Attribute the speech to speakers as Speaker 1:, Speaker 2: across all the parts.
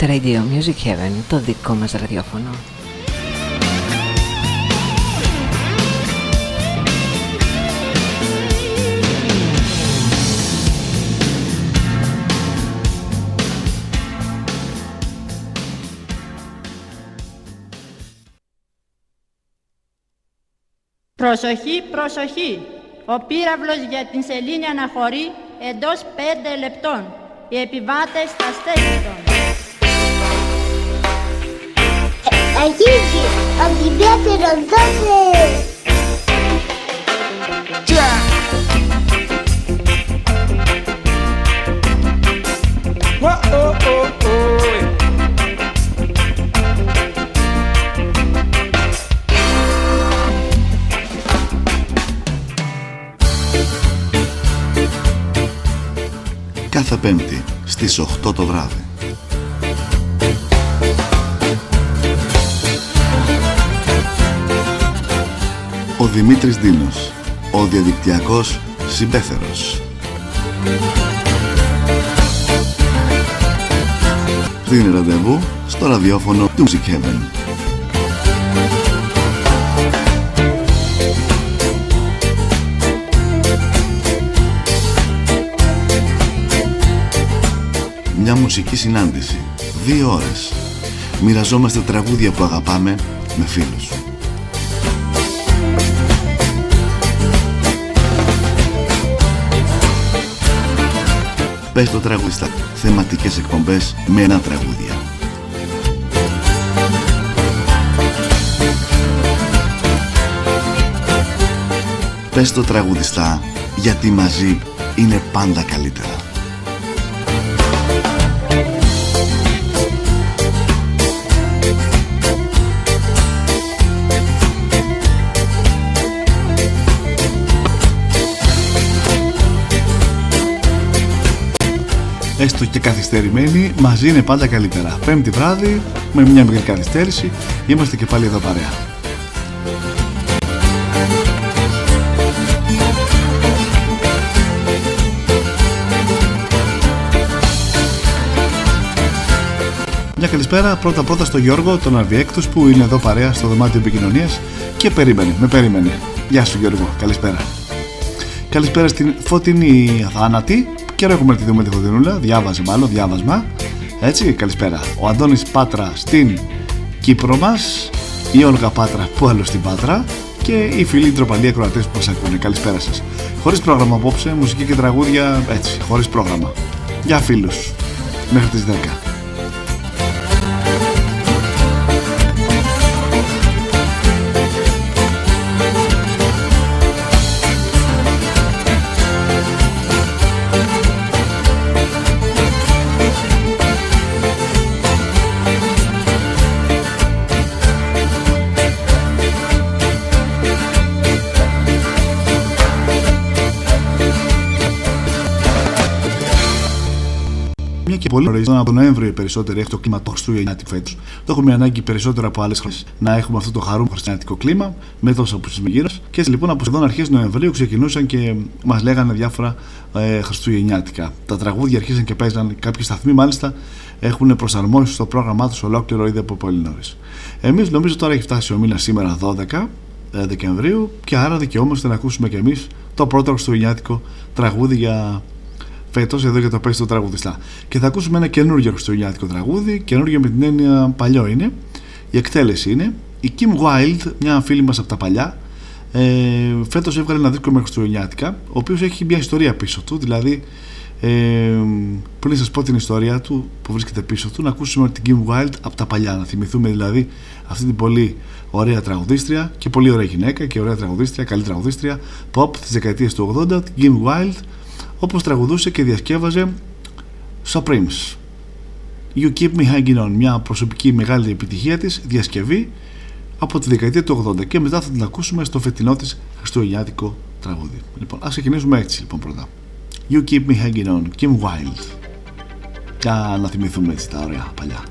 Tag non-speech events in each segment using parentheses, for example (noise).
Speaker 1: After Radio Music Heaven, το δικό μας ραδιόφωνο.
Speaker 2: Προσοχή, προσοχή! Ο πύραυλος για την σελήνη αναχωρεί εντός πέντε λεπτών. Οι επιβάτες στα στέκει των.
Speaker 3: Αρχίζει ο Δημήτρης Δόξης.
Speaker 4: oh, oh, oh.
Speaker 5: Κάθε Πέμπτη στις 8 το βράδυ. Δημήτρης Δίνος, ο διαδικτυακός συμπέθερος. Δίνει ραντεβού στο ραδιόφωνο του Music Heaven. Μια μουσική συνάντηση. Δύο ώρες. Μοιραζόμαστε τραγούδια που αγαπάμε με φίλους. Πες το τραγουδιστά. Θεματικές εκπομπές με ένα τραγούδια. Πες το τραγουδιστά γιατί μαζί είναι πάντα καλύτερα. Έστω και καθυστερημένοι, μαζί είναι πάντα καλύτερα. Πέμπτη βράδυ, με μια μικρή καθυστέρηση, είμαστε και πάλι εδώ παρέα. Μια καλησπέρα πρώτα πρώτα στο Γιώργο, τον Αρδιέκτος που είναι εδώ παρέα στο δωμάτιο επικοινωνίας και περίμενε, με περίμενε. Γεια σου Γιώργο, καλησπέρα. Καλησπέρα στην Φωτεινή Αθάνατη Καιρό έχουμε να τη δούμε τη Φωτεινούλα, διάβαζε μάλλον, διάβασμα. Έτσι, καλησπέρα. Ο Αντώνης Πάτρα στην Κύπρο μας, η Όλγα Πάτρα που άλλο στην Πάτρα και οι φίλοι ντροπαλοί ακροατές που μας ακούνε. Καλησπέρα σας. Χωρίς πρόγραμμα απόψε, μουσική και τραγούδια έτσι, χωρίς πρόγραμμα. Για φίλους. Μέχρι τις 10. Και πολύ νωρί. Από τον Νοέμβριο οι περισσότεροι έχει το κλίμα το Χριστουγεννιάτικο φέτος. Το έχουμε ανάγκη περισσότερο από άλλες χώρες να έχουμε αυτό το χαρούμενο χριστιανικό κλίμα με τόσο που γύρω. Και έτσι λοιπόν από σχεδόν αρχές Νοεμβρίου ξεκινούσαν και μας λέγανε διάφορα ε, Χριστουγεννιάτικα. Τα τραγούδια αρχίσαν και παίζαν. Κάποιοι σταθμοί μάλιστα έχουν προσαρμόσει στο πρόγραμμά τους ολόκληρο ήδη από πολύ νωρίς. Εμείς νομίζω τώρα έχει φτάσει ο μήνας σήμερα 12 ε, Δεκεμβρίου και άρα δικαιόμαστε να ακούσουμε κι εμείς το πρώτο Χριστουγεννιάτικο τραγούδι για φέτος εδώ για το πέσει του τραγουδιστά. Και θα ακούσουμε ένα καινούργιο χριστουγεννιάτικο τραγούδι, καινούργιο με την έννοια παλιό είναι. Η εκτέλεση είναι η Kim Wilde, μια φίλη μας από τα παλιά. Ε, φέτος έβγαλε ένα δίσκο με χριστουγεννιάτικα, ο οποίος έχει μια ιστορία πίσω του. Δηλαδή, ε, πριν σας πω την ιστορία του που βρίσκεται πίσω του, να ακούσουμε την Kim Wilde από τα παλιά. Να θυμηθούμε δηλαδή αυτή την πολύ ωραία τραγουδίστρια και πολύ ωραία γυναίκα και ωραία τραγουδίστρια, καλή τραγουδίστρια pop της δεκαετίας του 80, την Kim Wilde όπως τραγουδούσε και διασκεύαζε Supremes. You Keep Me Hanging On, μια προσωπική μεγάλη επιτυχία της, διασκευή από τη δεκαετία του 80 και μετά θα την ακούσουμε στο φετινό της χριστουγεννιάτικο τραγούδι. Λοιπόν, ας ξεκινήσουμε έτσι λοιπόν πρώτα. You Keep Me Hanging On, Kim Wilde. Για να θυμηθούμε έτσι τα ωραία παλιά.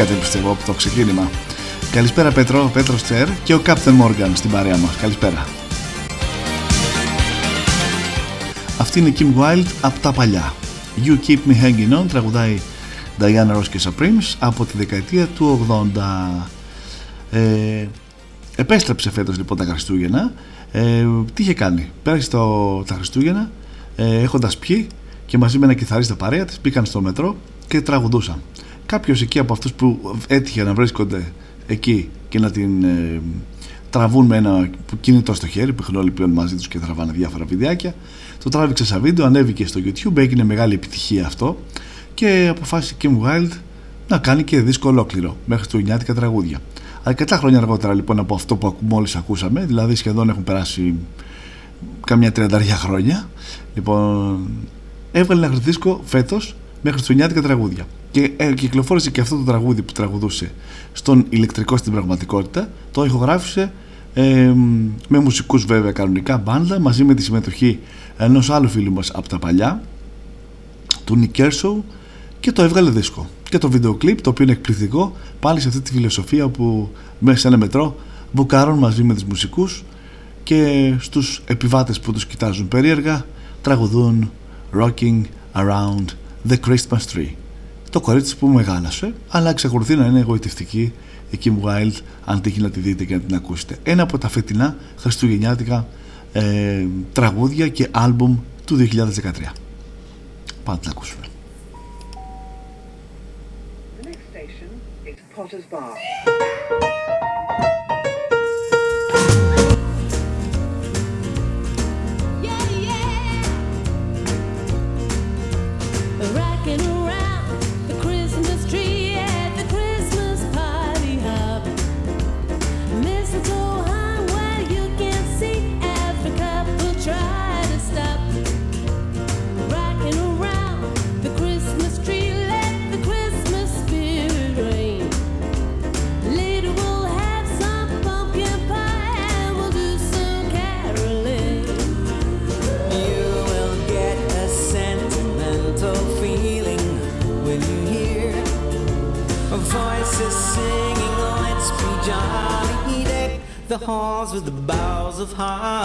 Speaker 5: Ανεβήκατε πιστεύω από το ξεκίνημα. Καλησπέρα Πέτρο, Πέτρος Τσέρ και ο Captain Morgan στην παρέα μας. Καλησπέρα. Αυτή είναι η Kim Wilde από τα παλιά. You Keep Me Hanging On τραγουδάει Diana Ross και Supremes από τη δεκαετία του 80. Ε, επέστρεψε φέτος λοιπόν τα Χριστούγεννα. Ε, τι είχε κάνει; Πέρασε το, τα Χριστούγεννα ε, έχοντας πιει και μαζί με ένα κιθαρίστα παρέα της μπήκαν στο μετρό και τραγουδούσαν. Κάποιος εκεί από αυτούς που έτυχε να βρίσκονται εκεί και να την ε, τραβούν με ένα κινητό στο χέρι που είχαν όλοι πλέον μαζί τους και τραβάνε διάφορα βιντεάκια το τράβηξε σαν βίντεο, ανέβηκε στο YouTube, έγινε μεγάλη επιτυχία αυτό και αποφάσισε Kim Wilde να κάνει και δίσκο ολόκληρο μέχρι του νιάτικα τραγούδια. Αρκετά χρόνια αργότερα λοιπόν από αυτό που μόλις ακούσαμε, δηλαδή σχεδόν έχουν περάσει καμιά τριανταριά χρόνια, λοιπόν έβγαλε ένα δίσκο φέτος με χριστουγεννιάτικα τραγούδια. Και ε, κυκλοφόρησε και αυτό το τραγούδι που τραγουδούσε στον ηλεκτρικό στην πραγματικότητα, το ηχογράφησε ε, με μουσικούς βέβαια κανονικά μπάντα μαζί με τη συμμετοχή ενός άλλου φίλου μας από τα παλιά του Nick Kershaw και το έβγαλε δίσκο και το βίντεο κλιπ το οποίο είναι εκπληκτικό πάλι σε αυτή τη φιλοσοφία που μέσα σε ένα μετρό μπουκάρουν μαζί με τους μουσικούς και στους επιβάτες που τους κοιτάζουν περίεργα τραγουδούν Rocking Around the Christmas Tree. Το κορίτσι που μεγάλασε αλλά εξακολουθεί να είναι εγωιτευτική. Η Kim Wilde αν τύχει να τη δείτε και να την ακούσετε. Ένα από τα φετινά χριστουγεννιάτικα ε, τραγούδια και άλμπουμ του 2013 Πάμε να ακούσουμε. The next station is Potter's Bar. With the boughs of holly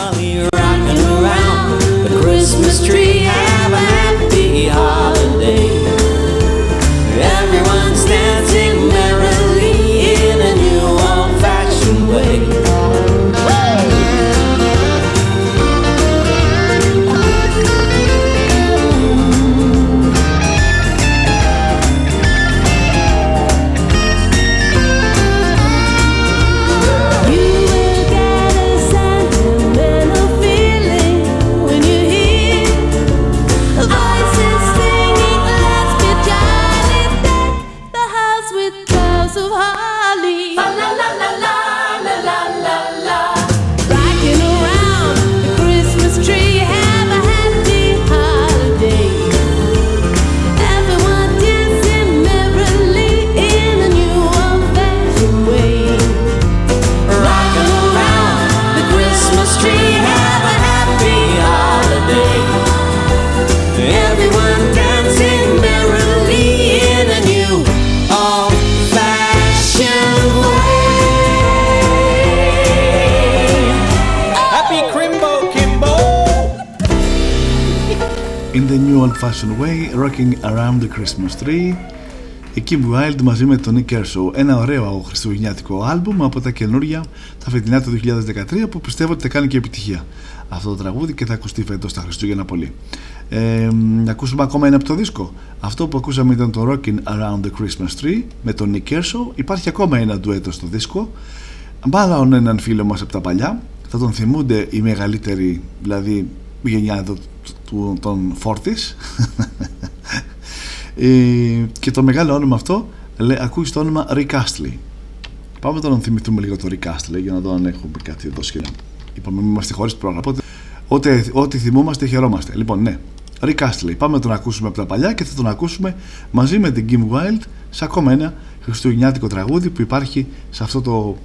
Speaker 5: Christmas Tree. Η Kim Wilde μαζί με τον Nick Kershaw. Ένα ωραίο χριστουγεννιάτικο άλμπουμ από τα καινούρια τα φετινά του 2013 που πιστεύω ότι θα κάνει και επιτυχία αυτό το τραγούδι και θα ακουστεί φέτος τα Χριστούγεννα πολύ. Ε, να ακούσουμε ακόμα ένα από το δίσκο. Αυτό που ακούσαμε ήταν το Rocking Around the Christmas Tree με τον Nick Kershaw. Υπάρχει ακόμα ένα ντουέτο στο δίσκο. Μάλλον έναν φίλο μας από τα παλιά. Θα τον θυμούνται οι μεγαλύτεροι, δηλαδή γενιά του, των Φόρτις ε, και το μεγάλο όνομα αυτό λέει, ακούεις το όνομα Rick Astley. Πάμε τώρα να θυμηθούμε λίγο το Rick Astley για να δω αν έχουμε κάτι εδώ σχεδόν. Είπαμε μην είμαστε χωρίς πρόγραμμα οπότε ό,τι, ό,τι θυμούμαστε χαιρόμαστε. Λοιπόν ναι Rick Astley. Πάμε να τον ακούσουμε από τα παλιά και θα τον ακούσουμε μαζί με την Kim Wilde σε ακόμα ένα χριστουγεννιάτικο τραγούδι που υπάρχει σε αυτό το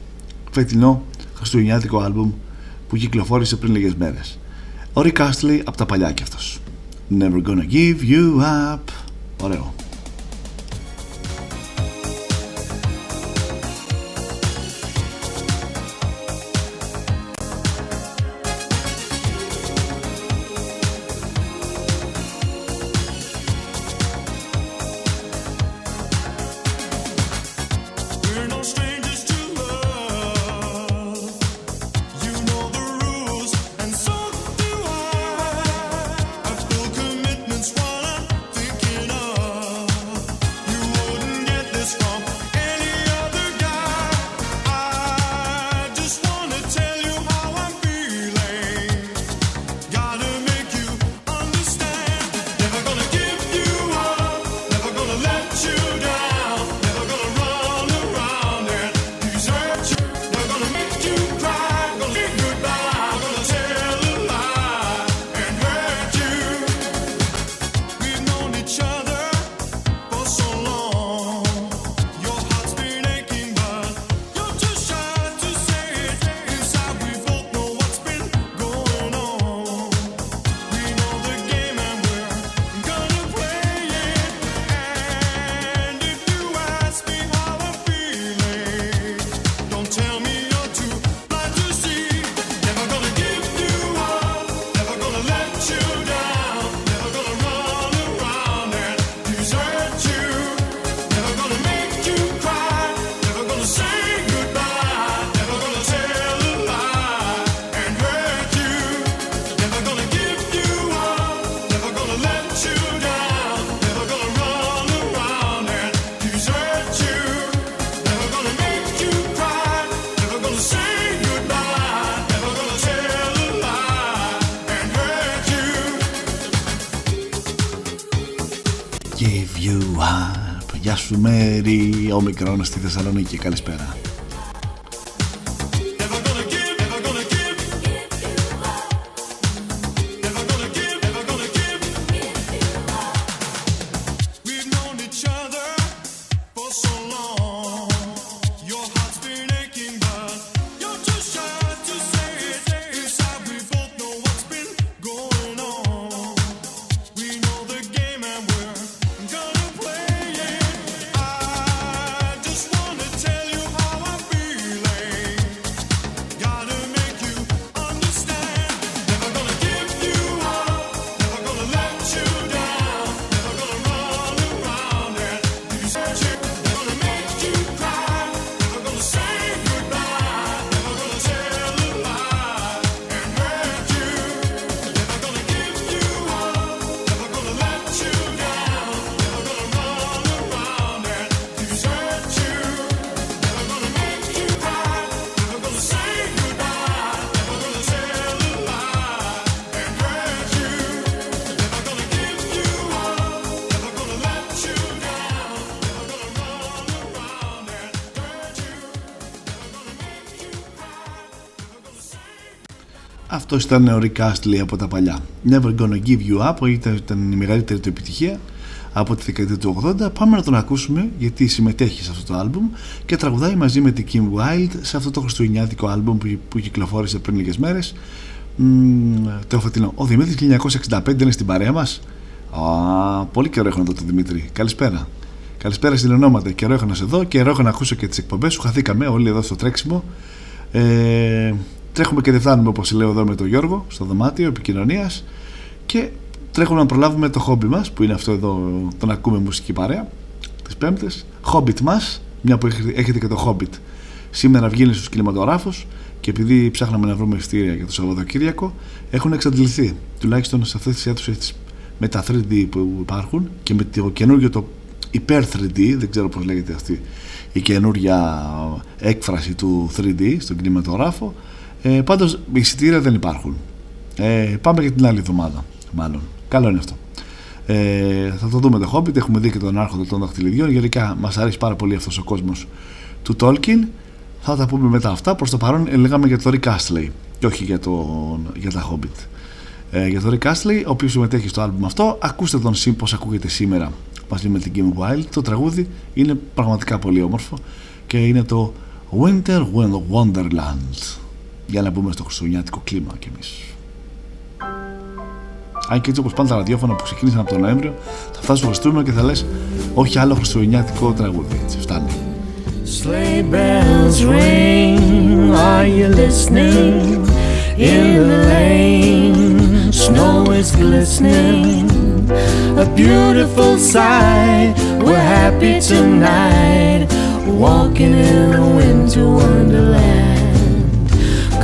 Speaker 5: φετινό χριστουγεννιάτικο άλμπουμ που κυκλοφόρησε πριν λίγες μέρες. Ο Rick Astley από τα παλιά κι αυτός. Never gonna give you up Ωραίο. σου μέρη μικρόνο στη Θεσσαλονίκη. Καλησπέρα. Αυτό ήταν ο Rick Astley από τα παλιά. Never Gonna Give You Up ήταν, ήταν η μεγαλύτερη του επιτυχία από τη δεκαετία του 80. Πάμε να τον ακούσουμε γιατί συμμετέχει σε αυτό το άλμπουμ και τραγουδάει μαζί με την Kim Wilde σε αυτό το χριστουγεννιάτικο άλμπουμ που, που κυκλοφόρησε πριν λίγες μέρες. το φετινό. Ο Δημήτρης 1965 είναι στην παρέα μας. Α, πολύ καιρό έχω να δω τον Δημήτρη. Καλησπέρα. Καλησπέρα στην ονόματα. Καιρό έχω να σε δω, καιρό έχω να ακούσω και τις εκπομπές σου. Χαθήκαμε όλοι εδώ στο τρέξιμο. Ε, Τρέχουμε και δεν φτάνουμε όπως λέω εδώ με τον Γιώργο στο δωμάτιο επικοινωνίας και τρέχουμε να προλάβουμε το χόμπι μας που είναι αυτό εδώ το να ακούμε μουσική παρέα τις Πέμπτες. Χόμπιτ μας, μια που έχετε και το Χόμπιτ. Σήμερα βγαίνει στους κινηματογράφους και επειδή ψάχναμε να βρούμε ειστήρια για το Σαββατοκύριακο έχουν εξαντληθεί τουλάχιστον σε αυτές τις αίθουσες με τα 3D που υπάρχουν και με το καινούργιο το υπέρ 3D, δεν ξέρω πώς λέγεται αυτή η καινούργια έκφραση του 3D στον κινηματογράφο ε, πάντως εισιτήρια δεν υπάρχουν. Ε, πάμε για την άλλη εβδομάδα, μάλλον. Καλό είναι αυτό. Ε, θα το δούμε το Hobbit. Έχουμε δει και τον Άρχοντα των Δαχτυλιδιών. Γενικά μας αρέσει πάρα πολύ αυτός ο κόσμος του Tolkien. Θα τα πούμε μετά αυτά. Προς το παρόν ε, λέγαμε για το Rick Astley και όχι για, το, για τα Hobbit. Ε, για το Rick Astley, ο οποίος συμμετέχει στο άλμπουμ αυτό. Ακούστε τον πώς ακούγεται σήμερα μαζί με την Kim Wild. Το τραγούδι είναι πραγματικά πολύ όμορφο και είναι το Winter Wonderland για να μπούμε στο χριστουγεννιάτικο κλίμα κι εμείς. Αν και έτσι όπως πάνε τα ραδιόφωνα που ξεκίνησαν από τον Νοέμβριο, θα φτάσεις στο Χριστούγεννο και θα λες: Όχι άλλο χριστουγεννιάτικο τραγούδι. Έτσι, φτάνει. Sleigh bells ring, are you listening? In the lane, snow is glistening. A beautiful sight, we're happy tonight. Walking in a winter wonderland.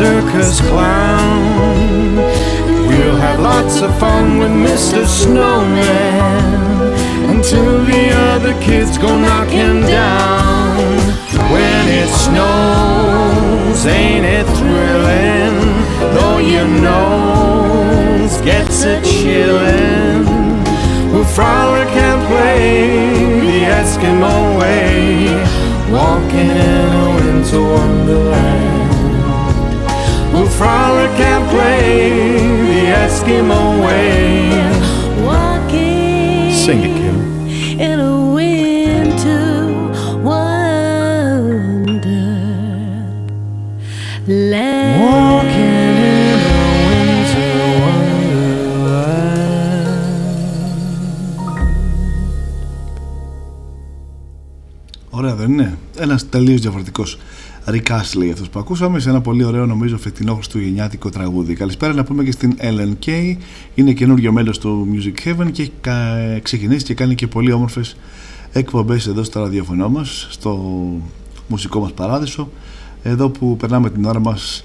Speaker 5: Circus clown. We'll have lots of fun with Mr. Snowman until the other kids go knocking down. When it snows, ain't it thrilling? Though your nose gets a chillin'. We'll frolic play the Eskimo way, walking in a winter wonderland. We'll frolic and play the Eskimo way,
Speaker 4: Walking
Speaker 5: Sing it, Ωραία, δεν είναι. Ένας τελείως διαφορετικός Rick Astley αυτός που ακούσαμε σε ένα πολύ ωραίο νομίζω φετινό χριστουγεννιάτικο τραγούδι. Καλησπέρα να πούμε και στην Ellen Kay. Είναι καινούριο μέλος του Music Heaven και έχει κα- ξεκινήσει και κάνει και πολύ όμορφες εκπομπές εδώ στο ραδιοφωνό μας, στο μουσικό μας παράδεισο. Εδώ που περνάμε την ώρα μας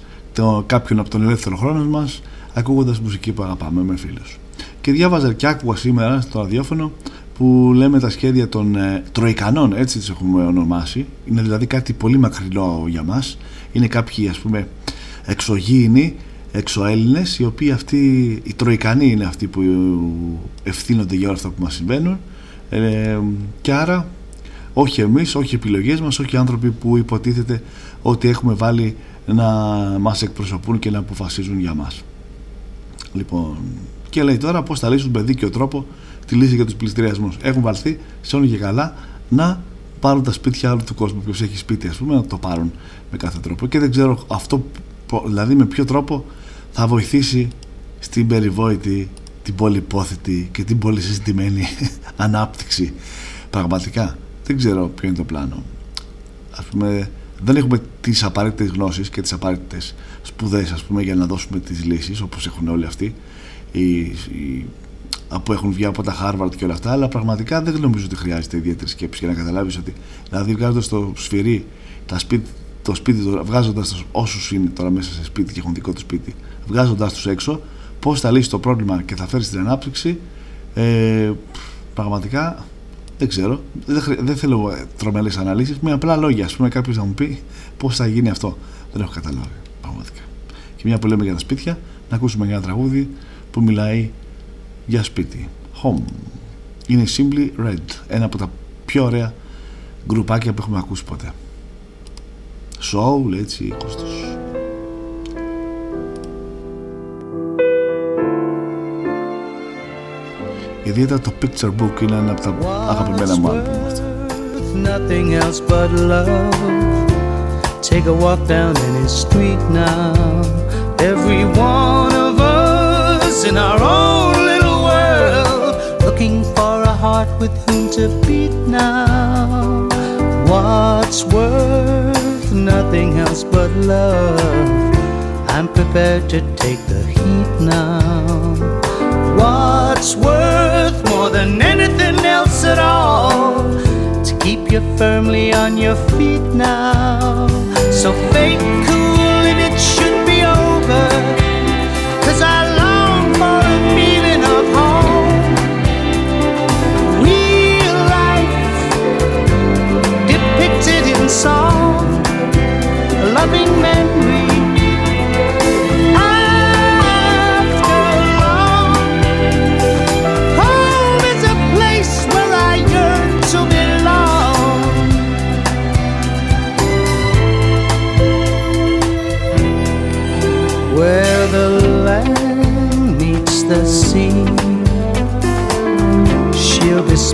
Speaker 5: κάποιον από τον ελεύθερο χρόνο μας, ακούγοντας μουσική που αγαπάμε με φίλους. Και διάβαζα και άκουγα σήμερα στο ραδιόφωνο που λέμε τα σχέδια των ε, Τροϊκανών, έτσι τις έχουμε ονομάσει. Είναι δηλαδή κάτι πολύ μακρινό για μας. Είναι κάποιοι ας πούμε εξωγήινοι, εξωέλληνες, οι οποίοι αυτοί, οι Τροϊκανοί είναι αυτοί που ευθύνονται για όλα αυτά που μας συμβαίνουν. Ε, και άρα όχι εμείς, όχι οι επιλογές μας, όχι οι άνθρωποι που υποτίθεται ότι έχουμε βάλει να μας εκπροσωπούν και να αποφασίζουν για μας. Λοιπόν, και λέει τώρα πώς θα λύσουν με δίκαιο τρόπο τη λύση για τους πληστηριασμούς. Έχουν βαλθεί σε όλο και καλά να πάρουν τα σπίτια άλλου του κόσμου. Ποιος έχει σπίτι, ας πούμε, να το πάρουν με κάθε τρόπο. Και δεν ξέρω αυτό, πο- δηλαδή με ποιο τρόπο θα βοηθήσει στην περιβόητη, την πολυπόθητη και την πολύ συζητημένη (laughs) ανάπτυξη. Πραγματικά, δεν ξέρω ποιο είναι το πλάνο. Ας πούμε, δεν έχουμε τις απαραίτητες γνώσεις και τις απαραίτητες σπουδές ας πούμε, για να δώσουμε τις λύσεις όπως έχουν όλοι αυτοί οι, οι, που έχουν βγει από τα Harvard και όλα αυτά αλλά πραγματικά δεν νομίζω ότι χρειάζεται ιδιαίτερη σκέψη για να καταλάβεις ότι δηλαδή βγάζοντας το σφυρί τα σπίτι, το σπίτι βγάζοντας τους, όσους είναι τώρα μέσα σε σπίτι και έχουν δικό τους σπίτι βγάζοντας τους έξω πώς θα λύσεις το πρόβλημα και θα φέρεις στην ανάπτυξη ε, πραγματικά δεν ξέρω. Δεν, χρει- δεν θέλω τρομερές αναλύσεις. Με απλά λόγια. Α πούμε, κάποιος να μου πει πώς θα γίνει αυτό. Δεν έχω καταλάβει. Πραγματικά. Και μια που λέμε για τα σπίτια, να ακούσουμε ένα τραγούδι που μιλάει για σπίτι. Home. Είναι η Simply Red. Ένα από τα πιο ωραία γκρουπάκια που έχουμε ακούσει ποτέ. Soul, έτσι, κόστος. Ιδιαίτερα το Picture Book είναι ένα από τα αγαπημένα μου άλμπουμ. αυτό.
Speaker 6: nothing else but love; Take a walk down any street now. Every one of us in our own heart with whom to beat now. What's worth nothing else but love? I'm prepared to take the heat now. What's worth more than anything else at all? To keep you firmly on your feet now. So fake cool and it should be over. Cause I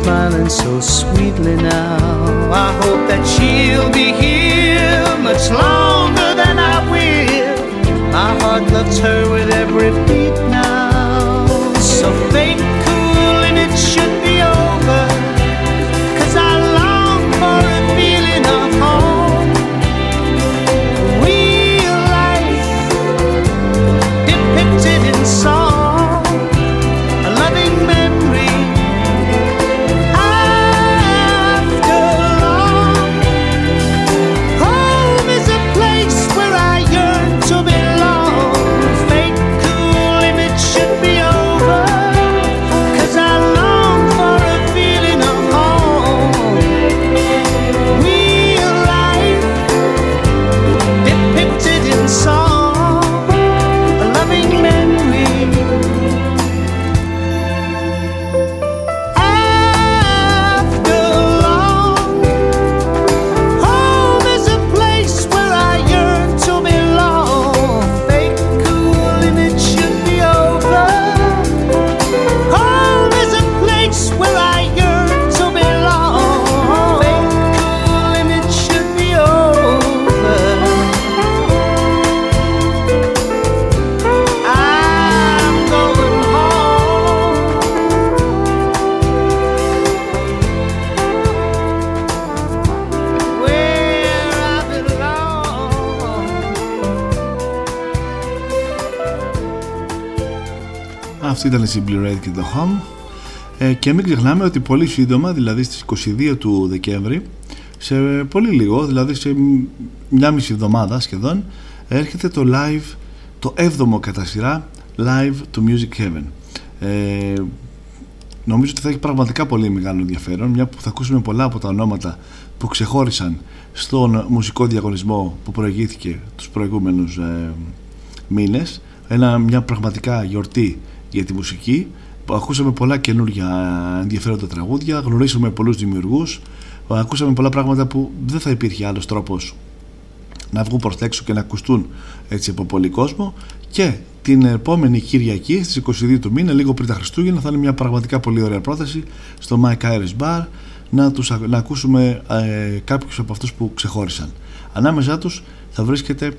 Speaker 6: smiling so sweetly now. I hope that she'll be here much longer heart loves her with every beat
Speaker 5: ήταν η Simply Red και το Home. Ε, και μην ξεχνάμε ότι πολύ σύντομα, δηλαδή στις 22 του Δεκέμβρη, σε πολύ λίγο, δηλαδή σε μια μισή εβδομάδα σχεδόν, έρχεται το live, το 7ο κατά σειρά live του Music Heaven. Ε, νομίζω ότι θα έχει πραγματικά πολύ μεγάλο ενδιαφέρον, μια που θα ακούσουμε πολλά από τα ονόματα που ξεχώρισαν στον μουσικό διαγωνισμό που προηγήθηκε τους προηγούμενους ε, μήνες. Ένα, μια πραγματικά γιορτή για τη μουσική. που Ακούσαμε πολλά καινούργια ενδιαφέροντα τραγούδια, γνωρίσαμε πολλούς δημιουργούς, ακούσαμε πολλά πράγματα που δεν θα υπήρχε άλλος τρόπος να βγουν προς τα έξω και να ακουστούν έτσι από πολύ κόσμο. Και την επόμενη Κυριακή στις 22 του μήνα λίγο πριν τα Χριστούγεννα θα είναι μια πραγματικά πολύ ωραία πρόθεση στο Mike Iris Bar να, τους, α- να ακούσουμε ε, κάποιους από αυτούς που ξεχώρισαν. Ανάμεσά τους θα βρίσκεται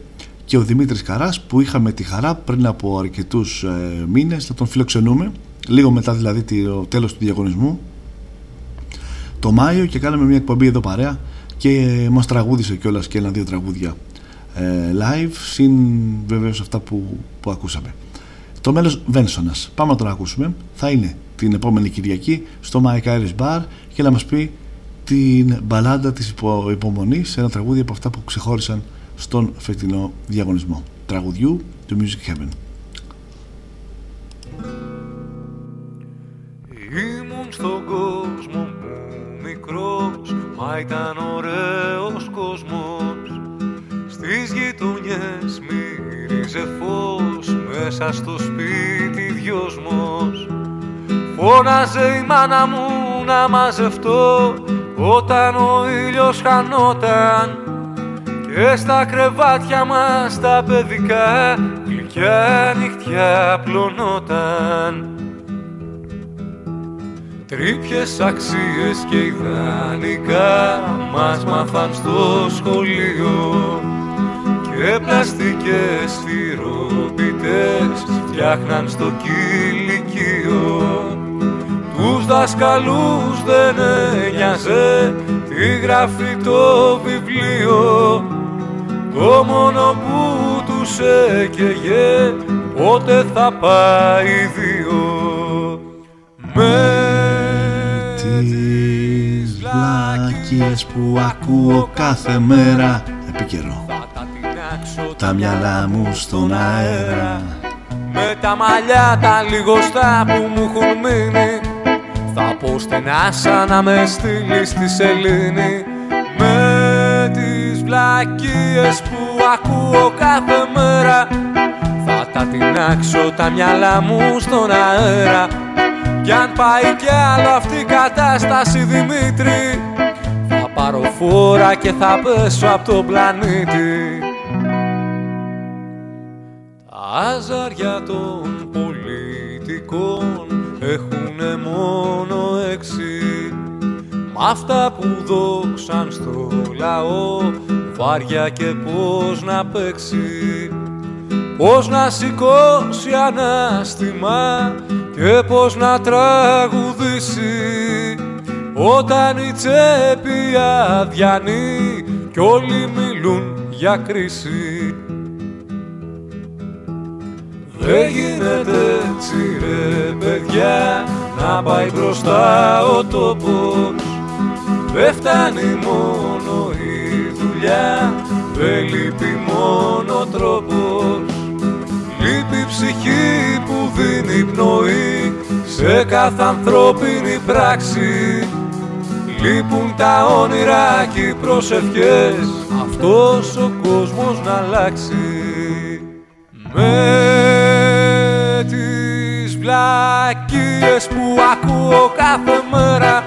Speaker 5: και ο Δημήτρης Καράς που είχαμε τη χαρά πριν από αρκετούς ε, μήνες να τον φιλοξενούμε. Λίγο μετά δηλαδή το τέλος του διαγωνισμού. Το Μάιο και κάναμε μια εκπομπή εδώ παρέα και μας τραγούδισε κιόλας και ένα-δύο τραγούδια ε, live συν βεβαίως αυτά που, που ακούσαμε. Το μέλος Βένσονας. Πάμε να τον ακούσουμε. Θα είναι την επόμενη Κυριακή στο Mike Iris Bar και να μας πει την μπαλάντα της υπο, υπομονής ένα τραγούδι από αυτά που ξεχώρισαν στον φετινό διαγωνισμό τραγουδιού του Music Heaven.
Speaker 7: Ήμουν στον κόσμο μου μικρός Μα ήταν ωραίος κόσμος. Στις γειτονιές μύριζε φως Μέσα στο σπίτι δυόσμος. Φώναζε η μάνα μου να μαζευτώ Όταν ο ήλιος χανόταν Και στα κρεβάτια μας τα παιδικά Γλυκιά νυχτιά πλωνόταν. Τρίπιες αξίες και ιδανικά μας μάθαν στο σχολείο και πλαστικές σφυροπιτές φτιάχναν στο κηλικείο. Τους δασκαλούς δεν ένοιαζε τι γράφει το βιβλίο το μόνο που τους έκαιγε πότε θα πάει δύο με
Speaker 5: Τις βλάκες που ακούω κάθε μέρα Επίκαιρο Τα μυαλά μου στον αέρα.
Speaker 7: Με τα μαλλιά τα λιγοστά που μου έχουν μείνει Θα πω στενά σαν να με στείλεις στη σελήνη. Με τις βλακίες που ακούω κάθε μέρα. Θα τα τεινάξω τα μυαλά μου στον αέρα. Κι αν πάει κι άλλο αυτή η κατάσταση Δημήτρη Θα πάρω φόρα και θα πέσω από τον πλανήτη. Τα ζάρια των πολιτικών έχουνε μόνο έξι. Μ' αυτά που δόξαν στο λαό βάρια και πώς να παίξει Πώς να σηκώσει ανάστημα και πώς να τραγουδήσει όταν η τσέπη αδιανεί κι όλοι μιλούν για κρίση. Δεν γίνεται έτσι ρε παιδιά να πάει μπροστά ο τόπος Δεν φτάνει μόνο η δουλειά, δεν λείπει μόνο τρόπος. Λείπει η ψυχή που δίνει πνοή σε κάθε ανθρώπινη πράξη. Λείπουν τα όνειρα και οι προσευχές αυτός ο κόσμος να αλλάξει. Με τις βλακίες που ακούω κάθε μέρα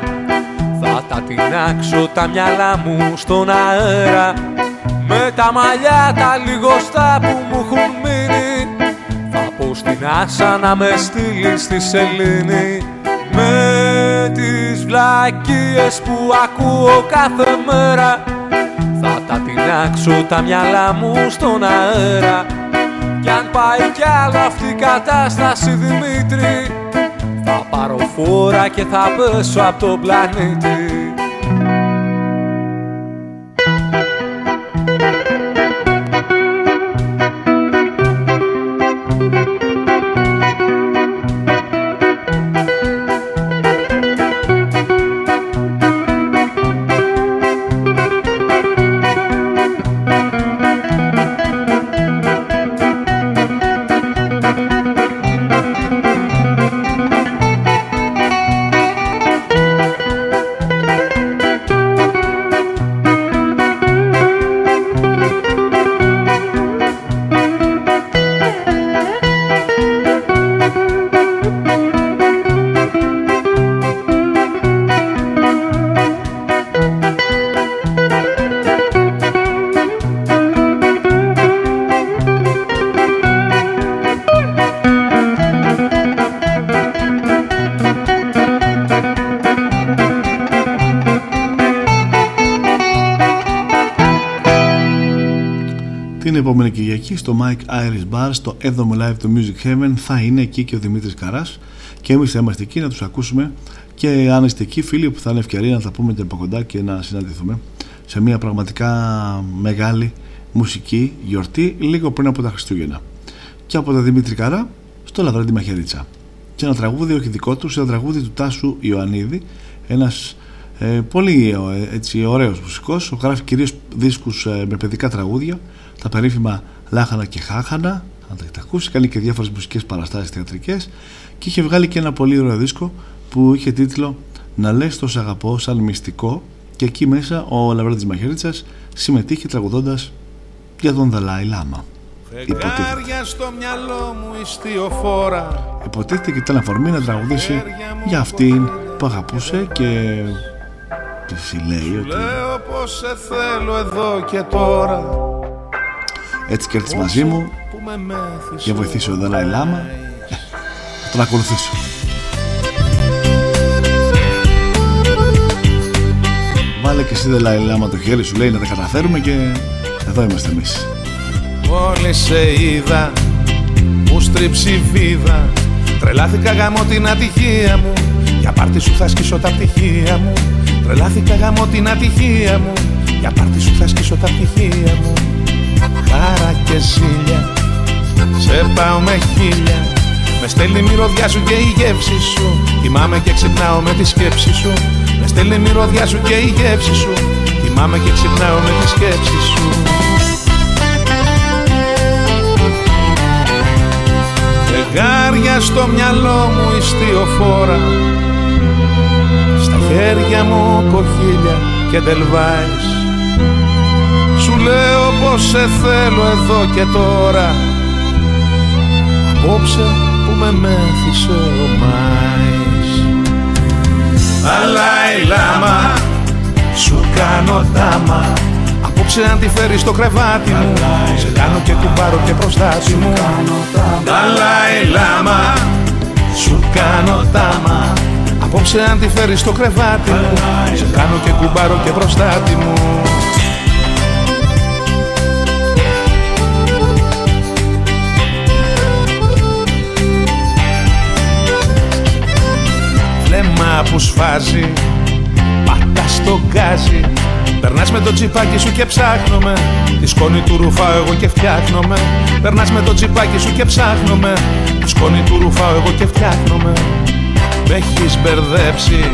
Speaker 7: θα τα τεινάξω τα μυαλά μου στον αέρα. Με τα μαλλιά τα λιγοστά που μου έχουν μείνει. Θα πω στην άσα να με στείλει στη σελήνη. Με τις βλακίες που ακούω κάθε μέρα. Θα τα τεινάξω τα μυαλά μου στον αέρα. Κι αν πάει κι άλλο αυτή η κατάσταση Δημήτρη Θα πάρω φόρα και θα πέσω από τον πλανήτη
Speaker 5: Κυριακή στο Mike Iris Bar στο 7ο live του Music Heaven. Θα είναι εκεί και ο Δημήτρης Καράς. Και εμείς θα είμαστε εκεί να τους ακούσουμε. Και αν είστε εκεί φίλοι που θα είναι ευκαιρία να τα πούμε και από κοντά και να συναντηθούμε σε μια πραγματικά μεγάλη μουσική γιορτή λίγο πριν από τα Χριστούγεννα. Και από τον Δημήτρη Καρά στο Λαβρέντι Μαχαιρίτσα. Και ένα τραγούδι όχι δικό τους, ένα τραγούδι του Τάσου Ιωαννίδη. Ένας ε, πολύ ε, έτσι, ωραίος μουσικός. Γράφει κυρίως δίσκους ε, με παιδικά τραγούδια. Τα περίφημα Λάχανα και Χάχανα αν τα έχετε ακούσει, κάνει και διάφορες μουσικές παραστάσεις θεατρικές και είχε βγάλει και ένα πολύ ωραίο δίσκο που είχε τίτλο «Να λες το σ' αγαπώ σαν μυστικό» και εκεί μέσα ο Λαβρέντης Μαχαιρίτσας συμμετείχε τραγουδώντας για τον Δαλάη Λάμα.
Speaker 8: Φεγγάρια στο μυαλό μου ιστιοφόρα
Speaker 5: Υποτίθεται και ήταν αφορμή να τραγουδήσει για αυτήν που αγαπούσε και της λέει ότι
Speaker 8: Λέω πως σε θέλω εδώ και τώρα
Speaker 5: έτσι και έρθεις μαζί μου
Speaker 8: Που με μέθησε
Speaker 5: για βοηθήσει ο Δαλάη Λάμα ε, θα τον ακολουθήσω. Βάλε και εσύ Δαλάη Λάμα το χέρι σου λέει να τα καταφέρουμε και εδώ είμαστε εμείς.
Speaker 9: Μόλις σε είδα μου στρίψει βίδα. Τρελάθηκα γάμω την ατυχία μου. Για πάρτι σου θα σκίσω τα πτυχία μου. Τρελάθηκα γάμω την ατυχία μου. Για πάρτι σου θα σκίσω τα πτυχία μου Χάρα και ζήλια. Σε πάω με χίλια. Με στέλνει μυρωδιά σου και η γεύση σου. Κοιμάμαι και ξυπνάω με τη σκέψη σου. Με στέλνει μυρωδιά σου και η γεύση σου. Κοιμάμαι και ξυπνάω με τη σκέψη σου. Φεγγάρια στο μυαλό μου ιστιοφόρα Στα χέρια μου κοχύλια και ντελβάις. Σου λέω πως σε θέλω εδώ και τώρα. Απόψε που με μέθησε ο Μάης. Αλάι λάμα σου κάνω τάμα. Απόψε αν τη φέρεις στο κρεβάτι μου. Σε κάνω και κουμπάρω και προστάτη μου. Dalai Lama Σου κάνω τάμα. Απόψε αν τη φέρεις στο κρεβάτι μου. Σε κάνω και κουμπάρω και προστάτη μου που σφάζει. Πατά στο γκάζι. Περνάς με το τσιπάκι σου και ψάχνομαι. Τη σκόνη του ρουφάω εγώ και φτιάχνομαι. Περνάς με το τσιπάκι σου και ψάχνομαι. Τη σκόνη του ρουφάω εγώ και φτιάχνομαι. Με έχεις μπερδέψει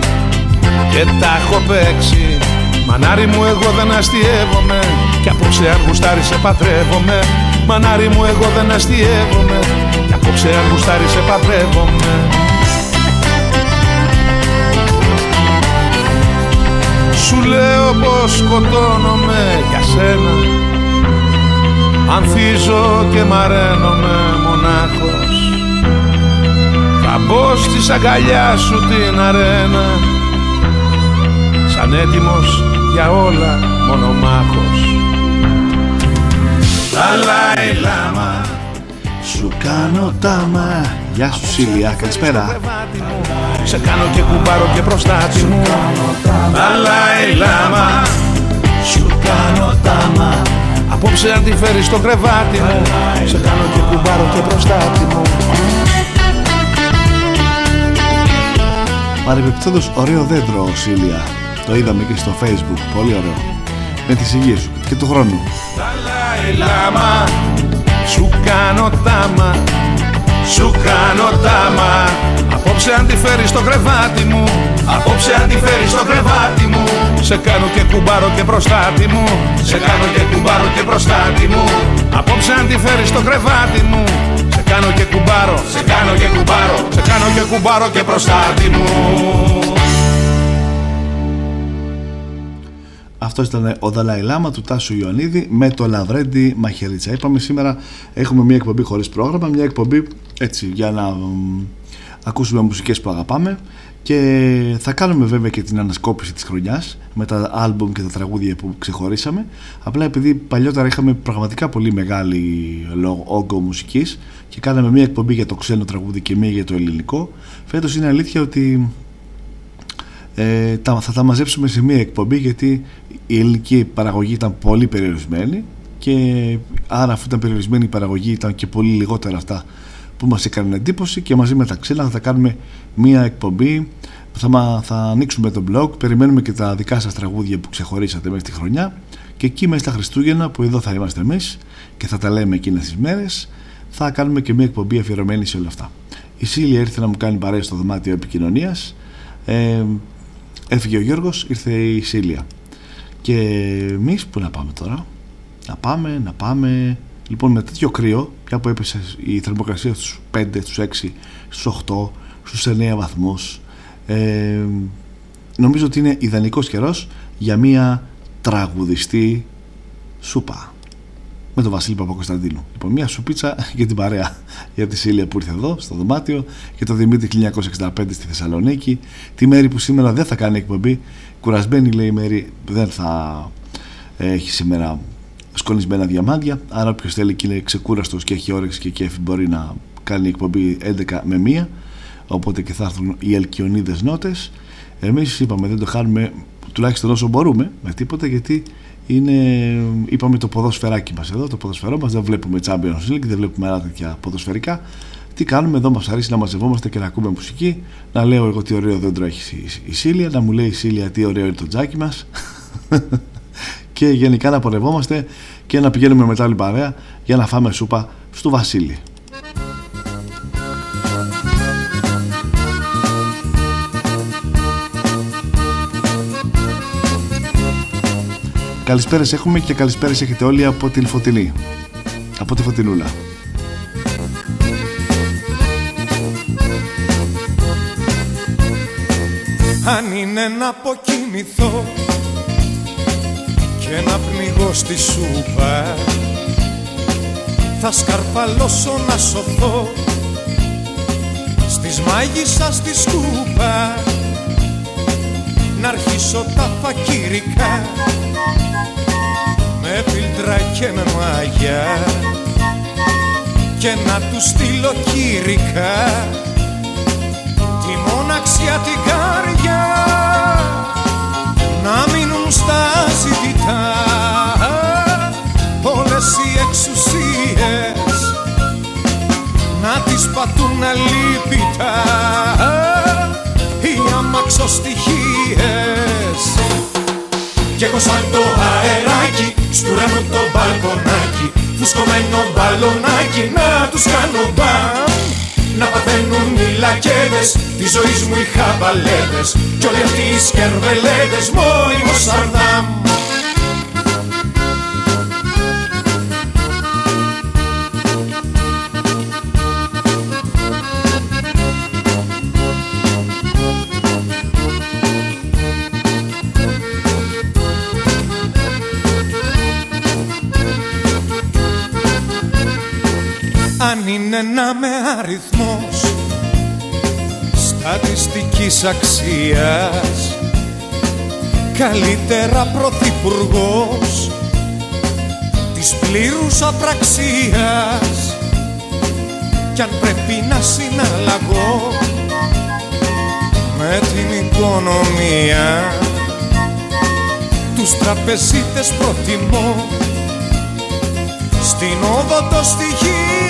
Speaker 9: και τα έχω παίξει. Μανάρι μου εγώ δεν αστειεύομαι Κι απόψε αν γουστάρει σε παντρεύομαι. Μανάρι μου εγώ δεν αστειεύομαι Κι απόψε αν γουστάρει σε παντρεύομαι Σου λέω πως σκοτώνομαι για σένα. Ανθίζω και μαραίνομαι μονάχος. Θα μπω στη αγκαλιά σου την αρένα. Σαν έτοιμος για όλα μονομάχος. Λαλάι λάμα
Speaker 5: Σου κάνω τάμα Γεια σου Σίλια, καλησπέρα
Speaker 9: Σε κάνω και κουμπάρω και προστάτη μου. Λαλάι λάμα Σου κάνω τάμα. Απόψε αν τη φέρεις στο κρεβάτι μου. Σε κάνω και κουμπάρω και προστάτη μου.
Speaker 5: Παρεμπιπτόντως ωραίο δέντρο Σίλια. Το είδαμε και στο facebook, πολύ ωραίο. Με τις υγείες σου και του χρόνου.
Speaker 9: Λαλάι λάμα Σου κάνω τάμα. Σου κάνω τάμα Απόψε αν τη φέρεις στο κρεβάτι μου Απόψε αν τη φέρεις στο κρεβάτι μου. Σε κάνω και κουμπάρω και προστάτη μου Σε κάνω και κουμπάρω και προστάτη μου. Απόψε αν τη φέρεις στο κρεβάτι μου Σε κάνω και κουμπάρω Σε κάνω και κουμπάρω Σε κάνω και κουμπάρω και προστάτη μου.
Speaker 5: Αυτός ήταν ο Δαλάη Λάμα του Τάσου Ιωαννίδη με το Λαβρέντι Μαχαιρίτσα. Είπαμε σήμερα έχουμε μια εκπομπή χωρίς πρόγραμμα, μια εκπομπή έτσι για να μ, ακούσουμε μουσικές που αγαπάμε και θα κάνουμε βέβαια και την ανασκόπηση της χρονιάς με τα άλμπουμ και τα τραγούδια που ξεχωρίσαμε. Απλά επειδή παλιότερα είχαμε πραγματικά πολύ μεγάλη λόγο- όγκο μουσικής και κάναμε μια εκπομπή για το ξένο τραγούδι και μια για το ελληνικό φέτος είναι αλήθεια ότι ε, τα, θα τα μαζέψουμε σε μία εκπομπή γιατί η ελληνική παραγωγή ήταν πολύ περιορισμένη και άρα αφού ήταν περιορισμένη η παραγωγή ήταν και πολύ λιγότερα αυτά που μας έκανε εντύπωση και μαζί με τα ξένα θα τα κάνουμε μία εκπομπή που θα, μα- θα ανοίξουμε το blog περιμένουμε και τα δικά σας τραγούδια που ξεχωρίσατε μέσα στη χρονιά και εκεί μέσα στα Χριστούγεννα που εδώ θα είμαστε εμείς και θα τα λέμε εκείνες τις μέρες θα κάνουμε και μία εκπομπή αφιερωμένη σε όλα αυτά η Σίλια ήρθε να μου κάνει παρέα στο δωμάτιο επικοινωνίας ε, Έφυγε ο Γιώργος, ήρθε η Σίλια. Και εμείς που να πάμε τώρα; Να πάμε, να πάμε. Λοιπόν, με τέτοιο κρύο, πια που έπεσε η θερμοκρασία στους 5, στους 6, στους 8, στους 9 βαθμούς, ε, νομίζω ότι είναι ιδανικός καιρός για μία τραγουδιστή σούπα με τον Βασίλη Παπακοσταντίνου. Λοιπόν, μια σουπίτσα (laughs) για την παρέα για τη Σίλια που ήρθε εδώ στο δωμάτιο και το Δημήτρη 1965 στη Θεσσαλονίκη. Τη Μέρη που σήμερα δεν θα κάνει εκπομπή. Κουρασμένη λέει η Μέρη, δεν θα έχει σήμερα σκονισμένα διαμάντια. Άρα, όποιος θέλει και είναι ξεκούραστος και έχει όρεξη και κέφι μπορεί να κάνει εκπομπή 11 με 1. Οπότε και θα έρθουν οι Αλκιονίδες νότες. Εμείς είπαμε δεν το χάνουμε τουλάχιστον όσο μπορούμε με τίποτα γιατί είναι, είπαμε το ποδοσφαιράκι μας εδώ, το ποδοσφαιρό μας, δεν βλέπουμε Champions League, δεν βλέπουμε άλλα τέτοια ποδοσφαιρικά. Τι κάνουμε εδώ, μας αρέσει να μαζευόμαστε και να ακούμε μουσική, να λέω εγώ τι ωραίο δέντρο έχει η, η Σίλια, να μου λέει η Σίλια τι ωραίο είναι το τζάκι μας (laughs) και γενικά να πορευόμαστε και να πηγαίνουμε μετά άλλη παρέα για να φάμε σούπα στο Βασίλη. Καλησπέρες έχουμε και καλησπέρες έχετε όλοι από την Φωτεινή. Από τη Φωτεινούλα.
Speaker 10: Αν είναι να αποκοιμηθώ και να πνιγώ στη σούπα. Θα σκαρφαλώσω να σωθώ στις μάγισσας στη σκούπα. Να αρχίσω τα φακυρικά με φίλτρα και με μαγιά και να τους στείλω κυρικά τη μοναξιά την καρδιά. Να μείνουν στα ζητητά όλες οι εξουσίες να τις πατούν αλίπητα οι αμαξοστοιχίες. Κι εγώ σαν το αεράκι Στου ουρανού το μπαλκονάκι Φουσκωμένο μπαλονάκι Να τους κάνω μπαμ. Να παθαίνουν οι λακέδες Τη ζωής μου οι χαβαλέδες Κι όλοι αυτοί οι σκερβελέδες Μόνιμο σαρδάμ Αν είναι να με αριθμός Στατιστικής αξίας. Καλύτερα πρωθυπουργός Της πλήρους απραξίας. Κι αν πρέπει να συναλλαγώ Με την οικονομία. Τους τραπεζίτες προτιμώ. Στην όδο το στοιχεία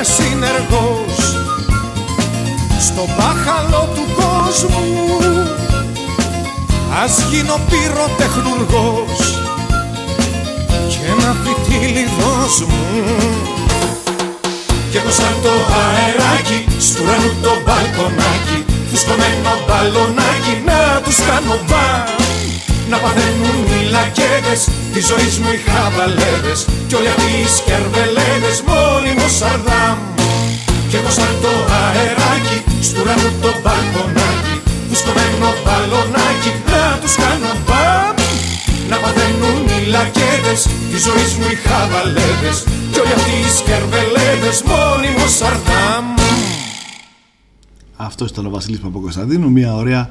Speaker 10: πρέπει να με συνεργός Στο μπάχαλο του κόσμου. Ας γίνω πυροτεχνουργός Και ένα φυτίλι δώσ' μου. Κι εγώ σαν το αεράκι Στου ουρανού το μπαλκονάκι Φουσκωμένο μπαλονάκι Να τους κάνω μπαμ να παθαίνουν οι λακέδες Της ζωής μου οι χαβαλέδες Κι όλοι αυτοί οι σκερβελέδες Μόνιμο σαρδάμ. Κι εγώ σαν το αεράκι Στου ουρανού το μπαλκονάκι Φουσκωμένο μπαλονάκι Να τους κάνω μπαμ. Να παθαίνουν οι λακέδες Τη ζωής μου οι χαβαλέδες Κι όλοι αυτοί οι σκερβελέδες Μόνιμο σαρδάμ.
Speaker 5: Αυτός ήταν ο Βασίλης Παπακοσταντίνου, μια ωραία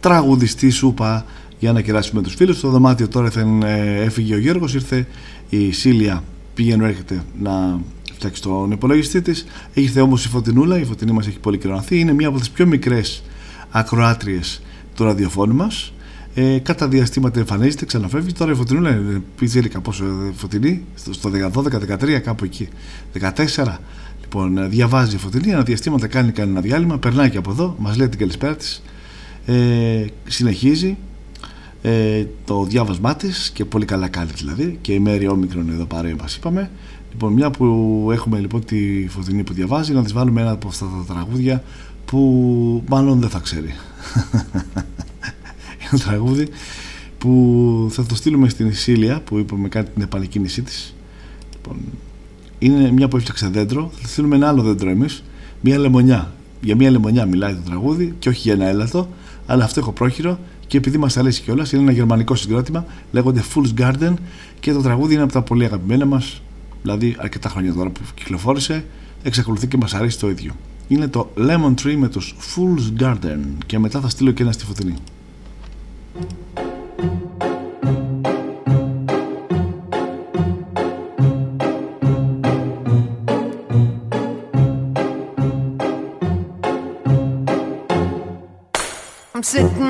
Speaker 5: τραγουδιστή σούπα για να κεράσουμε τους φίλους. Στο δωμάτιο τώρα θα ε, έφυγε ο Γιώργος, ήρθε η Σίλια, πήγαινε έρχεται να φτιάξει τον υπολογιστή της. Ήρθε όμως η Φωτεινούλα, η Φωτεινή μας έχει πολύ κροναθεί. Είναι μία από τις πιο μικρές ακροάτριες του ραδιοφώνου μας. Ε, κατά διαστήματα εμφανίζεται, ξαναφεύγει. Τώρα η Φωτεινούλα είναι πιτσίρικα πόσο ε, φωτεινή, στο 12-13, κάπου εκεί. 14. Λοιπόν, ε, διαβάζει η Φωτεινή, ένα διαστήματα κάνει κανένα διάλειμμα, περνάει και από εδώ, μας λέει την καλησπέρα της. Ε, συνεχίζει ε, το διάβασμά της και πολύ καλά κάνει δηλαδή και η Μέρη Όμικρον εδώ παρέα μας είπαμε. Λοιπόν μια που έχουμε λοιπόν τη Φωτεινή που διαβάζει να της βάλουμε ένα από αυτά τα τραγούδια που μάλλον δεν θα ξέρει. (laughs) Ένα τραγούδι που θα το στείλουμε στην Ισίλια που είπαμε κάτι την επανεκκίνησή της. Λοιπόν, είναι μια που έφτιαξε δέντρο. Θα στείλουμε ένα άλλο δέντρο εμείς. Μια λεμονιά. Για μια λεμονιά μιλάει το τραγούδι και όχι για ένα έλατο αλλά αυτό έχω πρόχειρο και επειδή μας αρέσει κιόλας, είναι ένα γερμανικό συγκρότημα, λέγονται Fool's Garden και το τραγούδι είναι από τα πολύ αγαπημένα μας, δηλαδή αρκετά χρόνια τώρα που κυκλοφόρησε, εξακολουθεί και μας αρέσει το ίδιο. Είναι το Lemon Tree με τους Fool's Garden και μετά θα στείλω και ένα στη φωτεινή.
Speaker 11: I'm sitting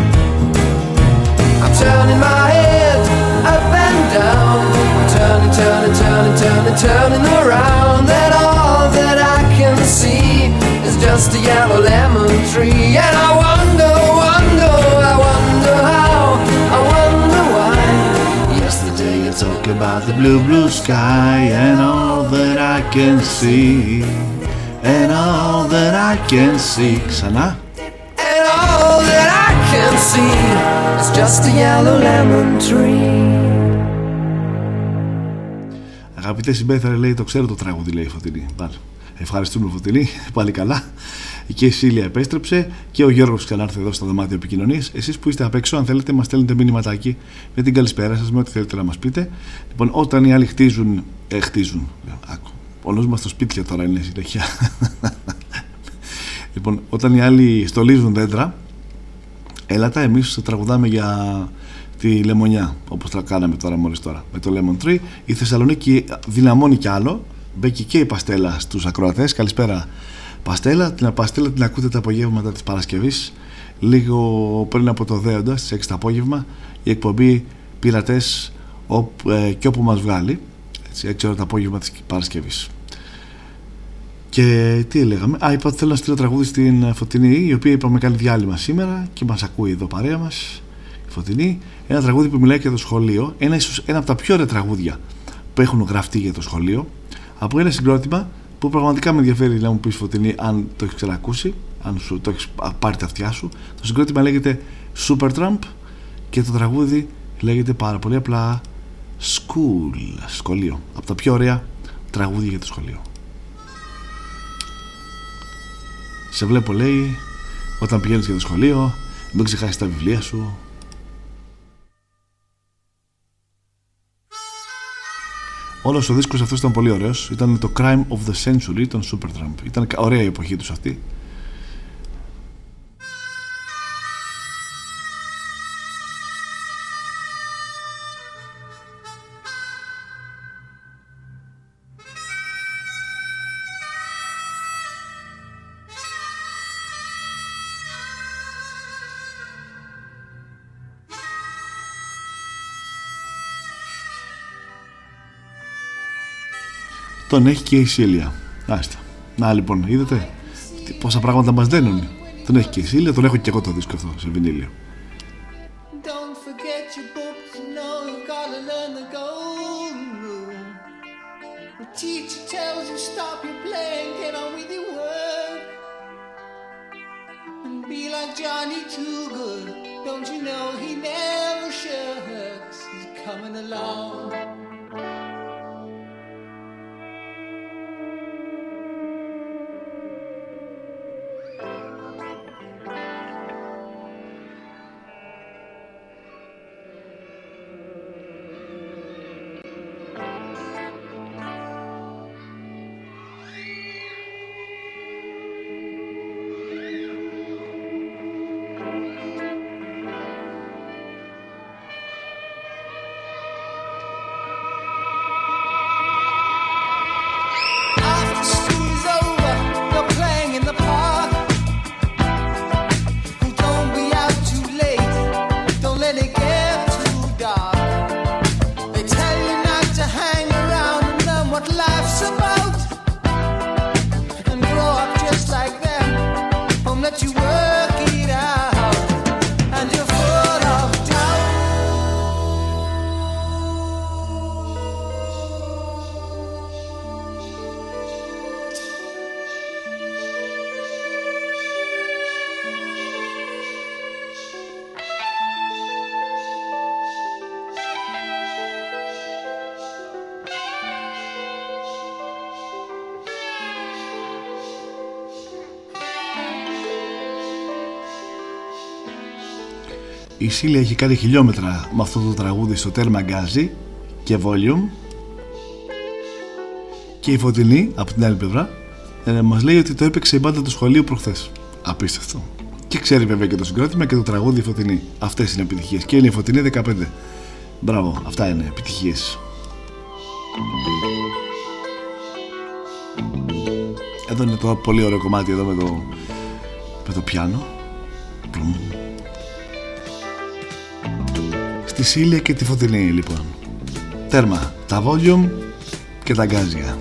Speaker 11: Turning my head up and down. I'm turning, turning, turning, turning, turning around. And all that I can see is just a yellow lemon tree. And I wonder, wonder, I wonder how, I wonder why.
Speaker 5: Yesterday you talked about the blue, blue sky and all that I can see. And all that I can see,
Speaker 11: Sana. See is just a yellow lemon tree.
Speaker 5: Αγαπητές συμπέθαρε, λέει το ξέρω το τραγούδι, λέει η Φωτεινή. Πάλι. Ευχαριστούμε, Φωτεινή. Πάλι καλά. Και η Σίλια επέστρεψε και ο Γιώργος ξανάρθε εδώ στο δωμάτιο επικοινωνίας. Εσείς που είστε απ' έξω, αν θέλετε, μας στέλνετε μήνυματάκι με την καλησπέρα σας, με ό,τι θέλετε να μας πείτε. Λοιπόν, όταν οι άλλοι χτίζουν. Ε, χτίζουν. Άκου. Όλος μας το σπίτια τώρα είναι συνέχεια. (laughs) λοιπόν, όταν οι άλλοι στολίζουν δέντρα, έλατα, εμείς τραγουδάμε για τη λεμονιά, όπως τα κάναμε τώρα μόλις τώρα με το Lemon Tree. Η Θεσσαλονίκη δυναμώνει κι άλλο. Μπήκε και η Παστέλα στους ακροατές. Καλησπέρα, Παστέλα. Την Παστέλα την ακούτε τα απογεύματα της Παρασκευής. Λίγο πριν από το Δέοντα, στις 6 το απόγευμα, η εκπομπή Πειρατές ε, και όπου μας βγάλει. Έτσι, 6 ώρα το απόγευμα της Παρασκευής. Και τι έλεγαμε. Α, είπα ότι θέλω να στείλω τραγούδι στην Φωτεινή, η οποία είπαμε κάνει διάλειμμα σήμερα και μας ακούει εδώ παρέα μας. Η Φωτεινή. Ένα τραγούδι που μιλάει για το σχολείο. Ένα, ίσως, ένα από τα πιο ωραία τραγούδια που έχουν γραφτεί για το σχολείο. Από ένα συγκρότημα που πραγματικά με ενδιαφέρει να μου πεις Φωτεινή αν το έχεις ξανακούσει, αν σου το έχεις πάρει τα αυτιά σου. Το συγκρότημα λέγεται Supertramp και το τραγούδι λέγεται πάρα πολύ απλά School, σχολείο. Από τα πιο ωραία τραγούδια για το σχολείο. Σε βλέπω λέει όταν πηγαίνεις για το σχολείο μην ξεχάσεις τα βιβλία σου. Όλος ο δίσκος αυτός ήταν πολύ ωραίος. Ήταν το Crime of the Century των Supertramp. Ήταν ωραία η εποχή τους αυτή Τον έχει και η Σίλια. Άστα. Να λοιπόν. Είδατε. Πόσα πράγματα μας δίνουν. Τον έχει και η Σίλια. Τον έχω και εγώ. Το δίσκο αυτό σε
Speaker 12: βινίλια. Δεν.
Speaker 5: Η Σίλια έχει κάνει χιλιόμετρα με αυτό το τραγούδι στο τέρμα γκάζι και volume. Και η Φωτεινή από την άλλη πλευρά ε, μας λέει ότι το έπαιξε η μπάντα του σχολείου προχθές. Απίστευτο. Και ξέρει βέβαια και το συγκρότημα και το τραγούδι η Φωτεινή. Αυτές είναι επιτυχίες. Και είναι η Φωτεινή 15 μπράβο αυτά είναι επιτυχίες. Εδώ είναι το πολύ ωραίο κομμάτι εδώ με το, με το πιάνο Πλουμ. Στη Σίλια και τη Φωτεινή λοιπόν Τέρμα, τα volume και τα γκάζια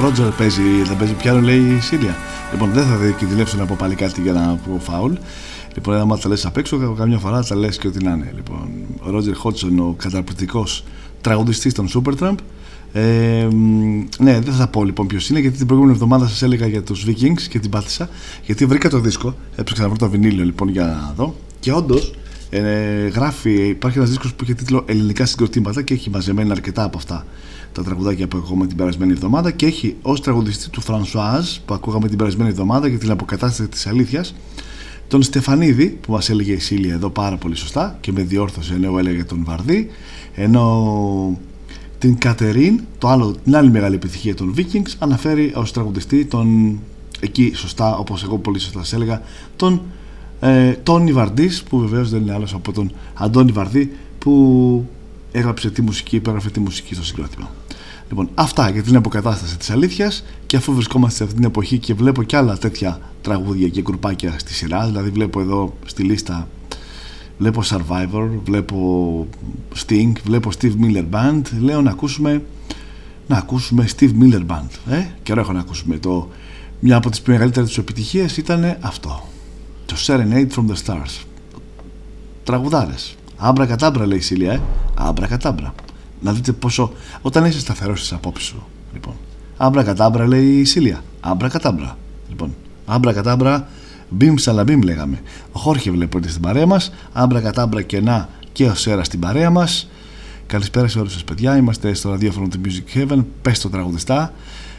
Speaker 5: Ο Ρότζερ παίζει, δεν παίζει πιάνο, λέει η Σίλια. Λοιπόν, δεν θα κινδυνεύσω να πω πάλι κάτι για να πω φάουλ. Λοιπόν, άμα τα λες απ' έξω, καμιά φορά τα λες και ό,τι να είναι. Λοιπόν, ο Ρότζερ Χότσον, ο καταπληκτικός τραγουδιστής των Supertramp. Ε, ναι, δεν θα πω λοιπόν ποιος είναι, γιατί την προηγούμενη εβδομάδα σας έλεγα για τους Vikings και την πάθησα. Γιατί βρήκα το δίσκο, έψαξα να βρω το βινίλιο λοιπόν για να δω. Και όντως Ε, γράφει, υπάρχει ένας δίσκος που έχει τίτλο Ελληνικά συγκροτήματα και έχει μαζεμένα αρκετά από αυτά τα τραγουδάκια που ακούγαμε την περασμένη εβδομάδα και έχει ως τραγουδιστή του Φρανσουάζ που ακούγαμε την περασμένη εβδομάδα για την αποκατάσταση της αλήθειας τον Στεφανίδη που μας έλεγε η Σίλια εδώ πάρα πολύ σωστά και με διόρθωσε ενώ έλεγε τον Βαρδί ενώ την Κατερίν το άλλο, την άλλη μεγάλη επιτυχία των Vikings αναφέρει ως τραγουδιστή τον εκεί σωστά όπως εγώ πολύ σωστά σας έλεγα τον ε, Τόνι Βαρδής που βεβαίως δεν είναι άλλος από τον Αντώνη Βαρδί που έγραψε τη μουσική, υπέγραφε τη μουσική στο συγκρότημα. Λοιπόν, αυτά για την αποκατάσταση της αλήθειας και αφού βρισκόμαστε σε αυτή την εποχή και βλέπω και άλλα τέτοια τραγούδια και κουρπάκια στη σειρά, δηλαδή βλέπω εδώ στη λίστα βλέπω Survivor, βλέπω Sting, βλέπω Steve Miller Band, λέω να ακούσουμε να ακούσουμε Steve Miller Band. Ε, καιρό έχω να ακούσουμε. Το μια από τις μεγαλύτερες τους επιτυχίες ήταν αυτό. Το Serenade from the Stars. Τραγουδάρες. Άμπρα κατάμπρα λέει η Σίλια ε; άμπρα κατάμπρα να δείτε πόσο όταν είσαι σταθερός στις απόψεις σου λοιπόν. Άμπρα κατάμπρα λέει η Σίλια. Άμπρα κατάμπρα. Λοιπόν άμπρα κατάμπρα μπιμ σαλαμπιμ λέγαμε. Ο Χόρχε βλέπω ότι στην παρέα μας. Άμπρα κατάμπρα και να και ο Σέρα στην παρέα μας. Καλησπέρα σε όλους σας παιδιά, είμαστε στο ραδιόφωνο του Music Heaven, πες το τραγουδιστά.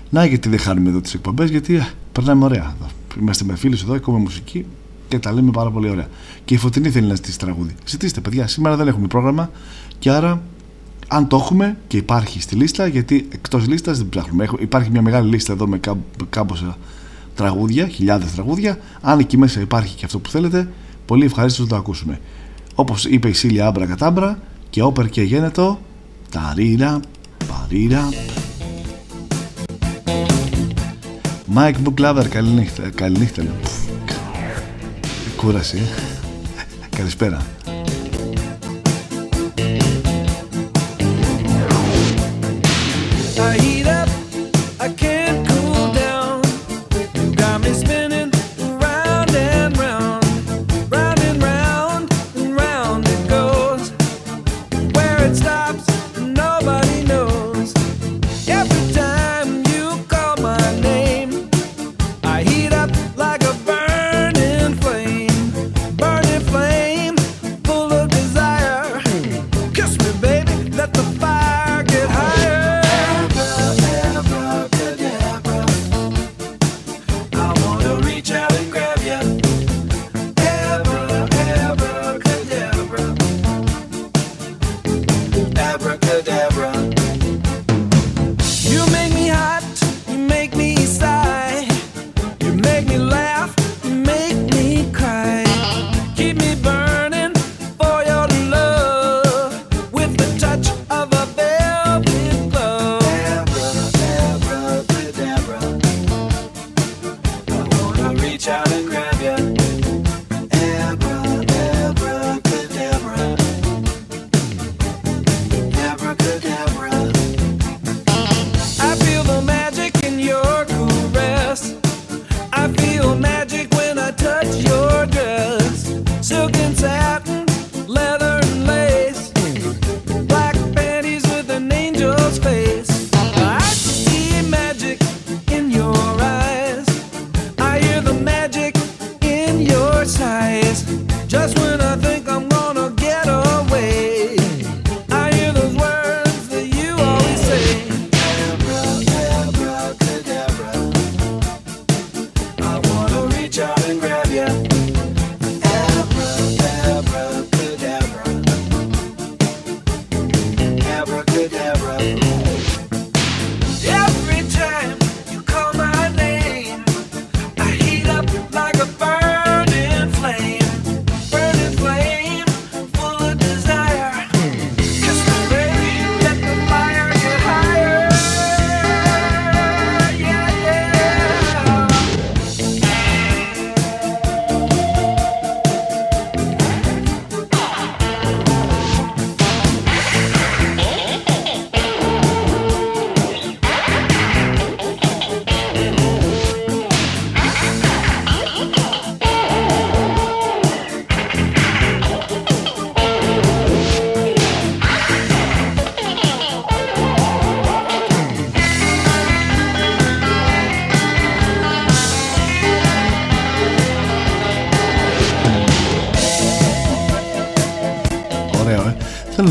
Speaker 5: Να γιατί δεν χάνουμε εδώ τις εκπομπές γιατί ε, περνάμε ωραία εδώ. Είμαστε με φίλους εδώ, ακούμε μουσική και τα λέμε πάρα πολύ ωραία. Και η Φωτεινή θέλει να ζητήσει τραγούδι. Ζητήστε παιδιά, σήμερα δεν έχουμε πρόγραμμα και άρα αν το έχουμε και υπάρχει στη λίστα γιατί εκτός λίστας δεν ψάχνουμε. Έχω, υπάρχει μια μεγάλη λίστα εδώ με κάμποσα τραγούδια, χιλιάδες τραγούδια. Αν εκεί μέσα υπάρχει και αυτό που θέλετε, πολύ ευχαρίστως να το ακούσουμε. Όπως είπε η Σίλια Άμπρα Κατάμπρα και όπερ και γένετο, τα ρίρα, παρίρα, Mike Booklover, καληνύχτα. Καληνύχτα λέω. Κούραση. Καλησπέρα.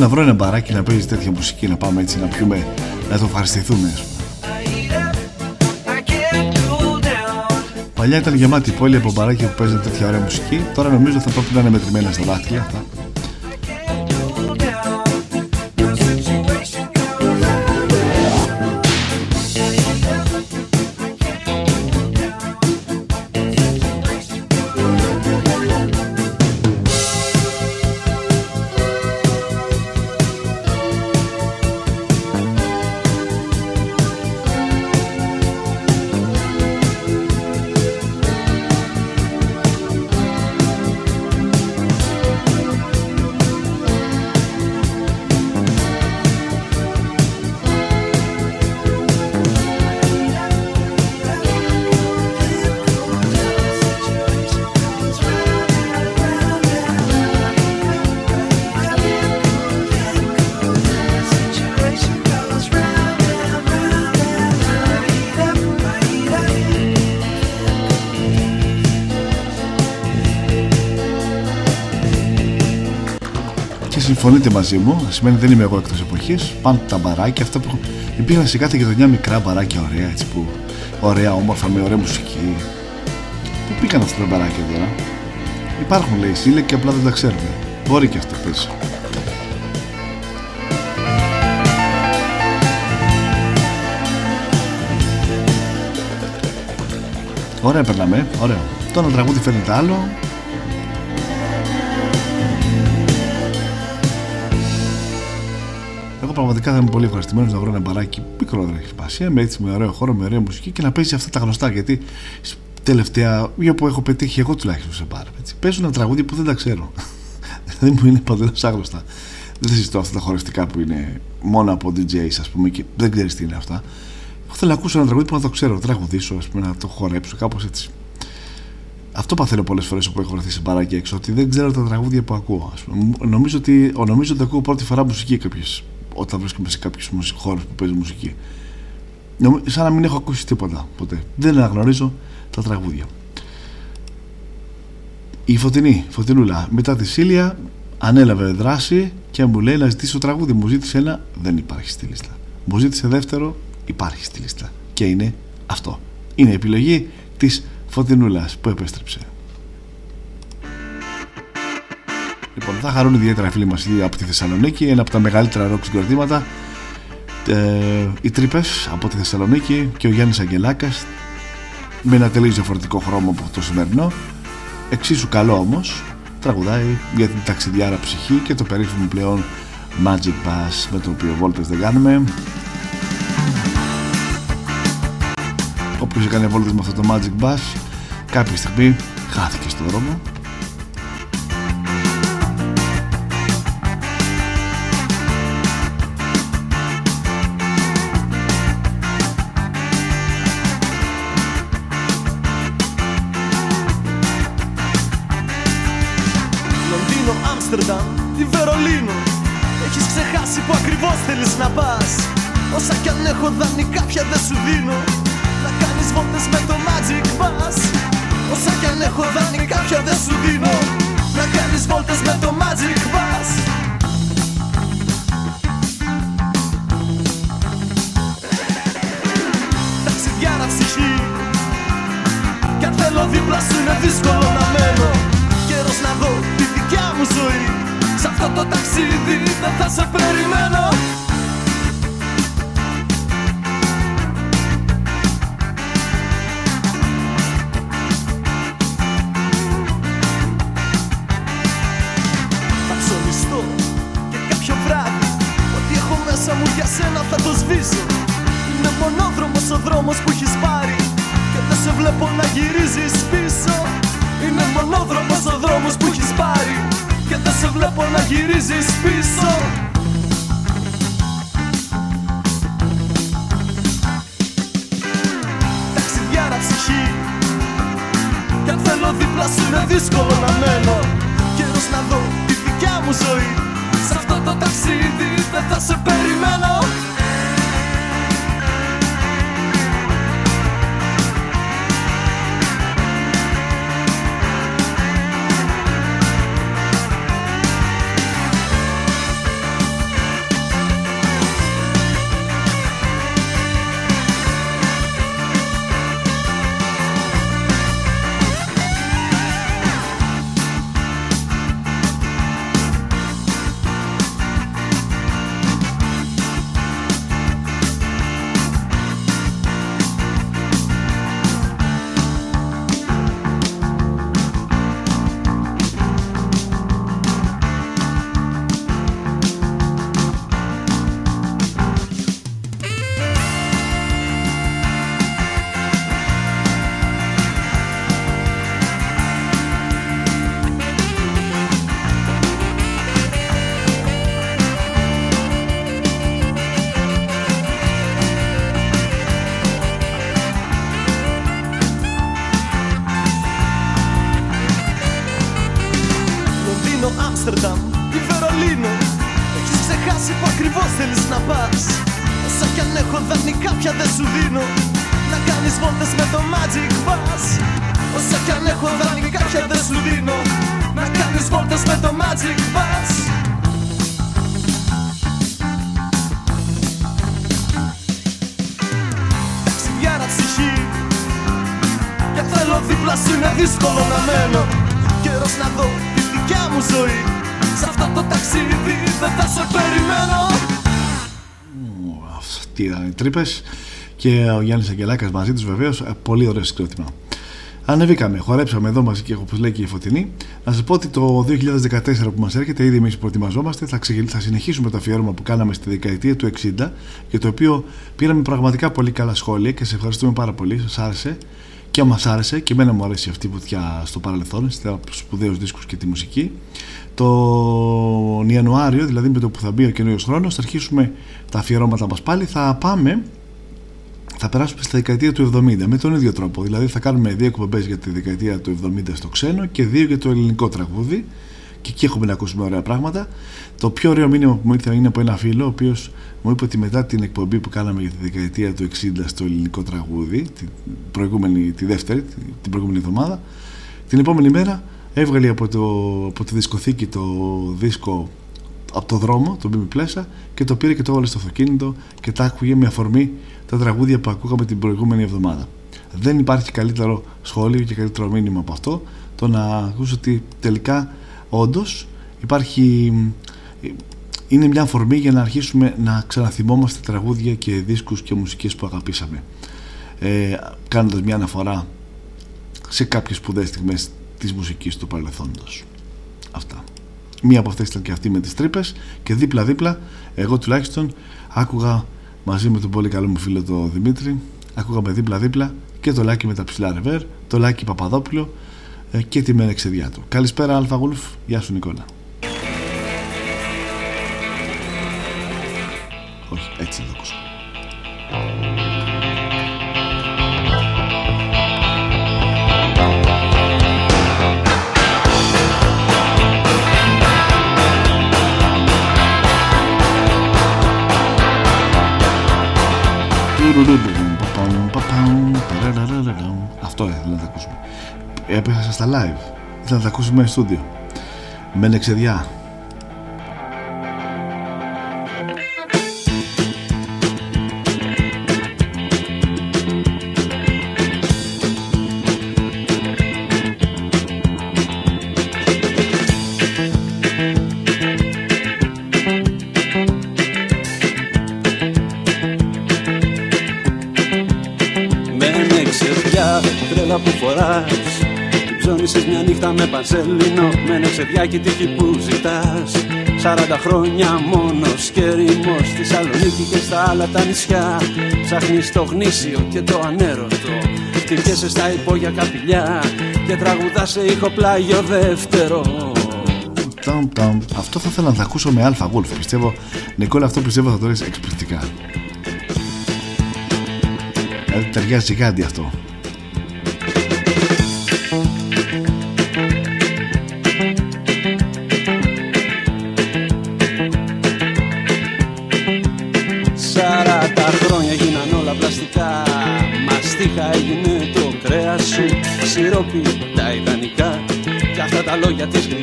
Speaker 5: Να βρω ένα μπαράκι να παίζει τέτοια μουσική, να πάμε έτσι να πιούμε, να το ευχαριστηθούμε. ας πούμε. Παλιά ήταν γεμάτη η πόλη από μπαράκια που παίζουν τέτοια ωραία μουσική. Τώρα νομίζω θα πρέπει να είναι μετρημένα στα δάχτυλα αυτά. Μαζί μου, σημαίνει δεν είμαι εγώ εκτός εποχής. Πάνω τα μπαράκια, αυτά που υπήρχαν σε κάθε γειτονιά μικρά μπαράκια ωραία, έτσι που ωραία, όμορφα, με ωραία μουσική. Πού πήγαν αυτά τα μπαράκια τώρα; Υπάρχουν λέει σύλλε και απλά δεν τα ξέρουμε. Μπορεί και αυτό πέσει. Ωραία περνάμε, ωραία. Το ένα τραγούδι φαίνεται άλλο. Πραγματικά θα είμαι πολύ ευχαριστημένος να βρω ένα μπαράκι μικρό, δεν έχει σημασία, με έτσι με ωραίο χώρο, με ωραία μουσική και να παίζει αυτά τα γνωστά. Γιατί σ- τελευταία, για που έχω πετύχει εγώ τουλάχιστον σε μπαρ, έτσι, παίζουν ένα τραγούδι που δεν τα ξέρω. (laughs) δεν μου είναι παντελώς άγνωστα. Δεν συζητώ αυτά τα χορευτικά που είναι μόνο από DJs, ας πούμε, και δεν ξέρεις τι είναι αυτά. Εγώ θέλω να ακούσω ένα τραγούδι που να το ξέρω, να τραγουδήσω, ας πούμε, να το χορέψω, κάπως έτσι. Αυτό παθαίνω πολλές φορές όπου έχω βρεθεί σε μπαράκι έξω, ότι δεν ξέρω τα τραγούδια που ακούω. Ας πούμε. Νομίζω, ότι, ο, νομίζω ότι ακούω πρώτη φορά μουσική κάποιες, όταν βρίσκομαι σε κάποιου χώρου που παίζει μουσική. Νομι- Σαν να μην έχω ακούσει τίποτα ποτέ. Δεν αναγνωρίζω τα τραγούδια. Η Φωτεινή, Φωτεινούλα, μετά τη Σίλια ανέλαβε δράση και μου λέει να ζητήσω τραγούδι. Μου ζήτησε ένα, δεν υπάρχει στη λίστα. Μου ζήτησε δεύτερο, υπάρχει στη λίστα. Και είναι αυτό. Είναι η επιλογή της Φωτεινούλας που επέστρεψε. Λοιπόν, θα χαρούν ιδιαίτερα οι φίλοι μας οι από τη Θεσσαλονίκη, ένα από τα μεγαλύτερα ροκ συγκροτήματα. Ε, οι τρύπες από τη Θεσσαλονίκη και ο Γιάννης Αγγελάκας με ένα τελείως διαφορετικό χρώμα από το σημερινό. Εξίσου καλό όμως, τραγουδάει για την ταξιδιάρα ψυχή και το περίφημο πλέον Magic Bass με το οποίο βόλτες δεν κάνουμε. Όποιος έκανε βόλτες με αυτό το Magic Bass κάποια στιγμή χάθηκε στον δρόμο.
Speaker 13: Άμστερνταμ ή Βερολίνο Έχεις ξεχάσει που ακριβώς θέλεις να πας. Όσα κι αν έχω δανεικά πια δεν σου δίνω. Να κάνεις βόλτες με το Magic Bus. Όσα κι αν έχω δανεικά πια δεν σου δίνω. Να κάνεις βόλτες με το Magic Bus. Ταξιδιάρα ψυχή. Κι αν θέλω δίπλα σου είναι δύσκολο να μένω. Καιρός να δω τη δικιά μου ζωή. Σ' αυτό το ταξίδι δεν θα σε περιμένω. Θα ψωνιστώ και κάποιο βράδυ. Ό,τι έχω μέσα μου για σένα θα το σβήσω. Είναι μονόδρομος ο δρόμος που έχεις πάρει. Και δεν σε βλέπω να γυρίζεις πίσω Είναι μονόδρομος ο δρόμος που έχεις πάρει Και δεν σε βλέπω να γυρίζεις πίσω. Ταξιδιάρα ψυχή. Κι αν θέλω δίπλα σου είναι δύσκολο να μένω. Καιρός να δω τη δικιά μου ζωή. Σ' αυτό το ταξίδι δεν θα σε περιμένω
Speaker 5: τρύπε και ο Γιάννης Αγγελάκας μαζί τους βεβαίως. Πολύ ωραίο συγκρότημα. Ανεβήκαμε, χορέψαμε εδώ μαζί και όπως λέει και η Φωτεινή. Να σας πω ότι το 2014 που μας έρχεται, ήδη εμείς προετοιμαζόμαστε, θα, ξε... θα συνεχίσουμε το αφιέρωμα που κάναμε στη δεκαετία του 60 και το οποίο πήραμε πραγματικά πολύ καλά σχόλια και σε ευχαριστούμε πάρα πολύ. Σας άρεσε και μας άρεσε και εμένα μου αρέσει αυτή η βουτιά στο παρελθόν, στου σπουδαίους δίσκους και τη μουσική. Τον Ιανουάριο, δηλαδή με το που θα μπει ο καινούριο χρόνος, θα αρχίσουμε τα αφιερώματα μας πάλι. Θα πάμε θα περάσουμε στη δεκαετία του 70 με τον ίδιο τρόπο. Δηλαδή θα κάνουμε δύο εκπομπές για τη δεκαετία του 70 στο ξένο και δύο για το ελληνικό τραγούδι. Και εκεί έχουμε να ακούσουμε ωραία πράγματα. Το πιο ωραίο μήνυμα που μου ήρθε είναι από ένα φίλο, ο οποίος μου είπε ότι μετά την εκπομπή που κάναμε για τη δεκαετία του 60 στο ελληνικό τραγούδι, την, προηγούμενη, τη δεύτερη, την προηγούμενη εβδομάδα, την επόμενη μέρα έβγαλε από το, από τη δισκοθήκη το δίσκο από το δρόμο, τον Μπίμι Πλέσα και το πήρε και το έβαλε στο αυτοκίνητο και τα άκουγε με αφορμή τα τραγούδια που ακούγαμε την προηγούμενη εβδομάδα. Δεν υπάρχει καλύτερο σχόλιο και καλύτερο μήνυμα από αυτό το να ακούσω ότι τελικά όντως υπάρχει είναι μια αφορμή για να αρχίσουμε να ξαναθυμόμαστε τραγούδια και δίσκους και μουσικές που αγαπήσαμε ε, κάνοντας μια αναφορά σε κάποιες σπουδαίες στιγμές της μουσικής του παρελθόντος. Αυτά. Μία από αυτές ήταν και αυτή με τις τρύπες και δίπλα δίπλα εγώ τουλάχιστον άκουγα μαζί με τον πολύ καλό μου φίλο τον Δημήτρη ακούγαμε δίπλα δίπλα και το Λάκη με τα ψηλά ρεβέρ το Λάκη Παπαδόπουλο ε, και τη μέρα εξαιδιά του. Καλησπέρα Αλφα Γουλφ, γεια σου Νικόλα. Όχι έτσι δεν το ακούσω Αυτό ήθελα να τα ακούσουμε. Έπεσα στα live. Ήθελα να τα ακούσουμε στο στούντιο. Με νεξεδιά.
Speaker 14: Πανσελίνο με ένα ξεδιάκι τύχη που ζητάς 40 χρόνια μόνος και ρημός Στη Σαλονίκη και στα άλλα τα νησιά Ψάχνεις το γνήσιο και το ανέρωτο Χτυπιέσαι στα υπόγεια καπηλιά Και τραγουδάς σε ήχο πλάγιο δεύτερο
Speaker 5: Ταμ, ταμ. Αυτό θα ήθελα να τα ακούσω με Αλφα Wolf. Πιστεύω, Νικόλα, αυτό πιστεύω θα το ρίξει εκπληκτικά. Δηλαδή ταιριάζει κάτι αυτό.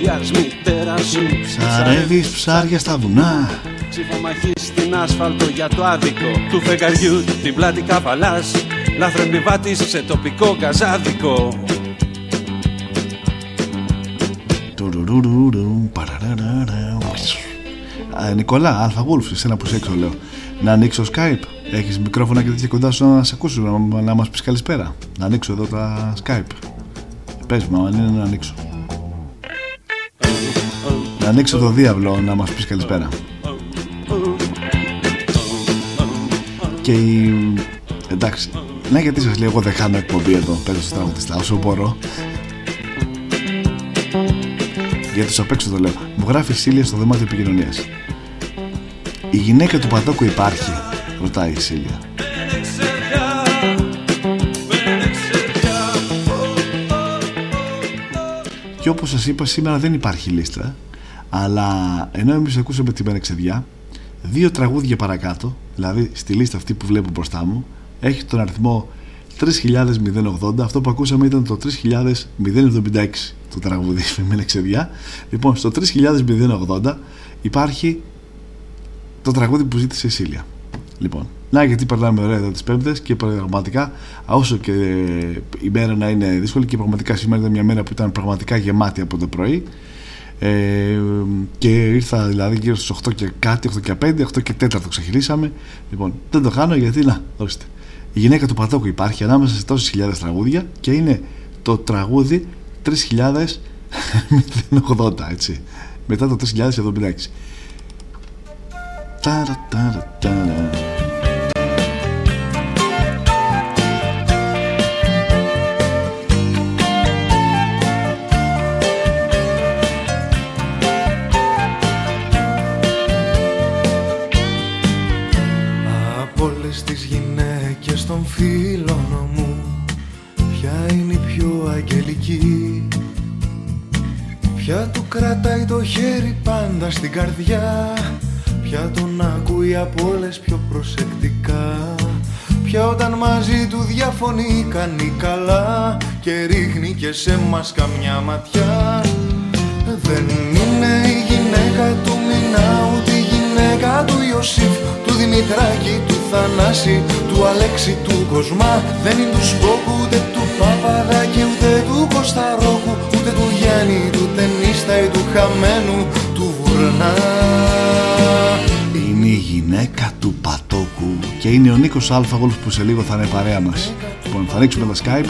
Speaker 14: Λόγια της γριάς μητέρα σου
Speaker 5: Ψαρεύεις ψάρια στα βουνά.
Speaker 14: Ψηφομαχή στην άσφαλτο για το άδικο. Του φεγγαριού την πλάτη καβαλάς. Λάθρεμπιβάτης σε τοπικό καζάδικο.
Speaker 5: Νικολά, Αλφα Γούλφ, εσένα που σε έξω λέω. Να ανοίξω Skype. Έχεις μικρόφωνα και τέτοια κοντά σου να σε ακούσουν να, να μας πεις καλησπέρα. Να ανοίξω εδώ τα Skype. Πες μου αν είναι να ανοίξω Να ανοίξω το διάβλο να μας πεις καλησπέρα. Και η... Εντάξει. Ναι γιατί σας λέω εγώ δεν χάνω εκπομπή εδώ Πέρα στο τραγουδιστάς όσο μπορώ. Γιατί σου απ' έξω το λέω. Μου γράφει η Σίλια στο δωμάτιο επικοινωνίας. Η γυναίκα του Πατόκου υπάρχει Ρωτάει η Σίλια. Και όπως σας είπα σήμερα δεν υπάρχει λίστα Αλλά ενώ εμείς ακούσαμε τη Μενεξεδιά δύο τραγούδια παρακάτω, δηλαδή στη λίστα αυτή που βλέπω μπροστά μου, έχει τον αριθμό 3.080. Αυτό που ακούσαμε ήταν το 3.076 το τραγούδι (laughs) με λεξεδιά. Λοιπόν, στο 3.080 υπάρχει το τραγούδι που ζήτησε η Σίλια. Λοιπόν, να γιατί περνάμε ωραία εδώ τις Πέμπτες και πραγματικά, όσο και η μέρα να είναι δύσκολη και πραγματικά σήμερα ήταν μια μέρα που ήταν πραγματικά γεμάτη από το πρωί. Ε, και ήρθα δηλαδή γύρω στις 8 και κάτι, 8 και 5, 8 και 4 το ξεχυλήσαμε. Λοιπόν, δεν το κάνω γιατί, να, ορίστε. Η γυναίκα του Πατόκου υπάρχει ανάμεσα σε τόσες χιλιάδες τραγούδια και είναι το τραγούδι 3.080 έτσι. Μετά το 3.076. Ταρα, ταρα, ταρα.
Speaker 15: Μαζί του διαφωνεί κάνει καλά Και ρίχνει και σε μας καμιά ματιά. Δεν είναι η γυναίκα του Μινά ούτε η γυναίκα του Ιωσήφ Του Δημητράκη, του Θανάση, του Αλέξη, του Κοσμά. Δεν είναι του Σπόκου, ούτε του Παπαδάκη, ούτε του Κωνσταρόκου Ούτε του Γιάννη, του Τενίστα ή του Χαμένου, του Βουρνά.
Speaker 5: Είναι η γυναίκα του Πατόκου και είναι ο Νίκος Αλφαγόλος που σε λίγο θα είναι παρέα μας. Λοιπόν, θα ανοίξουμε τα Skype,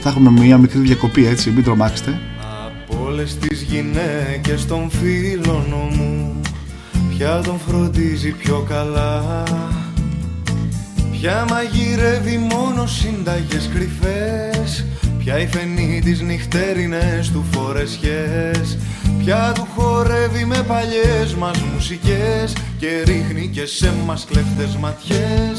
Speaker 5: θα έχουμε μια μικρή διακοπή έτσι, μην τρομάξετε.
Speaker 15: Από όλες τις γυναίκες των φίλων μου Ποια τον φροντίζει πιο καλά Ποια μαγειρεύει μόνο σύνταγες κρυφές Ποια υφαινεί τις νυχτέρινες του φορεσιές Ποια του χορεύει με παλιές μας μουσικές Και ρίχνει και σε μας κλέφτες ματιές.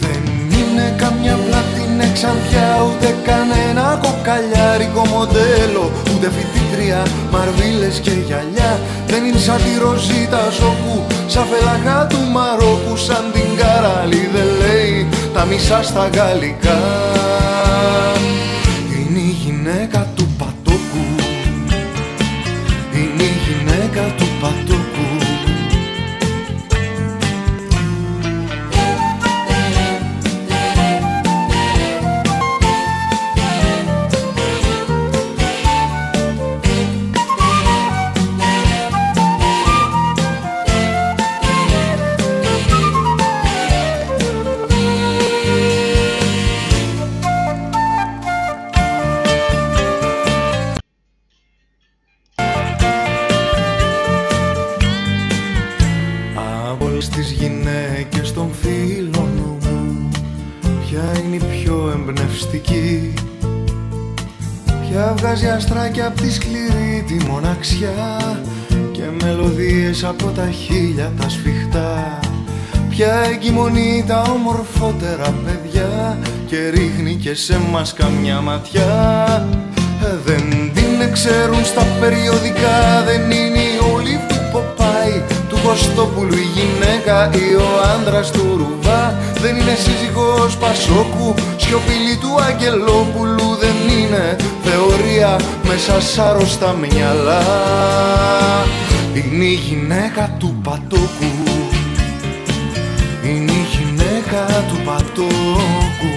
Speaker 15: Δεν είναι καμιά πλατινέ ξανθιά Ούτε κανένα κοκαλιάρικο μοντέλο Ούτε φοιτήτρια, μαρβίλες και γυαλιά. Δεν είναι σαν τη Ροζίτα Ζοκού Σαν φελαγά του Μαρόκου Σαν την Καραλή δεν λέει Τα μισά στα γαλλικά. Είναι η γυναίκα εγκυμονεί τα ομορφότερα παιδιά Και ρίχνει και σε μας καμιά ματιά. Ε, Δεν την ξέρουν στα περιοδικά Δεν είναι η όλη του Ποπάη Του Κωστόπουλου η γυναίκα ή ο άντρας του Ρουβά. Δεν είναι σύζυγος Πασόκου Σιωπηλή του Αγγελόπουλου. Δεν είναι θεωρία μέσα σ' άρρωστα μυαλά. Είναι η γυναίκα του Πατόκου είναι η γυναίκα του Πατόκου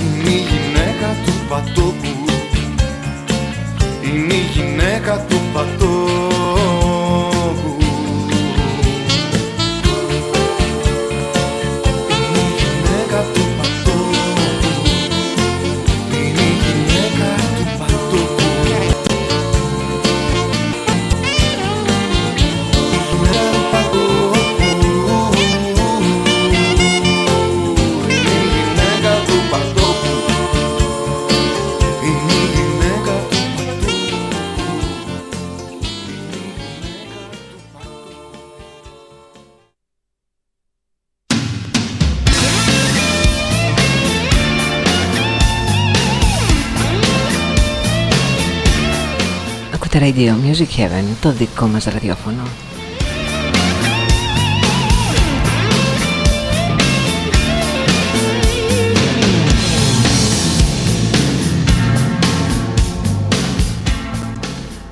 Speaker 15: Είναι η γυναίκα του Πατόκου Είναι η γυναίκα του Πατόκου
Speaker 1: Radio Music Heaven, το δικό μας ραδιόφωνο.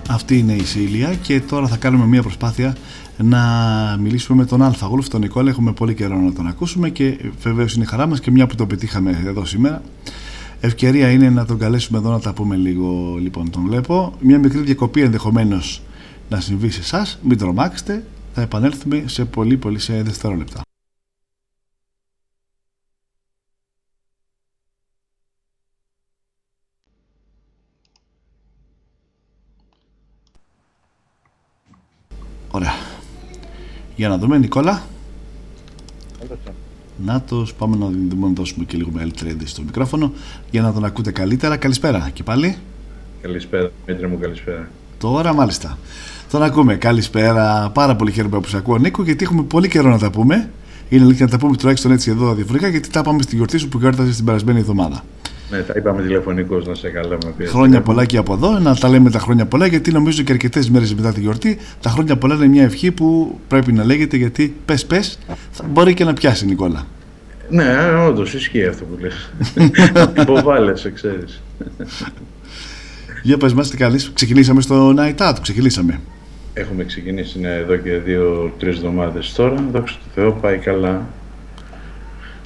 Speaker 5: Αυτή είναι η Σίλια και τώρα θα κάνουμε μια προσπάθεια να μιλήσουμε με τον Αλφα Γουλφ, τον Νικόλα. Έχουμε πολύ καιρό να τον ακούσουμε και βεβαίως είναι χαρά μας και μια που το πετύχαμε εδώ σήμερα. Ευκαιρία είναι να τον καλέσουμε εδώ να τα πούμε λίγο. Λοιπόν, τον βλέπω. Μια μικρή διακοπή ενδεχομένως να συμβεί σε εσάς. Μην τρομάξετε. Θα επανέλθουμε σε πολύ πολύ σε δευτερόλεπτα. Ωραία. Για να δούμε, Νικόλα. Να το πάμε να δούμε, να δώσουμε και λίγο μεγαλύτερη ένταση στο μικρόφωνο για να τον ακούτε καλύτερα. Καλησπέρα και πάλι.
Speaker 9: Καλησπέρα, Δημήτρη μου, καλησπέρα.
Speaker 5: Τώρα μάλιστα. Τον ακούμε. Καλησπέρα. Πάρα πολύ χαίρομαι που σε ακούω, Νίκο, γιατί έχουμε πολύ καιρό να τα πούμε. Είναι αλήθεια να τα πούμε τουλάχιστον έτσι εδώ διαφορετικά, γιατί τα πάμε στη γιορτή σου που γιόρταζε την περασμένη εβδομάδα.
Speaker 9: Ναι, τα είπαμε τηλεφωνικώς να σε καλά με πει.
Speaker 5: Χρόνια πολλά και από εδώ, να τα λέμε τα χρόνια πολλά, γιατί νομίζω και αρκετές μέρες μετά τη γιορτή, τα χρόνια πολλά είναι μια ευχή που πρέπει να λέγεται, γιατί πες, πες, μπορεί και να πιάσει, Νικόλα.
Speaker 9: Ναι, όντως ισχύει αυτό που λες. (laughs) Υποβάλλεσαι, ξέρεις.
Speaker 5: Για πες μας τι κάνεις, ξεκινήσαμε στο Night Out, ξεκινήσαμε.
Speaker 9: Έχουμε ξεκινήσει ναι, εδώ και δύο-τρεις εβδομάδες τώρα. Δόξα τω Θεώ, πάει καλά.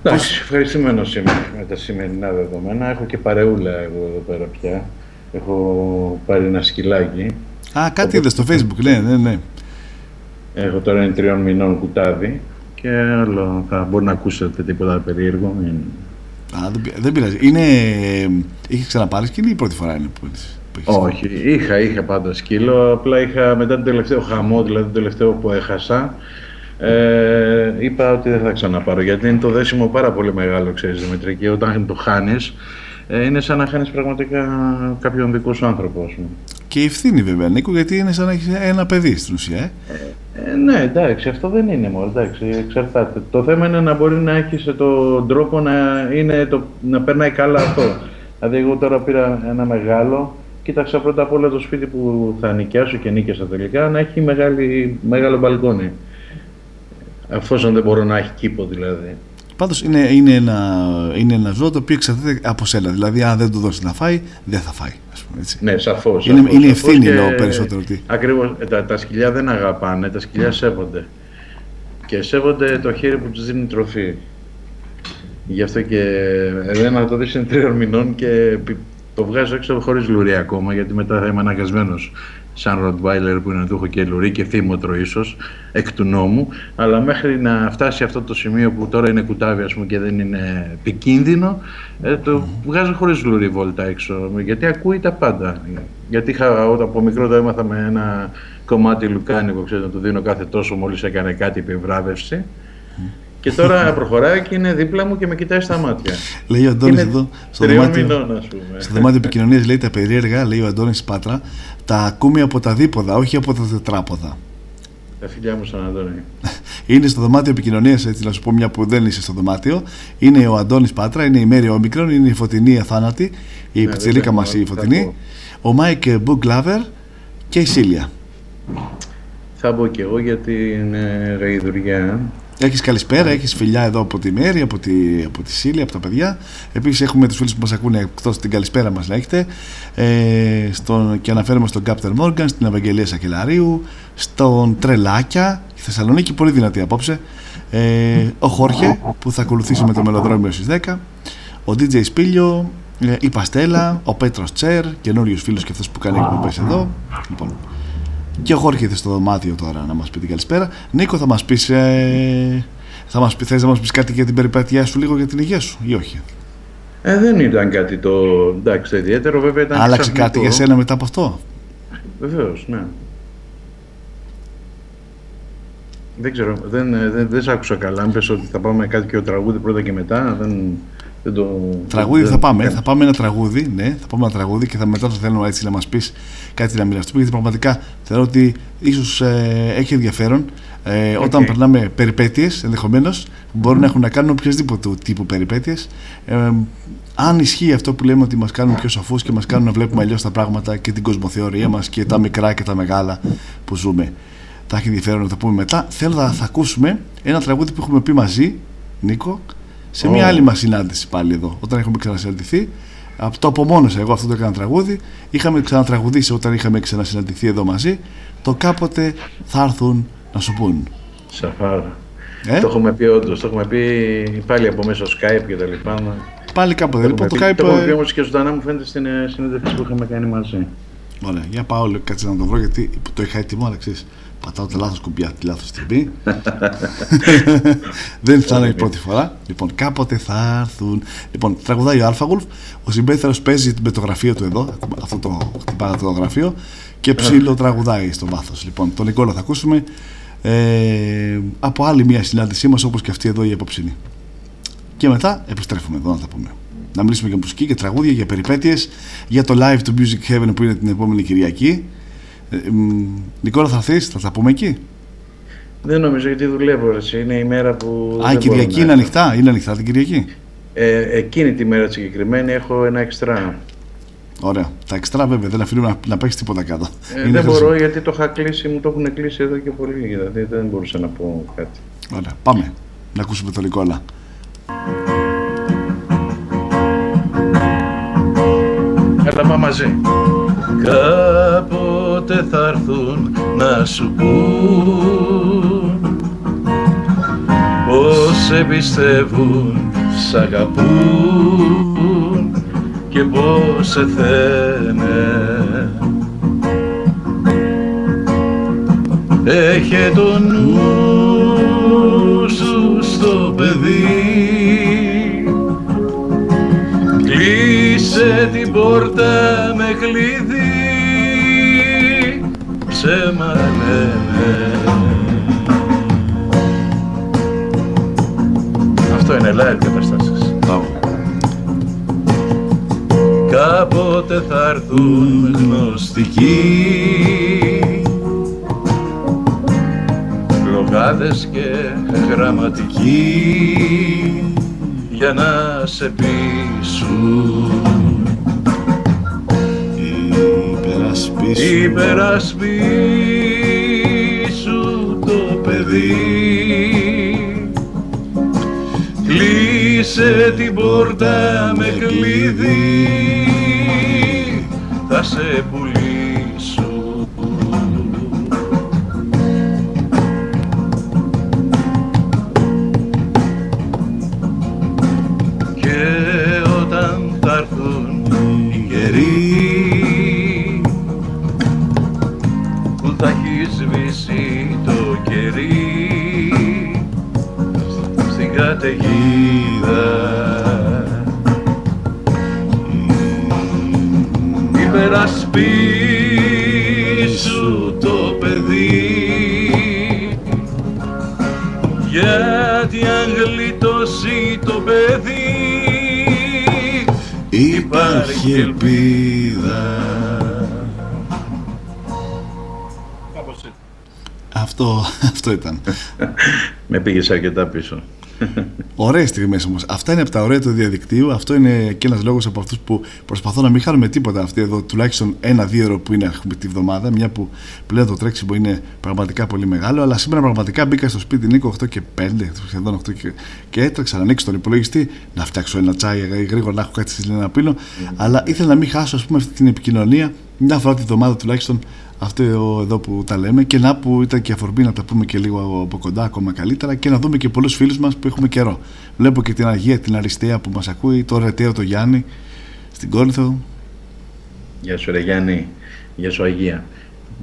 Speaker 9: Εντάξει, ευχαριστημένος είμαι με τα σημερινά δεδομένα. Έχω και παρεούλα εγώ εδώ πέρα πια. Έχω πάρει ένα σκυλάκι.
Speaker 5: Α, κάτι είδες στο facebook, ναι, ναι, ναι.
Speaker 9: Έχω τώρα είναι τριών μηνών κουτάδι και άλλο θα μπορεί να ακούσετε τίποτα περίεργο. μην-
Speaker 5: Α, δεν, πει- δεν πειράζει. Είναι, είχε ξαναπάρει και είναι η πρώτη φορά είναι που, που έχεις.
Speaker 9: Όχι, είχα, είχα πάντα σκύλο. Απλά είχα μετά τον τελευταίο χαμό, δηλαδή τον τελευταίο που έχασα. Ε, είπα ότι δεν θα ξαναπάρω γιατί είναι το δέσιμο πάρα πολύ μεγάλο, ξέρεις Δημήτρη. Και όταν το χάνεις, ε, είναι σαν να χάνεις πραγματικά κάποιον δικό σου άνθρωπο, ας πούμε.
Speaker 5: Και η ευθύνη βέβαια, Νίκο, γιατί είναι σαν να έχεις ένα παιδί στην ουσία. Ε.
Speaker 9: Ε, ναι, εντάξει, αυτό δεν είναι μόνο, εντάξει, εξαρτάται. Το θέμα είναι να μπορεί να έχεις τον τρόπο να, είναι το, να περνάει καλά αυτό. Δηλαδή, εγώ τώρα πήρα ένα μεγάλο, κοίταξα πρώτα απ' όλα το σπίτι που θα νοικιάσω και νίκιασα τελικά, να έχει μεγάλη, μεγάλο μπαλκόνι. Εφόσον δεν μπορώ να έχει κήπο δηλαδή.
Speaker 5: Πάντως είναι, είναι, ένα, είναι ένα ζώο το οποίο εξαρτάται από σένα. Δηλαδή, αν δεν του δώσεις να φάει, δεν θα φάει. Ας πούμε, έτσι.
Speaker 9: Ναι, σαφώς.
Speaker 5: Είναι, είναι ευθύνη, εννοώ περισσότερο. Ότι...
Speaker 9: Ακριβώς. Τα, τα σκυλιά δεν αγαπάνε, τα σκυλιά σέβονται. Και σέβονται το χέρι που τους δίνει τροφή. Γι' αυτό και εμένα το δεις είναι τριών μηνών και πι- το βγάζω έξω χωρίς λουρί ακόμα, γιατί μετά θα είμαι αναγκασμένος σαν Ροτβάιλερ που είναι να του έχω και λουρί και θύμωτρο ίσως εκ του νόμου. Αλλά μέχρι να φτάσει αυτό το σημείο που τώρα είναι κουτάβι ας πούμε, και δεν είναι επικίνδυνο, ε, το βγάζω χωρίς λουρί βόλτα έξω. Γιατί ακούει τα πάντα. Γιατί είχα, όταν από μικρό το έμαθα με ένα κομμάτι λουκάνικο, ξέρω, να του δίνω κάθε τόσο μόλις έκανε κάτι επιβράβευση. Και τώρα προχωράει και είναι δίπλα μου και με κοιτάει στα μάτια.
Speaker 5: Λέει ο Αντώνης
Speaker 9: Είναι
Speaker 5: εδώ στο
Speaker 9: τριών
Speaker 5: δωμάτιο,
Speaker 9: μηνών, ας πούμε.
Speaker 5: στο δωμάτιο επικοινωνίας, λέει τα περίεργα, λέει ο Αντώνης Πάτρα, τα ακούμε από τα δίποδα, όχι από τα τετράποδα.
Speaker 9: Τα φιλιά μου στον Αντώνη. (laughs)
Speaker 5: Είναι στο δωμάτιο επικοινωνίας, έτσι να σου πω μια που δεν είσαι στο δωμάτιο. Είναι ο Αντώνης Πάτρα, είναι η Μέρη Όμικρον, είναι η Φωτεινή Αθάνατη, η
Speaker 9: Ναι,
Speaker 5: πιτσιρίκα
Speaker 9: βέβαια,
Speaker 5: μας η
Speaker 9: θα
Speaker 5: Φωτεινή,
Speaker 9: πω.
Speaker 5: ο Μάικ Μπουκλάβερ και η Σίλια.
Speaker 9: Θα μπω κι εγώ για την ε, γαϊδουριά.
Speaker 5: Έχεις καλησπέρα, έχεις φιλιά εδώ από τη Μέρη, από τη, από τη Σίλια, από τα παιδιά. Επίσης έχουμε τους φίλους που μας ακούνε εκτός την καλησπέρα μας να έχετε. Ε, στον, και αναφέρομαι στον Κάπτεν Μόργαν, στην Ευαγγελία Σακελαρίου, στον Τρελάκια, η Θεσσαλονίκη, πολύ δυνατή απόψε. Ε, ο Χόρχε που θα ακολουθήσει με το μελοδρόμιο στις 10. Ο DJ Σπίλιο, ε, η Παστέλα, ο Πέτρος Τσέρ, καινούριο φίλο και αυτό που κάνει εκπομπές εδώ. Λοιπόν, και ο Χόρχε ήρθε στο δωμάτιο τώρα να μας πει την καλησπέρα. Νίκο, θα μας πεις, ε, θα μας πεις, θες να μας πεις κάτι για την περιπέτειά σου λίγο για την υγεία σου ή όχι;
Speaker 9: Ε, δεν ήταν κάτι το, εντάξει, το ιδιαίτερο, βέβαια ήταν
Speaker 5: Άλλαξε
Speaker 9: ξαφνικό.
Speaker 5: κάτι για σένα μετά από αυτό;
Speaker 9: Βεβαίως, ναι. Δεν ξέρω, δεν, ε, δεν, δεν σ' άκουσα καλά. Αν πες ότι θα πάμε κάτι και ο τραγούδι πρώτα και μετά, δεν, δεν το...
Speaker 5: Τραγούδι
Speaker 9: δεν-
Speaker 5: θα πάμε, θα πάμε ένα τραγούδι, ναι, θα πάμε ένα τραγούδι και θα μετά θα θέλω έτσι να μας πεις κάτι να μοιραστούμε γιατί πραγματικά θεωρώ ότι ίσως ε, έχει ενδιαφέρον ε, όταν
Speaker 9: Οκ.
Speaker 5: περνάμε περιπέτειες ενδεχομένως μπορούν να έχουν να κάνουν οποιασδήποτε τύπου περιπέτειες. Ε, αν ισχύει αυτό που λέμε ότι μας κάνουν πιο σοφούς και μας κάνουν να βλέπουμε αλλιώς τα πράγματα και την κοσμοθεωρία μας και τα μικρά και τα μεγάλα που ζούμε. Θα έχει ενδιαφέρον να το πούμε μετά. Θέλω να θα ακούσουμε ένα τραγούδι που έχουμε πει μαζί Νίκο σε μια
Speaker 9: Ω.
Speaker 5: άλλη μας συνάντηση πάλι εδώ όταν έχουμε ξανασυναντηθεί Από το απομόνωσα εγώ αυτό το έκανα τραγούδι. Είχαμε ξανατραγουδήσει όταν είχαμε ξανασυναντηθεί εδώ μαζί. Το κάποτε θα έρθουν να σου πούν.
Speaker 9: Σαφάρα.
Speaker 5: Ε;
Speaker 9: Το έχουμε πει όντως, το έχουμε πει πάλι από μέσω Skype και τα λοιπά.
Speaker 5: Πάλι κάποτε.
Speaker 9: Το
Speaker 5: Λοιπόν, το
Speaker 9: έχουμε πει-
Speaker 5: Skype.
Speaker 9: Το έχουμε πει
Speaker 5: ε,
Speaker 9: όμως και ζωντανά μου φαίνεται στην ε, συνέντευξη που είχαμε κάνει μαζί.
Speaker 5: Ωραία, για πάω λίγο κάτσε να το βρω γιατί το είχα έτοιμο, αλλά ξέρεις, πατάω τα λάθος κουμπιά τη λάθος στιγμή. Δεν θα είναι η πρώτη φορά. Λοιπόν, κάποτε θα έρθουν. Λοιπόν, τραγουδάει ο Αλφαγουλφ. Ο συμπέθερος παίζει με το γραφείο του εδώ. Αυτό το χτυπάει το γραφείο. Και ψήλο τραγουδάει στο βάθος. Λοιπόν, τον Νικόλα θα ακούσουμε ε, από άλλη μια συνάντησή μας όπως και αυτή εδώ η απόψινή. Και μετά επιστρέφουμε εδώ να τα πούμε. Να μιλήσουμε για μουσική, για τραγούδια, για περιπέτειες, για το live του Music Heaven που είναι την επόμενη Κυριακή. Ε, μ, Νικόλα θα έρθεις, θα τα πούμε εκεί;
Speaker 9: Δεν νομίζω γιατί δουλεύω, ρε, εσύ. είναι η μέρα που.
Speaker 5: Α, η
Speaker 9: δεν
Speaker 5: Κυριακή
Speaker 9: μπορώ
Speaker 5: είναι
Speaker 9: να-
Speaker 5: ανοιχτά, είναι ανοιχτά την Κυριακή;
Speaker 9: Ε, εκείνη τη μέρα τη συγκεκριμένη έχω ένα εξτρά.
Speaker 5: Ωραία. Τα εξτρά βέβαια δεν αφήνουμε να, να παίξεις τίποτα κάτω.
Speaker 9: Ε,
Speaker 5: Είναι
Speaker 9: δεν
Speaker 5: χρήσιμο.
Speaker 9: μπορώ γιατί το είχα κλείσει, μου το έχουν κλείσει εδώ και πολύ. Δηλαδή δεν μπορούσα να πω κάτι.
Speaker 5: Ωραία, πάμε να ακούσουμε τον Νικόλα.
Speaker 9: Έλα πάμε μαζί. Κάποτε θα έρθουν να σου πούν Πως σε πιστεύουν, σ' αγαπούν και πως σε θένε Έχε το νου σου στο παιδί. Κλείσε την πόρτα με κλειδί Ψέμα λένε Αυτό είναι live καταστάσεις. Κάποτε θα έρθουν γνωστικοί Λογάδες και γραμματικοί για να σε πείσουν
Speaker 5: Υπερασπίσου
Speaker 9: Υπερασπίσου το παιδί. Κλείσε την πόρτα με κλειδί. Θα σε πουλήσω
Speaker 5: ελπίδα Αυτό, (laughs) αυτό ήταν.
Speaker 9: Με πήγες αρκετά πίσω.
Speaker 5: Ωραίες στιγμές όμως. Αυτά είναι από τα ωραία του διαδικτύου. Αυτό είναι και ένας λόγος από αυτούς που προσπαθώ να μην χάνουμε τίποτα αυτή εδώ, τουλάχιστον ένα-δύο ώρο που είναι έχουμε τη βδομάδα. Μια που πλέον το τρέξιμο είναι πραγματικά πολύ μεγάλο. Αλλά σήμερα πραγματικά μπήκα στο σπίτι Νίκο 8 και 5, σχεδόν 8 και, και έτρεξα να ανοίξω τον υπολογιστή, να φτιάξω ένα τσάι γρήγορα να έχω κάτι στη να πίνω. Αλλά ήθελα να μην χάσω ας πούμε, αυτή την επικοινωνία μια φορά τη βδομάδα τουλάχιστον αυτό εδώ που τα λέμε και να που ήταν και αφορμή να τα πούμε και λίγο από κοντά ακόμα καλύτερα και να δούμε και πολλούς φίλους μας που έχουμε καιρό. Βλέπω και την Αγία, την Αριστεία που μας ακούει, το Ρετέο, το Γιάννη στην Κόρινθο.
Speaker 9: Γεια σου ρε Γιάννη, γεια σου Αγία.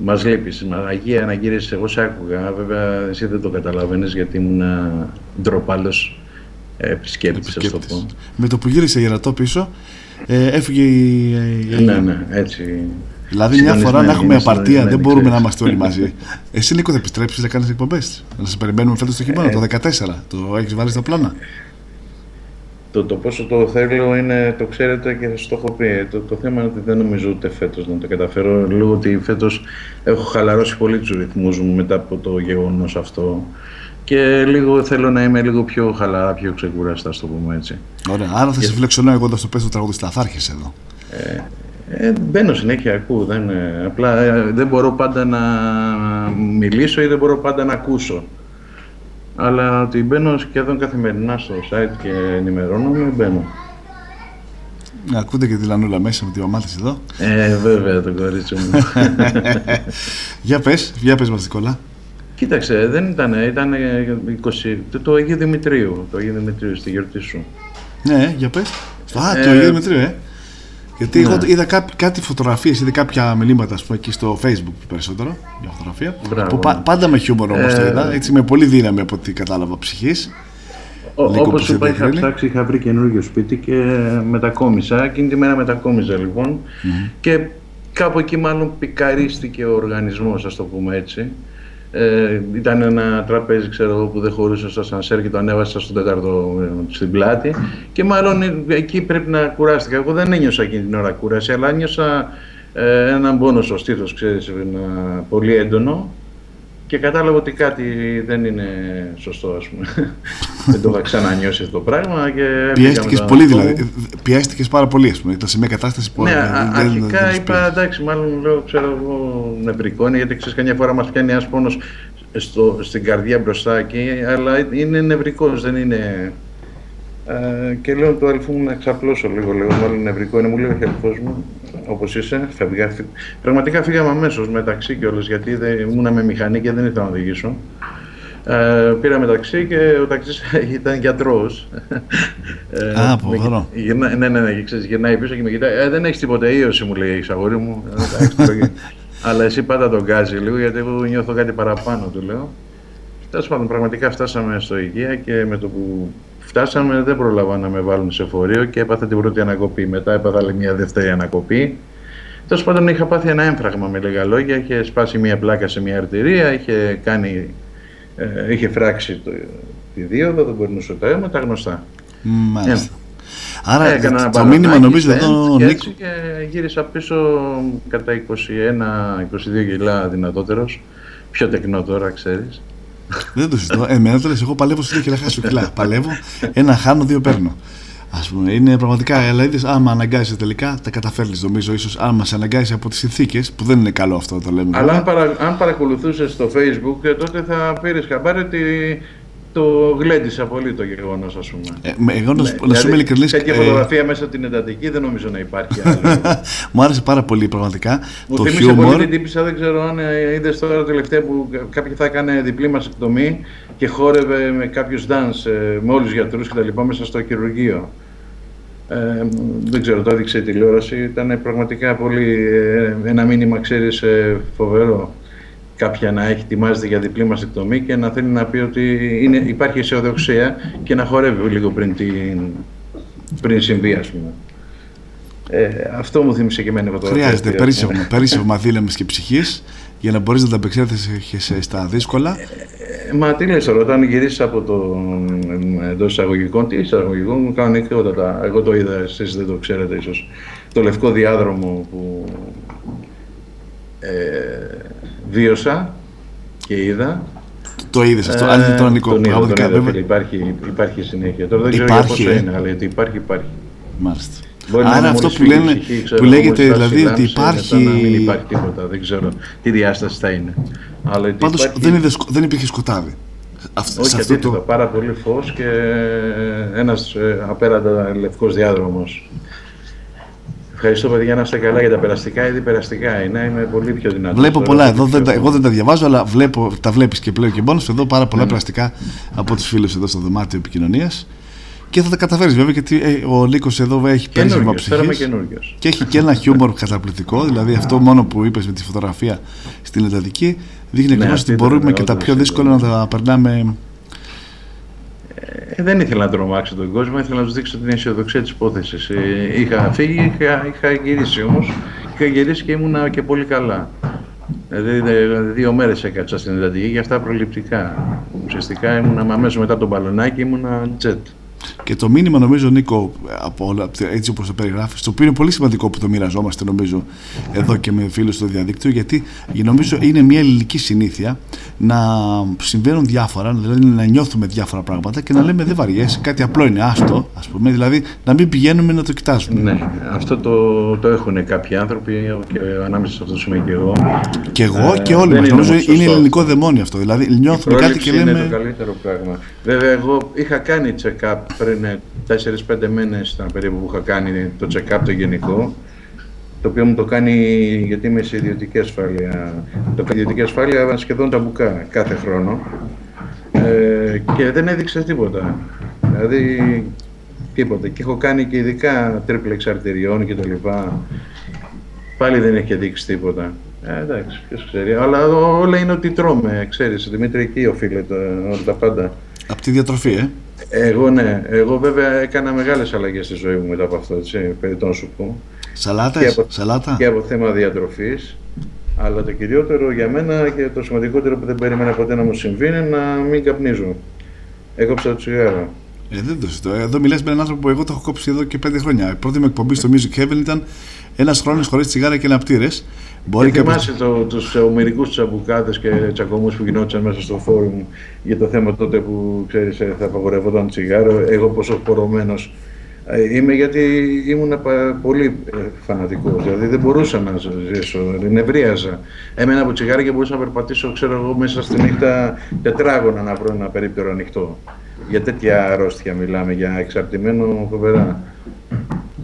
Speaker 9: Μας λείπεις, μα, Αγία να γύρισεις, εγώ σε άκουγα, βέβαια εσύ δεν το καταλαβαίνεις γιατί ήμουν ντροπάλος ε, επισκέπτης, ας το πω.
Speaker 5: Με το που γύρισε η Ερατό πίσω ε, έφυγε η, η-
Speaker 9: Ναι, ναι, έτσι.
Speaker 5: Δηλαδή μια φορά να
Speaker 9: Συντονισμένη,
Speaker 5: έχουμε
Speaker 9: είναι
Speaker 5: απαρτία δεν
Speaker 9: συντονισμένη,
Speaker 5: μπορούμε να
Speaker 9: ξέρεις.
Speaker 5: είμαστε όλοι μαζί. Εσύ Νίκο θα επιστρέψεις να κάνεις εκπομπές; Να σας περιμένουμε φέτος το χειμώνα,
Speaker 9: Ε.
Speaker 5: το 14. Το έχεις βάλει στα πλάνα.
Speaker 9: Το, το πόσο το θέλω είναι, το ξέρετε και σας το έχω πει. Το, το θέμα είναι ότι δεν νομίζω ούτε φέτος να το καταφέρω. Λόγω ότι φέτος έχω χαλαρώσει πολύ τους ρυθμούς μου μετά από το γεγονός αυτό. Και λίγο θέλω να είμαι λίγο πιο χαλαρά, πιο ξεκουραστά, ας το πούμε έτσι.
Speaker 5: Ωραία, άρα θα σε φιλοξενώ εγώ όταν στο πες το τραγουδιστά. Θα έρχεσαι εδώ.
Speaker 9: Ε, ε, μπαίνω συνέχεια, ακούω. Δεν, ε, απλά ε, δεν μπορώ πάντα να μιλήσω ή δεν μπορώ πάντα να ακούσω. Αλλά ότι μπαίνω σχεδόν καθημερινά στο site και ενημερώνομαι, μπαίνω.
Speaker 5: Ακούτε και τη Λανούλα μέσα με τη μαμά της εδώ.
Speaker 9: Ε, βέβαια το κορίτσι μου. (laughs)
Speaker 5: για πες, για πες μας Νικόλα.
Speaker 9: Κοίταξε, δεν ήταν, ήταν 20, το, το Αγίου Δημητρίου, το Αγίου Δημητρίου στη γιορτή σου.
Speaker 5: Ναι, για πες. Α,
Speaker 9: Ε,
Speaker 5: το Αγίου Δημητρίου, ε. Γιατί
Speaker 9: ναι.
Speaker 5: εγώ είδα κά, κάτι φωτογραφίες, είδα κάποια μηνύματα ας πούμε, εκεί στο facebook περισσότερο για φωτογραφία.
Speaker 9: Μπράβο.
Speaker 5: Που πα- πάντα με χιούμορ όμως το
Speaker 9: Ε,
Speaker 5: είδα, έτσι με πολύ δύναμη από ό,τι κατάλαβα ψυχής.
Speaker 9: Ο,
Speaker 5: Λίγο
Speaker 9: όπως
Speaker 5: που
Speaker 9: σου είπα,
Speaker 5: σε
Speaker 9: είχα
Speaker 5: διευκρίνει.
Speaker 9: ψάξει, είχα βρει καινούργιο σπίτι και μετακόμισα. Εκείνη τη μέρα μετακόμιζα λοιπόν. Και κάπου εκεί μάλλον πικαρίστηκε ο οργανισμός, ας το πούμε έτσι. Ε, ήταν ένα τραπέζι, ξέρω εγώ, που δεν χωρούσε στο σανσέρ και το ανέβασα στον τέταρτο ε, στην πλάτη. Και μάλλον ε, εκεί πρέπει να κουράστηκα. Εγώ δεν ένιωσα εκείνη την ώρα κούραση, αλλά ένιωσα ε, έναν πόνο στο στήθος, ξέρεις, ένα, πολύ έντονο. Και κατάλαβα ότι κάτι δεν είναι σωστό, ας πούμε. (laughs) δεν το είχα ξανανιώσει αυτό το πράγμα και έφυγα
Speaker 5: Πιέστηκες
Speaker 9: με τον
Speaker 5: πολύ
Speaker 9: αυτό.
Speaker 5: δηλαδή. Πιέστηκες πάρα πολύ, ας πούμε. Ήταν σε μια κατάσταση που
Speaker 9: Ναι,
Speaker 5: δεν-
Speaker 9: α-
Speaker 5: δεν-
Speaker 9: αρχικά
Speaker 5: δεν τους
Speaker 9: είπα εντάξει, μάλλον λέω, ξέρω εγώ, νευρικό είναι, γιατί ξέρεις, καμιά φορά μας πιάνει ένα πόνο στο, στην καρδιά μπροστά εκεί, αλλά είναι νευρικός, δεν είναι. Ε, και λέω του αδελφού μου να ξαπλώσω λίγο, λέω, μάλλον νευρικό είναι, μου λέει ο αδελφός μου, όπως είσαι, φεύγα. φύ- Πραγματικά φύγαμε αμέσως μεταξύ κιόλας, γιατί δεν, ήμουνα με μηχανή και δεν ήθελα να οδηγήσω. Ε, πήραμε ταξί και ο ταξής (laughs) ήταν γιατρός. Ε,
Speaker 5: Α,
Speaker 9: με-
Speaker 5: φοβερό.
Speaker 9: γυρνά- ναι, ναι, ναι, και ξέρεις, γυρνάει πίσω και με κοιτάει. Ε, δεν έχεις τίποτα ίωση, μου λέει, έχεις αγόρι μου. Ε, εντάξει, τώρα- (laughs) Αλλά εσύ πάντα τον γκάζεις λίγο, γιατί εγώ νιώθω κάτι παραπάνω, του λέω. Τέλος πάντων, πραγματικά φτάσαμε στο υγεία και με το που φτάσαμε δεν πρόλαβα να με βάλουν σε φορείο και έπαθα την πρώτη ανακοπή. Μετά έπαθα άλλη μια δεύτερη ανακοπή. Τέλος πάντων, είχα πάθει ένα έμφραγμα με λίγα λόγια. Είχε σπάσει μια πλάκα σε μια αρτηρία, είχε, κάνει, ε, είχε φράξει το, τη δίωδο, δεν περνούσε το αίμα, τα γνωστά.
Speaker 5: Μάλιστα. Άρα
Speaker 9: Έκανα ένα
Speaker 5: το
Speaker 9: μπαλονάκι,
Speaker 5: μήνυμα νομίζω
Speaker 9: stent
Speaker 5: εδώ,
Speaker 9: και
Speaker 5: Νίκο,
Speaker 9: έτσι και γύρισα πίσω κατά 21-22 κιλά δυνατότερος. Πιο τεκνό τώρα, ξέρεις.
Speaker 5: Δεν το συζητώ. Ε, εμένα τώρα εγώ παλεύω σε δύο κιλά χάσω κιλά. παλεύω, ένα χάνω, δύο παίρνω. Α πούμε, είναι πραγματικά, αλλά είδες, άμα αναγκάζεσαι τελικά, τα καταφέρνεις νομίζω. ίσως άμα σε αναγκάζει από τις συνθήκες, που δεν είναι καλό αυτό το λέμε.
Speaker 9: Αλλά αν, παρα, αν παρακολουθούσες στο facebook, ε, τότε θα πήρες χαμπάρι ότι το γλέντισα πολύ το γεγονός, ας πούμε.
Speaker 5: Ε, με- εγώ να σου-
Speaker 9: Ναι,
Speaker 5: να σου είμαι ειλικρινής,
Speaker 9: Τέτοια
Speaker 5: ε,
Speaker 9: φωτογραφία μέσα από την εντατική δεν νομίζω να υπάρχει άλλο. (laughs)
Speaker 5: Μου άρεσε πάρα πολύ πραγματικά
Speaker 9: Μου
Speaker 5: το
Speaker 9: θύμισε πολύ
Speaker 5: χιούμορ.
Speaker 9: την τύπησα, δεν ξέρω αν είδες τώρα τελευταία που κάποιοι θα έκανε διπλή μαστεκτομή και χόρευε με κάποιους dance ε, με όλους τους γιατρούς και τα λοιπά μέσα στο χειρουργείο. Ε, δεν ξέρω, το έδειξε η τηλεόραση. Ήταν πραγματικά πολύ ε, ένα μήνυμα, ξέρεις, ε, φοβερό. Κάποια να έχει ετοιμάζεται για διπλή μαστεκτομή και να θέλει να πει ότι είναι, υπάρχει αισιοδοξία και να χορεύει λίγο πριν, την, πριν συμβεί, ας πούμε. Ε, αυτό μου θύμισε και εμένα η φωτογραφία.
Speaker 5: Χρειάζεται
Speaker 9: αυτή, ας πούμε.
Speaker 5: περίσσευμα, περίσσευμα δύναμης και ψυχής για να μπορείς να τα απεξέλθει στα δύσκολα.
Speaker 9: Ε, Μα τι λες τώρα, όταν γυρίσεις από το εντός εισαγωγικών, τι εισαγωγικών, κανονικότατα. Εγώ το είδα, εσείς δεν το ξέρετε ίσως. Το λευκό διάδρομο που ε, βίωσα και είδα.
Speaker 5: Το είδες αυτό. Αν δεν τον Νικό,
Speaker 9: τον είδα, τον
Speaker 5: πραγματικά,
Speaker 9: είδα,
Speaker 5: βέβαια.
Speaker 9: φίλε, υπάρχει, υπάρχει συνέχεια. Τώρα δεν ξέρω
Speaker 5: Υπάρχει,
Speaker 9: για πόσο
Speaker 5: ε.
Speaker 9: είναι, αλλά γιατί υπάρχει, υπάρχει.
Speaker 5: Μάλιστα.
Speaker 9: Μπορεί να
Speaker 5: Άρα
Speaker 9: είναι
Speaker 5: αυτό
Speaker 9: μόλις
Speaker 5: που,
Speaker 9: φύγει η
Speaker 5: λένε,
Speaker 9: ψυχή, ξέρω,
Speaker 5: που λέγεται
Speaker 9: μόλις φτάσει
Speaker 5: δηλαδή
Speaker 9: η
Speaker 5: ότι
Speaker 9: λάμψη,
Speaker 5: υπάρχει.
Speaker 9: μετά να μην υπάρχει τίποτα, δεν ξέρω τι διάσταση θα είναι. Αλλά ότι
Speaker 5: Πάντως
Speaker 9: υπάρχει-
Speaker 5: δεν, είδε, σκο- δεν υπήρχε σκοτάδι. Αυτό,
Speaker 9: όχι,
Speaker 5: σε αυτό
Speaker 9: αντίθετα,
Speaker 5: το...
Speaker 9: πάρα πολύ φως και ένας ε, απέραντα λευκός διάδρομος. Ευχαριστώ παιδιά να είστε καλά για τα περαστικά, ήδη περαστικά είναι, είμαι πολύ πιο δυνατός.
Speaker 5: Βλέπω
Speaker 9: τώρα,
Speaker 5: πολλά
Speaker 9: πολύ
Speaker 5: εδώ,
Speaker 9: πιο-
Speaker 5: δεν, τα- εγώ δεν τα διαβάζω, αλλά βλέπω, τα βλέπεις και πλέον και μόνος εδώ πάρα πολλά
Speaker 9: Ναι.
Speaker 5: πλαστικά από τους φίλους εδώ στο δωμάτιο επικοινωνίας. Και θα τα καταφέρεις βέβαια γιατί ε, ο Νίκο εδώ έχει πέρυσι
Speaker 9: Καινούργιος, τώρα είμαι
Speaker 5: ψυχής
Speaker 9: καινούργιος.
Speaker 5: και έχει και ένα χιούμορ καταπληκτικό. Δηλαδή αυτό μόνο που είπες με τη φωτογραφία στην εντατική δείχνει
Speaker 9: Ναι,
Speaker 5: ακριβώς
Speaker 9: αυτή
Speaker 5: ότι
Speaker 9: ήταν
Speaker 5: μπορούμε και τα
Speaker 9: όντως,
Speaker 5: πιο δύσκολα να τα περνάμε.
Speaker 9: Ε, δεν ήθελα να τρομάξω τον κόσμο, ήθελα να τους δείξω την αισιοδοξία της υπόθεσης. Ε, είχα φύγει, είχα, είχα γυρίσει όμως. Είχα γυρίσει και ήμουνα και πολύ καλά. Δηλαδή ε, δύο μέρες έκατσα στην εντατική για αυτά προληπτικά. Ουσιαστικά ήμουνα αμέσως μετά τον μπαλονάκι, ήμουνα jet.
Speaker 5: Και το μήνυμα νομίζω Νίκο από όλα, έτσι όπως το περιγράφεις το οποίο είναι πολύ σημαντικό που το μοιραζόμαστε νομίζω εδώ και με φίλους στο διαδίκτυο γιατί νομίζω είναι μια ελληνική συνήθεια να συμβαίνουν διάφορα δηλαδή να νιώθουμε διάφορα πράγματα και να λέμε δεν βαριέσαι κάτι απλό είναι άστο ας πούμε δηλαδή να μην πηγαίνουμε να το κοιτάζουμε
Speaker 9: Ναι, αυτό το, το έχουν κάποιοι άνθρωποι και ανάμεσα σε αυτούς είμαι και εγώ.
Speaker 5: και εγώ
Speaker 9: Ε,
Speaker 5: και όλοι
Speaker 9: δεν
Speaker 5: μας
Speaker 9: είναι
Speaker 5: νομίζω
Speaker 9: όμως
Speaker 5: είναι
Speaker 9: σωστό.
Speaker 5: ελληνικό δαιμόνιο αυτό δηλαδή
Speaker 9: Η
Speaker 5: νιώθουμε κάτι και
Speaker 9: πρόληψη
Speaker 5: λέμε
Speaker 9: είναι το καλύτερο πράγμα. Βέβαια, εγώ είχα κάνει check-up πριν ε, 4-5 μήνες ήταν περίπου που είχα κάνει το check-up το γενικό το οποίο μου το κάνει γιατί είμαι σε ιδιωτική ασφάλεια. Το κάνει ιδιωτική ασφάλεια σχεδόν τα μπουκά κάθε χρόνο ε, και δεν έδειξε τίποτα. Δηλαδή τίποτα. Και έχω κάνει και ειδικά τρίπλεξ αρτηριών και τα λοιπά. Πάλι δεν έχει δείξει τίποτα. Ε, εντάξει, ποιος ξέρει. Αλλά ό- όλα είναι ότι τρώμε, ξέρεις. Δημήτρη, εκεί οφείλεται όλα τα πάντα.
Speaker 5: Από τη διατροφή, ε.
Speaker 9: Εγώ ναι. Εγώ βέβαια έκανα μεγάλες αλλαγές στη ζωή μου μετά από αυτό, έτσι, περιττό να σου πω.
Speaker 5: Σαλάτες,
Speaker 9: Και από,
Speaker 5: σαλάτα.
Speaker 9: Και από θέμα διατροφής. Αλλά το κυριότερο για μένα και το σημαντικότερο που δεν περίμενα ποτέ να μου συμβεί είναι να μην καπνίζω. Έκοψα το τσιγάρο.
Speaker 5: Ε, δεν το συζητώ. Εδώ μιλάς με έναν άνθρωπο που εγώ το έχω κόψει εδώ και πέντε χρόνια. Η πρώτη μου εκπομπή στο Music Heaven ήταν ένας χρόνος χωρίς τσιγάρα και αναπτήρε. Μπορεί
Speaker 9: και
Speaker 5: κάποιος-
Speaker 9: θυμάσαι το, τους ομερικούς τσαμπουκάδες και τσακωμούς που γινόντουσαν μέσα στο φόρουμ για το θέμα τότε που ξέρεις ε, θα απαγορευόταν τσιγάρο. Εγώ πόσο πορωμένος ε, είμαι γιατί ήμουν πολύ ε, φανατικός. Δηλαδή δεν μπορούσα να ζήσω, νευρίαζα. Έμενα από τσιγάρα και μπορούσα να περπατήσω ξέρω εγώ μέσα στη νύχτα τετράγωνα να βρω ένα περίπτερο ανοιχτό. Για τέτοια αρρώστια μιλάμε, για εξαρτημένο φοβερά.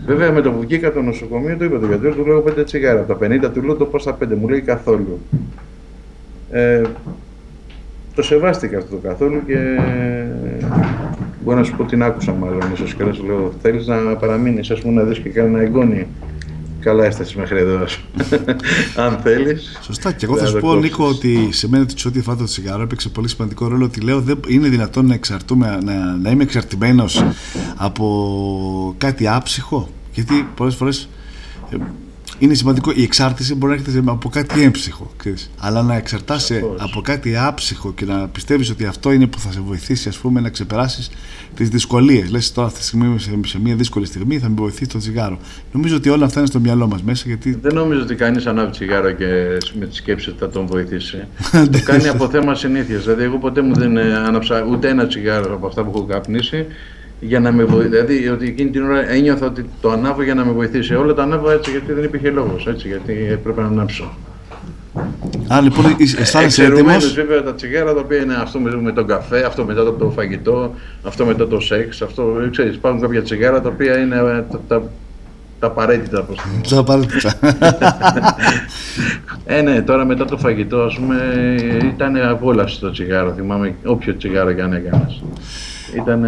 Speaker 9: Βέβαια με το που βγήκα από το νοσοκομείο του είπα το γιατρός, του λέω 5 τσιγάρα. Από τα 50 του λέω το πώ στα 5, μου λέει καθόλου. Ε, το σεβάστηκα αυτό το καθόλου και μπορώ να σου πω την άκουσα μάλλον ίσως και σου λέω θέλεις να παραμείνεις ας πούμε να δεις και κανένα εγγόνι. Καλά έστασες μέχρι εδώ ας πούμε. αν θέλεις.
Speaker 5: Σωστά. Και εγώ θα
Speaker 9: να
Speaker 5: σου
Speaker 9: το
Speaker 5: πω,
Speaker 9: κόψεις.
Speaker 5: Νίκο, ότι σε μένα σε ό,τι αφορά το τσιγάρο έπαιξε πολύ σημαντικό ρόλο ότι λέω δεν είναι δυνατόν να, εξαρτούμε, να, να είμαι εξαρτημένος από κάτι άψυχο. Γιατί πολλές φορές είναι σημαντικό. Η εξάρτηση μπορεί να έρχεται από κάτι έμψυχο. Ξέρεις. Αλλά να εξαρτάσαι
Speaker 9: Σαφώς.
Speaker 5: από κάτι άψυχο και να πιστεύεις ότι αυτό είναι που θα σε βοηθήσει ας πούμε, να ξεπεράσεις τις δυσκολίες. Λες τώρα αυτή τη στιγμή, σε, σε μια δύσκολη στιγμή, θα με βοηθήσει το τσιγάρο. Νομίζω ότι όλα αυτά είναι στο μυαλό μας μέσα. Γιατί
Speaker 9: Δεν νομίζω ότι κανείς ανάβει τσιγάρο και με τη σκέψη ότι θα τον βοηθήσει. (laughs) το κάνει από θέμα συνήθειας. Δηλαδή, εγώ ποτέ μου δεν ε, άναψα ούτε ένα τσιγάρο από αυτά που έχω καπνίσει για να με βοηθήσει. Δηλαδή, ότι εκείνη την ώρα ένιωθα ότι το ανάβω για να με βοηθήσει. Όλα τα ανάβω έτσι γιατί δεν υπήρχε λόγος, έτσι γιατί έπρεπε να ανάψω.
Speaker 5: Α, λοιπόν, είσαι- αισθάνεσαι έτοιμος;
Speaker 9: Εξαιρουμένως, βέβαια τα τσιγάρα τα οποία είναι αυτό με, με τον καφέ, αυτό μετά το, το φαγητό, αυτό μετά το σεξ, αυτό ξέρεις, υπάρχουν κάποια τσιγάρα τα οποία είναι ε, τα, τα, τα απαραίτητα. Πώς το πω.
Speaker 5: Του απαραίτητα. (laughs)
Speaker 9: Ε, ναι, τώρα μετά το φαγητό, ας πούμε, ήταν απόλαυση το τσιγάρο. Θυμάμαι όποιο τσιγάρο και αν έκανες. Ήταν.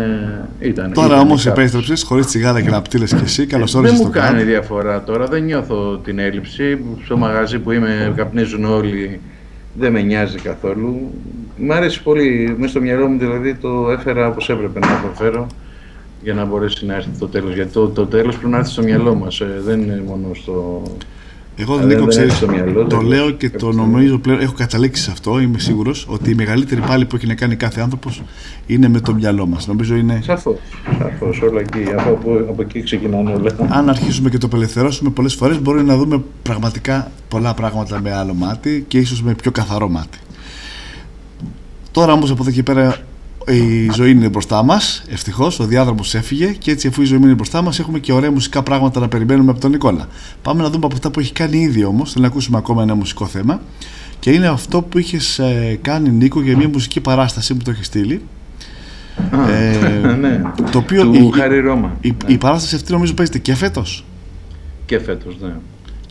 Speaker 9: ήταν
Speaker 5: Τώρα
Speaker 9: ήταν
Speaker 5: όμως
Speaker 9: κάποιος.
Speaker 5: επέστρεψες χωρίς τσιγάρα και να πτύλε κι εσύ. Καλώς
Speaker 9: Δεν
Speaker 5: όρισες
Speaker 9: μου
Speaker 5: στο
Speaker 9: κάνει
Speaker 5: κάνω.
Speaker 9: διαφορά τώρα, δεν νιώθω την έλλειψη. Στο μαγαζί που είμαι καπνίζουν όλοι, δεν με νοιάζει καθόλου. Μ' αρέσει πολύ, μέσα στο μυαλό μου δηλαδή το έφερα όπως έπρεπε να το φέρω για να μπορέσει να έρθει το τέλος. Γιατί το, το τέλος πρέπει να έρθει στο μυαλό μας, ε, δεν είναι μόνο στο...
Speaker 5: Εγώ
Speaker 9: δεν-
Speaker 5: Νίκο,
Speaker 9: δεν
Speaker 5: ξέρεις,
Speaker 9: έχει στο μυαλό,
Speaker 5: το
Speaker 9: δεν-
Speaker 5: λέω και το νομίζω πλέον. Έχω καταλήξει σε αυτό, είμαι σίγουρος ότι η μεγαλύτερη πάλη που έχει να κάνει κάθε άνθρωπος είναι με το μυαλό μας. Νομίζω είναι.
Speaker 9: Σαφώς, σαφώς, όλα εκεί, από, από, από εκεί ξεκινάνε όλα.
Speaker 5: Αν αρχίσουμε και το απελευθερώσουμε πολλές φορές, μπορεί να δούμε πραγματικά πολλά πράγματα με άλλο μάτι και ίσως με πιο καθαρό μάτι. Τώρα όμως από εδώ και πέρα η ζωή είναι μπροστά μας. Ευτυχώς ο διάδρομος έφυγε και έτσι, αφού η ζωή είναι μπροστά μας, έχουμε και ωραία μουσικά πράγματα να περιμένουμε από τον Νικόλα. Πάμε να δούμε από αυτά που έχει κάνει ήδη όμως. Θέλω να ακούσουμε ακόμα ένα μουσικό θέμα. Και είναι αυτό που είχες κάνει Νίκο για μια μουσική παράσταση που το έχεις στείλει.
Speaker 9: Α, (laughs) ναι.
Speaker 5: Το οποίο
Speaker 9: Του
Speaker 5: η,
Speaker 9: Χάρη Ρώμα.
Speaker 5: η, η παράσταση αυτή νομίζω παίζεται και φέτος;
Speaker 9: Και φέτος, ναι.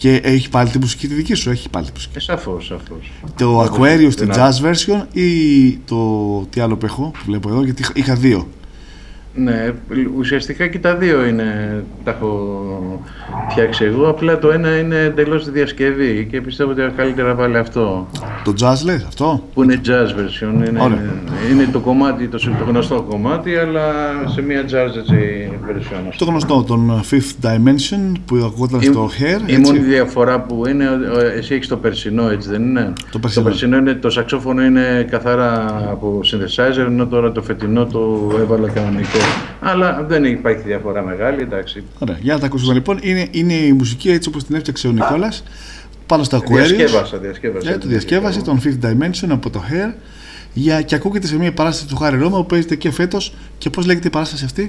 Speaker 5: Και έχει πάλι τη μουσική τη δική σου, έχει πάλι τη μουσική.
Speaker 9: Ε, σαφώς, σαφώς.
Speaker 5: Το
Speaker 9: Όπως
Speaker 5: Aquarius στην
Speaker 9: την
Speaker 5: jazz version ή το τι άλλο που έχω, που βλέπω εδώ, γιατί είχα- είχα δύο.
Speaker 9: Ναι, ουσιαστικά και τα δύο είναι, τα έχω φτιάξει εγώ, απλά το ένα είναι εντελώς διασκευή και πιστεύω ότι καλύτερα βάλει αυτό.
Speaker 5: Το jazz λες αυτό;
Speaker 9: Που είναι jazz version, είναι,
Speaker 5: Ωραία.
Speaker 9: είναι το κομμάτι, το, το γνωστό κομμάτι, αλλά σε μια jazz έτσι, version. ας
Speaker 5: Το γνωστό, τον Fifth Dimension που ακούγονταν στο Hair.
Speaker 9: Η
Speaker 5: έτσι.
Speaker 9: μόνη διαφορά που είναι, ο- εσύ έχεις το περσινό έτσι δεν είναι;
Speaker 5: Το περσινό.
Speaker 9: είναι, το σαξόφωνο είναι καθαρά από synthesizer, ενώ τώρα το φετινό το έβαλα κανονικό. Αλλά δεν υπάρχει διαφορά μεγάλη, εντάξει.
Speaker 5: Ωραία, για να τα ακούσουμε λοιπόν. Είναι, είναι η μουσική έτσι όπως την έφτιαξε ο Νικόλας πάνω στο Aquarius.
Speaker 9: Διασκεύασα, διασκεύασα.
Speaker 5: Ε, το διασκεύασε, τον Fifth Dimension από το Hair. Για, και ακούγεται σε μια παράσταση του Χάρη Ρώμα που παίζεται και φέτος. Και πώς λέγεται η παράσταση αυτή;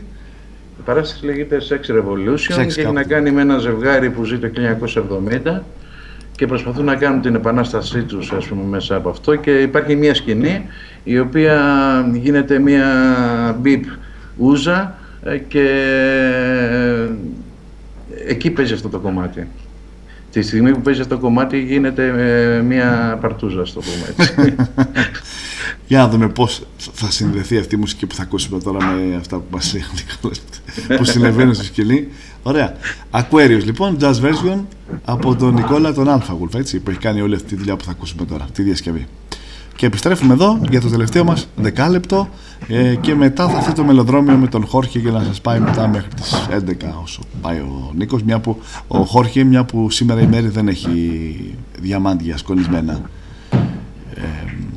Speaker 9: Η παράσταση λέγεται Sex Revolution
Speaker 5: Sex
Speaker 9: και έχει
Speaker 5: κάπου.
Speaker 9: να κάνει με ένα ζευγάρι που ζει το 1970 και προσπαθούν να κάνουν την επανάστασή τους ας πούμε μέσα από αυτό και υπάρχει μια σκηνή η οποία γίνεται μια μπιπ ούζα ε, και εκεί παίζει αυτό το κομμάτι. Τη στιγμή που παίζει αυτό το κομμάτι γίνεται ε, μια παρτούζα, στο πούμε έτσι. (laughs)
Speaker 5: Για να δούμε πώς θα συνδεθεί αυτή η μουσική που θα ακούσουμε τώρα με αυτά που μας έχουν που συνεβαίνουν στη σκηνή. Ωραία. Aquarius λοιπόν, jazz version από τον Νικόλα τον Αλφαγουλφ, έτσι, που έχει κάνει όλη αυτή τη δουλειά που θα ακούσουμε τώρα, τη διασκευή. Και επιστρέφουμε εδώ για το τελευταίο μας δεκάλεπτο ε, και μετά θα έρθει το μελοδρόμιο με τον Χόρχε για να σας πάει μετά μέχρι τις 11 όσο πάει ο Νίκος μια που, ο Χόρχε μια που σήμερα η μέρη δεν έχει διαμάντια σκολισμένα ε,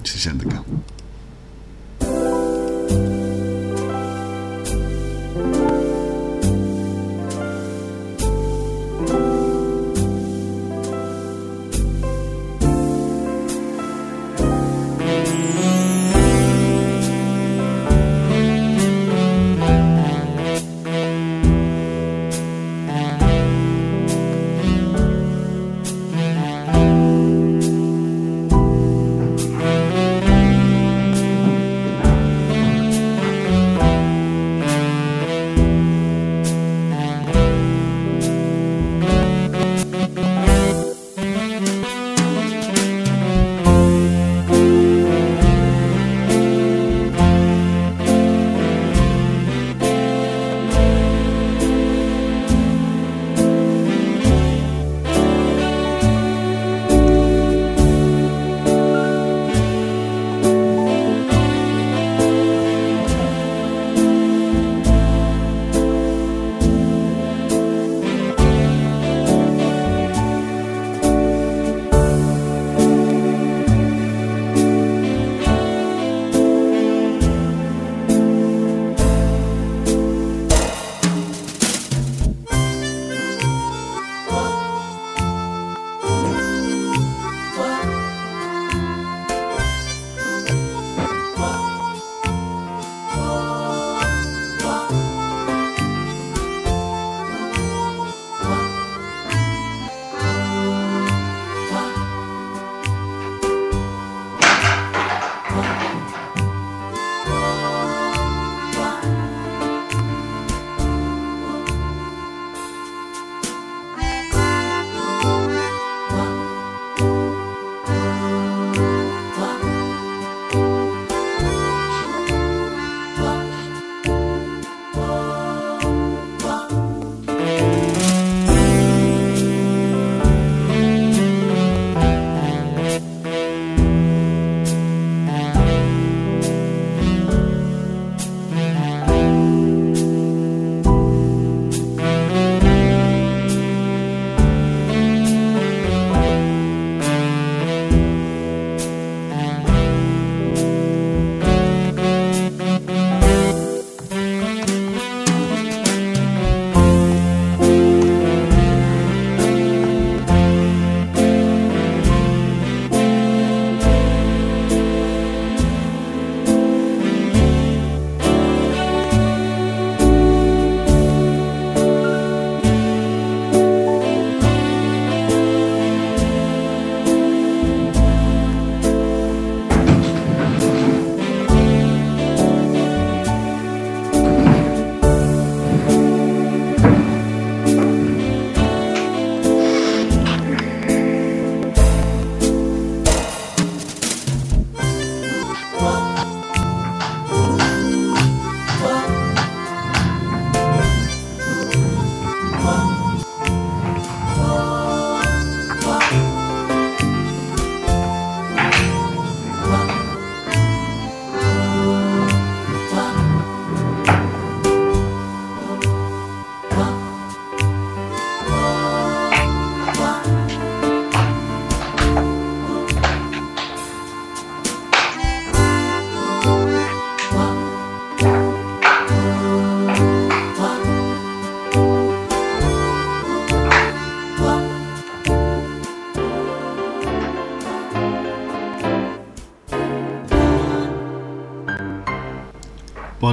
Speaker 5: στις 11.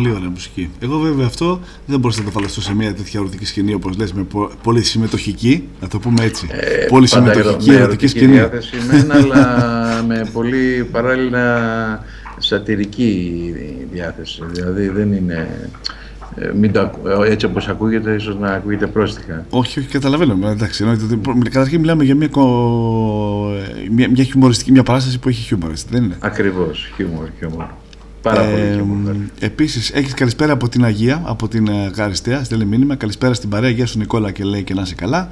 Speaker 5: Πολύ ωραία μουσική. Εγώ βέβαια αυτό δεν μπορούσα να το φανταστώ σε μια τέτοια ερωτική σκηνή όπως λες με πο- πολύ συμμετοχική, να το πούμε έτσι.
Speaker 9: Ε,
Speaker 5: πολύ
Speaker 9: πάντα
Speaker 5: συμμετοχική
Speaker 9: με
Speaker 5: ερωτική
Speaker 9: ερωτική
Speaker 5: σκηνή.
Speaker 9: διάθεση μεν, αλλά (laughs) με πολύ παράλληλα σατυρική διάθεση. Δηλαδή δεν είναι... ε, μην το, ακου- ε, έτσι όπως ακούγεται, ίσως να ακούγεται πρόστιχα.
Speaker 5: Όχι, όχι, καταλαβαίνω. ε, Εντάξει, εννοείται ότι προ- καταρχήν μιλάμε για μια, κο- μια, μια χιουμοριστική, μια παράσταση που έχει χιούμορ, έτσι, δεν είναι;
Speaker 9: Ακριβώς, χιούμορ, χιούμορ. Πάρα πολύ
Speaker 5: Ε,
Speaker 9: χιούμορ.
Speaker 5: Επίσης, έχεις καλησπέρα από την Αγία, από την ε, Καριστέα. Στέλνει μήνυμα. Καλησπέρα στην παρέα. Γεια σου Νικόλα και λέει και να είσαι καλά.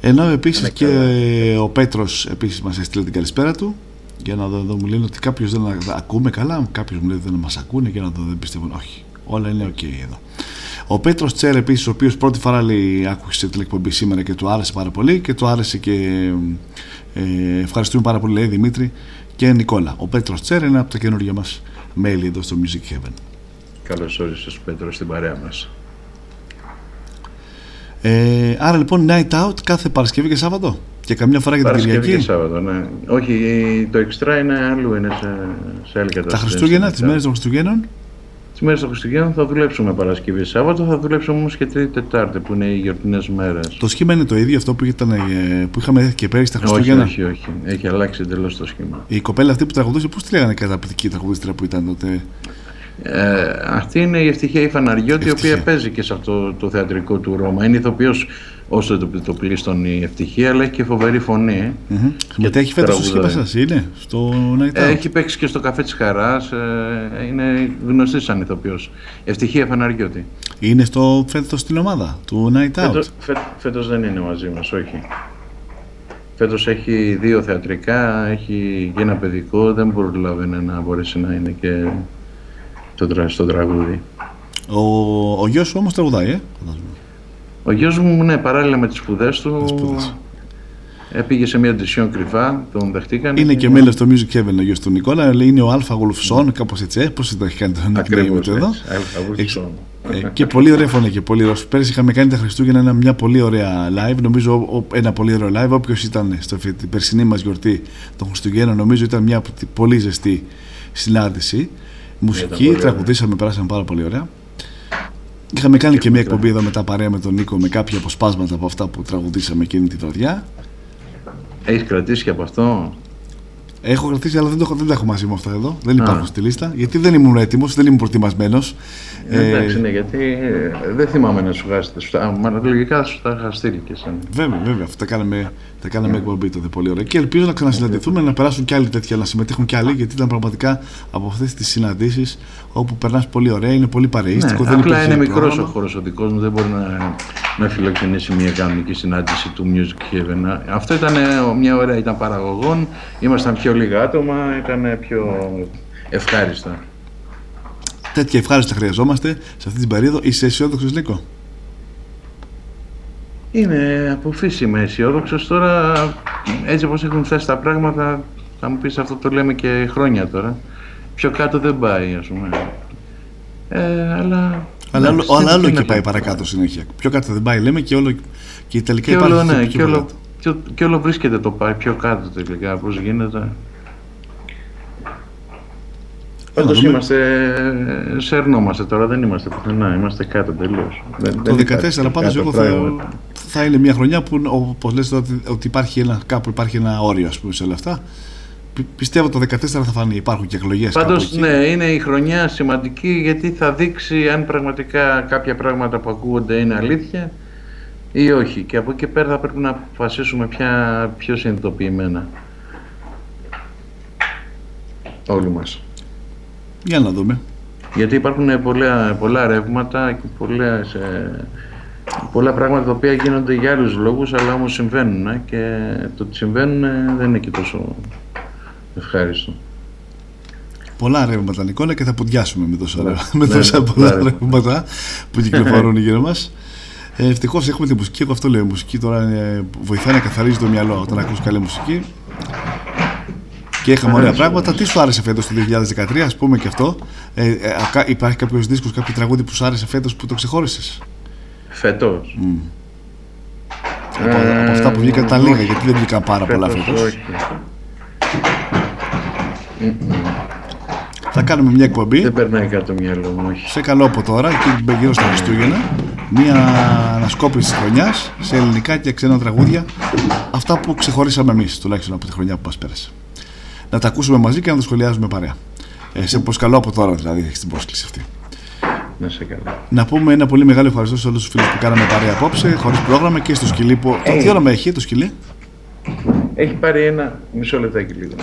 Speaker 5: Ενώ επίσης και ο Πέτρος επίσης μας έστειλε την καλησπέρα του. Για να δω εδώ μου λένε ότι κάποιος δεν α- ακούμε καλά. Κάποιος μου λέει ότι δεν μας ακούνε. Για να δω, δεν πιστεύω. Όχι. Όλα είναι οκ εδώ. Ο Πέτρος Τσέρ επίσης, ο οποίος πρώτη φορά λέει, άκουσε την εκπομπή σήμερα και του άρεσε πάρα πολύ και του άρεσε και ε, ευχαριστούμε πάρα πολύ, λέει Δημήτρη και Νικόλα. Ο Πέτρος Τσέρ είναι από τα καινούργια μας μέλη εδώ στο Music Heaven.
Speaker 9: Καλώς όρισες Πέτρο στην παρέα μας.
Speaker 5: Ε, άρα λοιπόν night out κάθε Παρασκευή και Σάββατο; Και καμιά φορά για την
Speaker 9: Παρασκευή
Speaker 5: Κυριακή;
Speaker 9: και Σάββατο, ναι. Όχι, το εξτρά είναι αλλού, είναι σε, σε άλλη κατάσταση.
Speaker 5: Τα Χριστούγεννα, τις μέρες των Χριστουγέννων.
Speaker 9: Τις μέρες των Χριστουγέννων θα δουλέψουμε Παρασκευή Σάββατο, θα δουλέψουμε όμως και Τρίτη Τετάρτη που είναι οι γιορτινές μέρες.
Speaker 5: Το σχήμα είναι το ίδιο αυτό που, ήταν, ε, που είχαμε και πέρυσι τα
Speaker 9: Όχι,
Speaker 5: Χριστούγεννα.
Speaker 9: όχι, όχι. Έχει αλλάξει εντελώς το σχήμα.
Speaker 5: Η κοπέλα αυτή που τραγουδούσε, πώς τη λέγανε η καταπληκτική τραγουδίστρια που ήταν τότε;
Speaker 9: Ε, αυτή είναι η ευτυχία η Φαναριώτη, η οποία παίζει και σε αυτό το θεατρικό του Ρώμα. Είναι ηθοποιός όσο το, το πλήστον η ευτυχία, αλλά έχει και φοβερή φωνή.
Speaker 5: Mm-hmm. Συμμετέχει φέτο στο σχήμα
Speaker 9: τραγουδάει.
Speaker 5: σα, είναι στο Night Out.
Speaker 9: Ε, Έχει παίξει και στο καφέ της Χαράς. Ε, είναι γνωστής σαν ηθοποιός. Ευτυχία Φαναριώτη.
Speaker 5: Είναι στο φέτος στην ομάδα του Night Out.
Speaker 9: Φέτος, φέ, φέτος δεν είναι μαζί μας, όχι. Φέτος έχει δύο θεατρικά, έχει και ένα παιδικό, δεν προλαβαίνει να μπορέσει να είναι και το, τρα- στο τραγούδι.
Speaker 5: Ο, ο γιος σου όμως τραγουδάει, ε. φαντάζομαι.
Speaker 9: Ο γιος μου, ναι, παράλληλα με τις σπουδές του, πήγε σε μια οντισιόν κρυφά, τον δεχτήκαν.
Speaker 5: Είναι και μέλος στο Music Heaven ο γιος του Νικόλα, λέει είναι ο Alfawolf, κάπως έτσι. Ε, Πώς το έχει κάνει το nickname
Speaker 9: Ακριβώς
Speaker 5: του εδώ.
Speaker 9: έτσι, Alfawolf.
Speaker 5: Ε, και πολύ ωραία φωνή και πολύ ωραία. Πέρυσι είχαμε κάνει τα Χριστούγεννα ένα, μια πολύ ωραία live. Νομίζω ο- ένα πολύ ωραίο live. Όποιος ήταν στο, την περσινή μας γιορτή των Χριστουγέννων, νομίζω ήταν μια π- πολύ ζεστή συνάντηση. Μουσική,
Speaker 9: πολύ ωραία.
Speaker 5: τραγουδήσαμε, περάσαμε πάρα πολύ ωραία. Είχαμε κάνει και, μια εκπομπή εδώ μετά παρέα με τον Νίκο με κάποια αποσπάσματα από αυτά που τραγουδήσαμε εκείνη τη βραδιά.
Speaker 9: Έχεις κρατήσει και από αυτό;
Speaker 5: Έχω κρατήσει, αλλά δεν, το, έχω- δεν τα έχω μαζί μου αυτά εδώ. Δεν
Speaker 9: Α.
Speaker 5: υπάρχουν στη λίστα. Γιατί δεν ήμουν έτοιμος, δεν ήμουν προετοιμασμένος.
Speaker 9: Ε, εντάξει, ναι, γιατί ε, δεν θυμάμαι να σου χάσετε. Σου τα- Μα λογικά θα σου τα είχα στείλει και σαν.
Speaker 5: Βέβαια, βέβαια. Αυτά τα κάναμε, τα κάναμε εκπομπή τότε πολύ ωραία. Και ελπίζω να ξανασυναντηθούμε, να περάσουν κι άλλοι τέτοια, να συμμετέχουν κι άλλοι, γιατί ήταν πραγματικά από αυτές τις συναντήσεις όπου περνάς πολύ ωραία, είναι πολύ παρείστικο.
Speaker 9: Ναι,
Speaker 5: δεν
Speaker 9: απλά
Speaker 5: υπήρχε
Speaker 9: είναι μικρός
Speaker 5: πρόγραμμα.
Speaker 9: ο χώρος ο δικός μου, δεν μπορεί να, να φιλοξενήσει μια κανονική συνάντηση του Music Heaven. Αυτό ήταν ε, μια ώρα, ήταν παραγωγών, ήμασταν πιο λίγα άτομα, ήταν πιο ευχάριστα.
Speaker 5: Τέτοια ευχάριστα χρειαζόμαστε σε αυτή την περίοδο. Είσαι αισιόδοξος, Νίκο;
Speaker 9: Είναι από φύση είμαι αισιόδοξος τώρα, έτσι όπως έχουν φτάσει τα πράγματα, θα μου πεις αυτό το λέμε και χρόνια τώρα. Πιο κάτω δεν πάει, ας πούμε. Ε, αλλά
Speaker 5: Αλλά,
Speaker 9: ναι,
Speaker 5: άλλο- αλλά άλλο
Speaker 9: τι να
Speaker 5: και πάει
Speaker 9: πω.
Speaker 5: παρακάτω συνέχεια. Πιο κάτω δεν πάει, λέμε και όλο. Και τελικά
Speaker 9: Και όλο,
Speaker 5: υπάρχει
Speaker 9: ναι,
Speaker 5: και
Speaker 9: και όλο,
Speaker 5: κάτω.
Speaker 9: και, ό- και όλο βρίσκεται το πάει πιο κάτω τελικά, πώς γίνεται. Πάντως
Speaker 5: δούμε.
Speaker 9: είμαστε, σέρνομαστε τώρα, δεν είμαστε πουθενά, είμαστε κάτω τελείως. Δεν-
Speaker 5: Το
Speaker 9: δεν
Speaker 5: 14
Speaker 9: υπάρχει
Speaker 5: πάντως
Speaker 9: κάτω
Speaker 5: εγώ θα,
Speaker 9: πράγμα.
Speaker 5: θα είναι μια χρονιά που όπως λες ότι, ότι υπάρχει ένα, κάπου υπάρχει ένα όριο ας πούμε σε όλα αυτά. Πι- Πιστεύω το 14 θα φανεί, υπάρχουν και εκλογές κάπου
Speaker 9: Πάντως
Speaker 5: εκεί.
Speaker 9: ναι, είναι η χρονιά σημαντική γιατί θα δείξει αν πραγματικά κάποια πράγματα που ακούγονται είναι αλήθεια ή όχι. Και από εκεί και πέρα θα πρέπει να αποφασίσουμε πια πιο συνειδητοποιημένα. Όλοι μας.
Speaker 5: Για να δούμε.
Speaker 9: Γιατί υπάρχουν πολλά, πολλά ρεύματα και πολλές, ε, πολλά πράγματα τα οποία γίνονται για άλλους λόγους αλλά όμως συμβαίνουν ε, και το ότι συμβαίνουν ε, δεν είναι και τόσο ευχάριστο.
Speaker 5: Πολλά ρεύματα Νικόλα και θα ποντιάσουμε με τόσα,
Speaker 9: Ναι,
Speaker 5: ρεύματα- με
Speaker 9: ναι,
Speaker 5: τόσα
Speaker 9: ναι,
Speaker 5: πολλά
Speaker 9: ναι.
Speaker 5: ρεύματα που κυκλοφορούν γύρω μας. Ε, Ευτυχώς έχουμε τη μουσική. Εγώ αυτό λέω. Η μουσική τώρα ε, βοηθάει να καθαρίζει το μυαλό όταν ακούς καλή μουσική. Και είχαμε ωραία
Speaker 9: Αρέσει,
Speaker 5: πράγματα. Τι σου άρεσε φέτος το 2013, ας πούμε και αυτό; Ε, ε, ακα- υπάρχει κάποιος δίσκος, κάποιο τραγούδι που σου άρεσε φέτος που το ξεχώρισες;
Speaker 9: Φέτος.
Speaker 5: Από, από αυτά που βγήκαν τα λίγα, γιατί δεν βγήκαν πάρα πολλά
Speaker 9: Φέτος,
Speaker 5: φέτο.
Speaker 9: Όχι.
Speaker 5: Θα κάνουμε μια εκπομπή.
Speaker 9: Δεν περνάει κάτω το μυαλό μου, όχι.
Speaker 5: σε καλό από τώρα, εκεί γύρω στα Χριστούγεννα, μια ανασκόπηση της χρονιάς σε ελληνικά και ξένα τραγούδια. Αυτά που ξεχωρίσαμε εμείς, τουλάχιστον από τη χρονιά που μας πέρασε. Να τα ακούσουμε μαζί και να τα σχολιάζουμε παρέα. Ε, σε προσκαλώ από τώρα, δηλαδή, έχει την πρόσκληση αυτή.
Speaker 9: Να σε καλά.
Speaker 5: Να πούμε ένα πολύ μεγάλο ευχαριστώ σε όλους τους φίλους που κάναμε παρέα απόψε, χωρίς πρόγραμμα και στο σκυλί που.
Speaker 9: Ε.
Speaker 5: Τι όνομα έχει το σκυλί,
Speaker 9: Έχει πάρει ένα μισό λεπτάκι λίγο.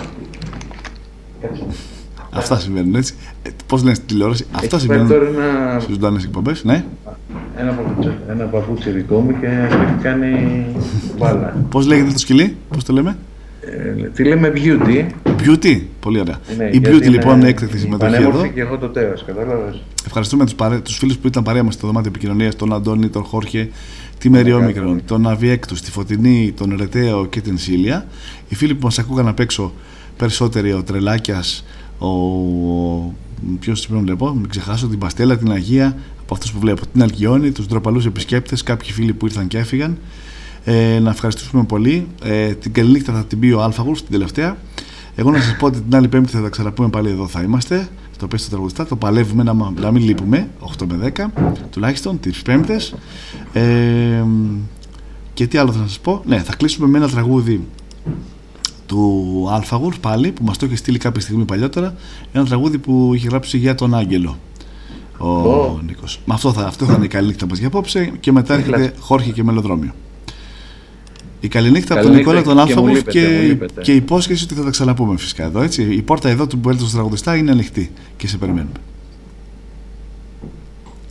Speaker 5: Αυτά συμβαίνουν έτσι. Πώς λένε στην τηλεόραση, Αυτά
Speaker 9: Έχει πάρει
Speaker 5: συμβαίνουν
Speaker 9: τώρα ένα,
Speaker 5: στις ζωντανές εκπομπές. Ναι.
Speaker 9: ένα, παπούτσι, ένα παπούτσι δικό μου και έχει κάνει μπάλα.
Speaker 5: Πώς λέγεται το σκυλί, πώς το λέμε;
Speaker 9: Ε, τι λέμε beauty.
Speaker 5: Beauty, πολύ ωραία.
Speaker 9: Ναι,
Speaker 5: Η
Speaker 9: γιατί
Speaker 5: Beauty
Speaker 9: είναι
Speaker 5: λοιπόν έκτακτη συμμετοχή
Speaker 9: πανέμορφη
Speaker 5: εδώ.
Speaker 9: και εγώ το τέος, κατάλαβες.
Speaker 5: Ευχαριστούμε τους, παρέ... τους φίλους που ήταν παρέα μας στο δωμάτιο επικοινωνίας, τον Αντώνη, τον Χόρχε, τη Μεριόμικρον, τον Αβιέκτους, τη Φωτεινή, τον Ρετέο και την Σίλια. Οι φίλοι που μας ακούγαν απ' έξω περισσότεροι, ο Τρελάκιας, ο... Ποιος πρέπει να βλέπω, μην ξεχάσω, την Παστέλα, την Αγία, από αυτούς που βλέπω, την Αλκιόνη, τους ντροπαλούς επισκέπτες, κάποιοι φίλοι που ήρθαν και έφυγαν. Ε, να ευχαριστήσουμε πολύ. Ε, την καλή νύχτα θα την πει ο Αλφαγούς, την τελευταία. Εγώ να σας πω ότι την άλλη Πέμπτη θα τα ξαναπούμε πάλι εδώ θα είμαστε. Στο πέστο τραγουδιστά. Το παλεύουμε να, μα- να μην λείπουμε. 8 με 10 τουλάχιστον τις Πέμπτες. Ε, και τι άλλο θα σας πω. Ναι, θα κλείσουμε με ένα τραγούδι του Αλφαγούρ πάλι που μας το είχε στείλει κάποια στιγμή παλιότερα. Ένα τραγούδι που είχε γράψει για τον Άγγελο. Ο
Speaker 9: Ω.
Speaker 5: Νίκος. Με αυτό θα, αυτό θα είναι η καλή νύχτα μα για απόψε και μετά έρχεται Χόρχε και Μελοδρόμιο. Η καληνύχτα από τον
Speaker 9: Καληνύχτα
Speaker 5: Νικόλα τον
Speaker 9: και μου
Speaker 5: Αλφαγούρ
Speaker 9: λείπετε,
Speaker 5: και,
Speaker 9: μου λείπετε.
Speaker 5: και η υπόσχεση ότι θα τα ξαναπούμε φυσικά εδώ. Έτσι. Η πόρτα εδώ του Μπουέλτο του τραγουδιστά είναι ανοιχτή και σε περιμένουμε.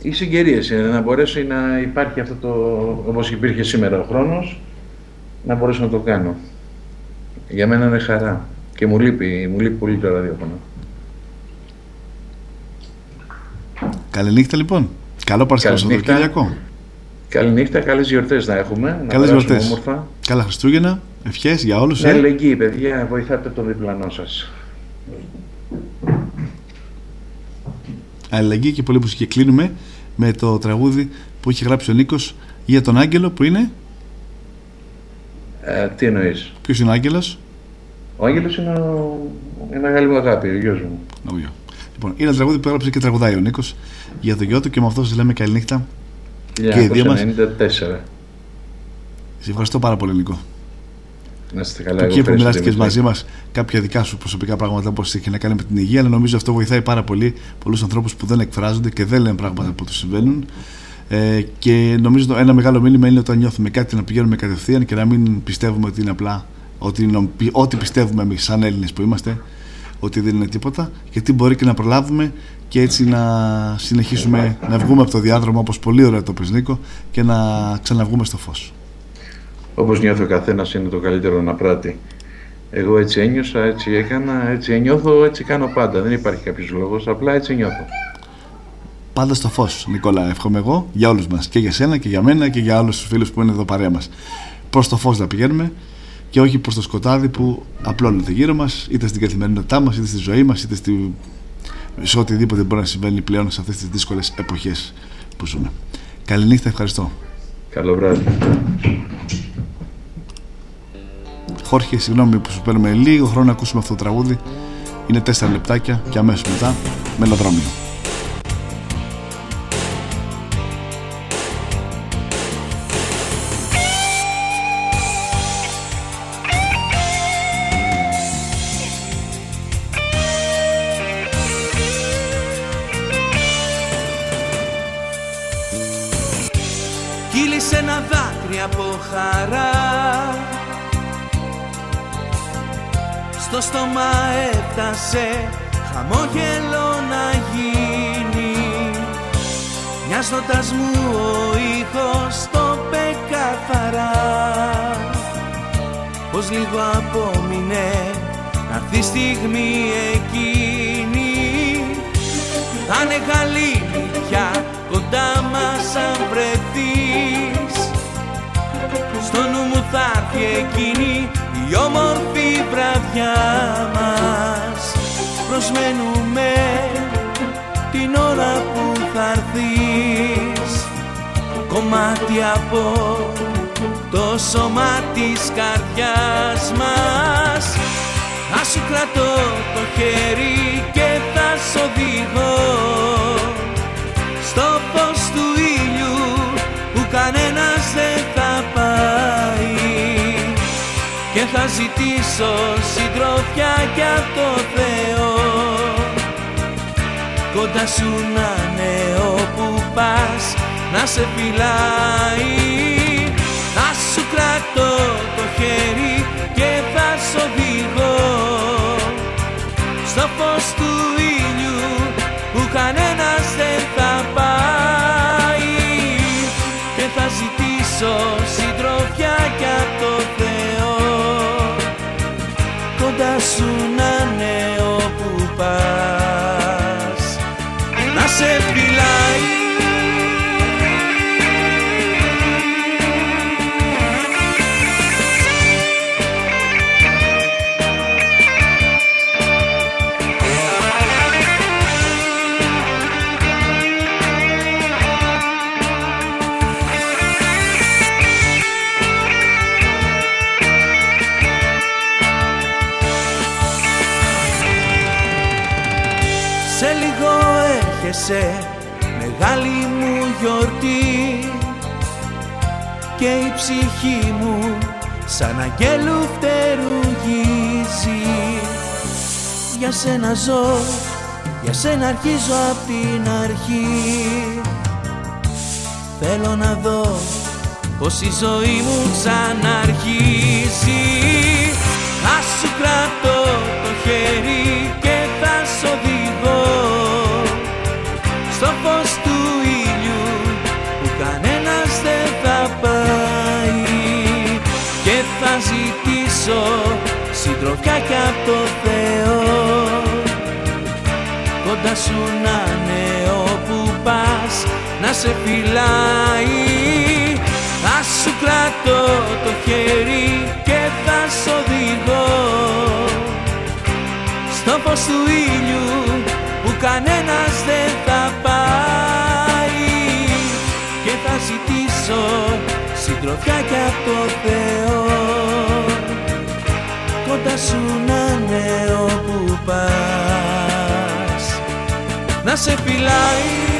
Speaker 9: Οι συγκυρίες είναι να μπορέσει να υπάρχει αυτό το, όπως υπήρχε σήμερα ο χρόνος, να μπορέσω να το κάνω. Για μένα είναι χαρά και μου λείπει, μου λείπει πολύ το ραδιόφωνο.
Speaker 5: Καληνύχτα λοιπόν. Καλό Παρασκευό
Speaker 9: Καληνύχτα.
Speaker 5: Σαββατοκύριακο.
Speaker 9: Καληνύχτα, καλές γιορτές να έχουμε, να
Speaker 5: Καλές
Speaker 9: περάσουμε
Speaker 5: γιορτές.
Speaker 9: όμορφα.
Speaker 5: Καλά Χριστούγεννα. Ευχές για όλους.
Speaker 9: Με αλληλεγγύη, παιδιά, βοηθάτε τον διπλανό σας.
Speaker 5: Αλληλεγγύη και πολύ μουσική. Κλείνουμε με το τραγούδι που έχει γράψει ο Νίκος για τον Άγγελο που είναι;
Speaker 9: Ε, τι εννοείς;
Speaker 5: Ποιος είναι ο Άγγελος;
Speaker 9: Ο Άγγελος είναι ο... η μεγάλη μου αγάπη, ο γιος μου.
Speaker 5: Ο γιο. Λοιπόν, είναι ένα τραγούδι που έγραψε και τραγουδάει ο Νίκος για τον γιο του και με αυτό σας λέμε καληνύχτα. Και οι δύο μα.
Speaker 9: 1994.
Speaker 5: Σε ευχαριστώ πάρα πολύ, Νίκο.
Speaker 9: Να είστε καλά,
Speaker 5: Το
Speaker 9: εγώ
Speaker 5: εκεί που
Speaker 9: ευχαριστώ,
Speaker 5: μοιράστηκε
Speaker 9: Δημήτρη.
Speaker 5: μαζί μας κάποια δικά σου προσωπικά πράγματα όπως έχει να κάνει με την υγεία, αλλά νομίζω αυτό βοηθάει πάρα πολύ πολλούς ανθρώπους που δεν εκφράζονται και δεν λένε πράγματα που τους συμβαίνουν. Ε, και νομίζω το ένα μεγάλο μήνυμα είναι όταν νιώθουμε κάτι να πηγαίνουμε κατευθείαν και να μην πιστεύουμε ότι είναι απλά ότι είναι, ό,τι πιστεύουμε εμείς, σαν Έλληνες που είμαστε, ότι δεν είναι τίποτα. Γιατί μπορεί και να προλάβουμε και έτσι να συνεχίσουμε να βγούμε από το διάδρομο όπως πολύ ωραία το πες Νίκο και να ξαναβγούμε στο φως.
Speaker 9: Όπως νιώθει ο καθένας είναι το καλύτερο να πράττει. Εγώ έτσι ένιωσα, έτσι έκανα, έτσι νιώθω, έτσι κάνω πάντα. Δεν υπάρχει κάποιος λόγος, απλά έτσι νιώθω.
Speaker 5: Πάντα στο φως, Νικόλα, εύχομαι εγώ για όλους μας. Και για σένα και για μένα και για όλους τους φίλους που είναι εδώ παρέα μας. Προς το φως να πηγαίνουμε και όχι προς το σκοτάδι που απλώνεται γύρω μας, είτε στην καθημερινότητά μας, είτε στη ζωή μας, είτε στη... σε οτιδήποτε μπορεί να συμβαίνει πλέον σε αυτές τις δύσκολες εποχές που ζούμε. Καληνύχτα, ευχαριστώ.
Speaker 9: Καλό βράδυ.
Speaker 5: Χόρχε, συγγνώμη που σου παίρνουμε λίγο χρόνο να ακούσουμε αυτό το τραγούδι. Είναι τέσσερα λεπτάκια και αμέσως μετά μελοδρόμιο.
Speaker 16: Έφτασε χαμόγελο να γίνει. Μοιάζοντας μου ο ήχος το είπε καθαρά Πως λίγο απόμεινε να έρθει η στιγμή εκείνη. Θα είναι καλή νύχια κοντά μας αν βρεθείς. Στο νου μου θα έρθει εκείνη η όμορφη βραδιά μας Προσμένουμε την ώρα που θα έρθεις. Κομμάτι από το σώμα της καρδιάς μας. Θα σου κρατώ το χέρι και θα σ' οδηγώ Στο φως του ήλιου που κανένας δεν ζητήσω συντροφιά κι από το Θεό. Κοντά σου να είναι όπου πας να σε φυλάει. Θα σου κρατώ το χέρι και θα σ' οδηγώ. Στο φως του σε φυλάει και η ψυχή μου σαν αγγέλου φτερουγίζει. Για σένα ζω, για σένα αρχίζω απ' την αρχή. Θέλω να δω πως η ζωή μου ξαναρχίζει. Θα σου κρατώ το χέρι ζητήσω συντροφιά κι απ' το Θεό. Κοντά σου να είναι όπου πας να σε φυλάει. Θα σου κρατώ το χέρι και θα σ' οδηγώ. Στο φως του ήλιου που κανένας δεν θα πάει. Και θα ζητήσω συντροφιά κι απ' το Θεό Κοντά σου να είναι όπου πας. Να σε φυλάει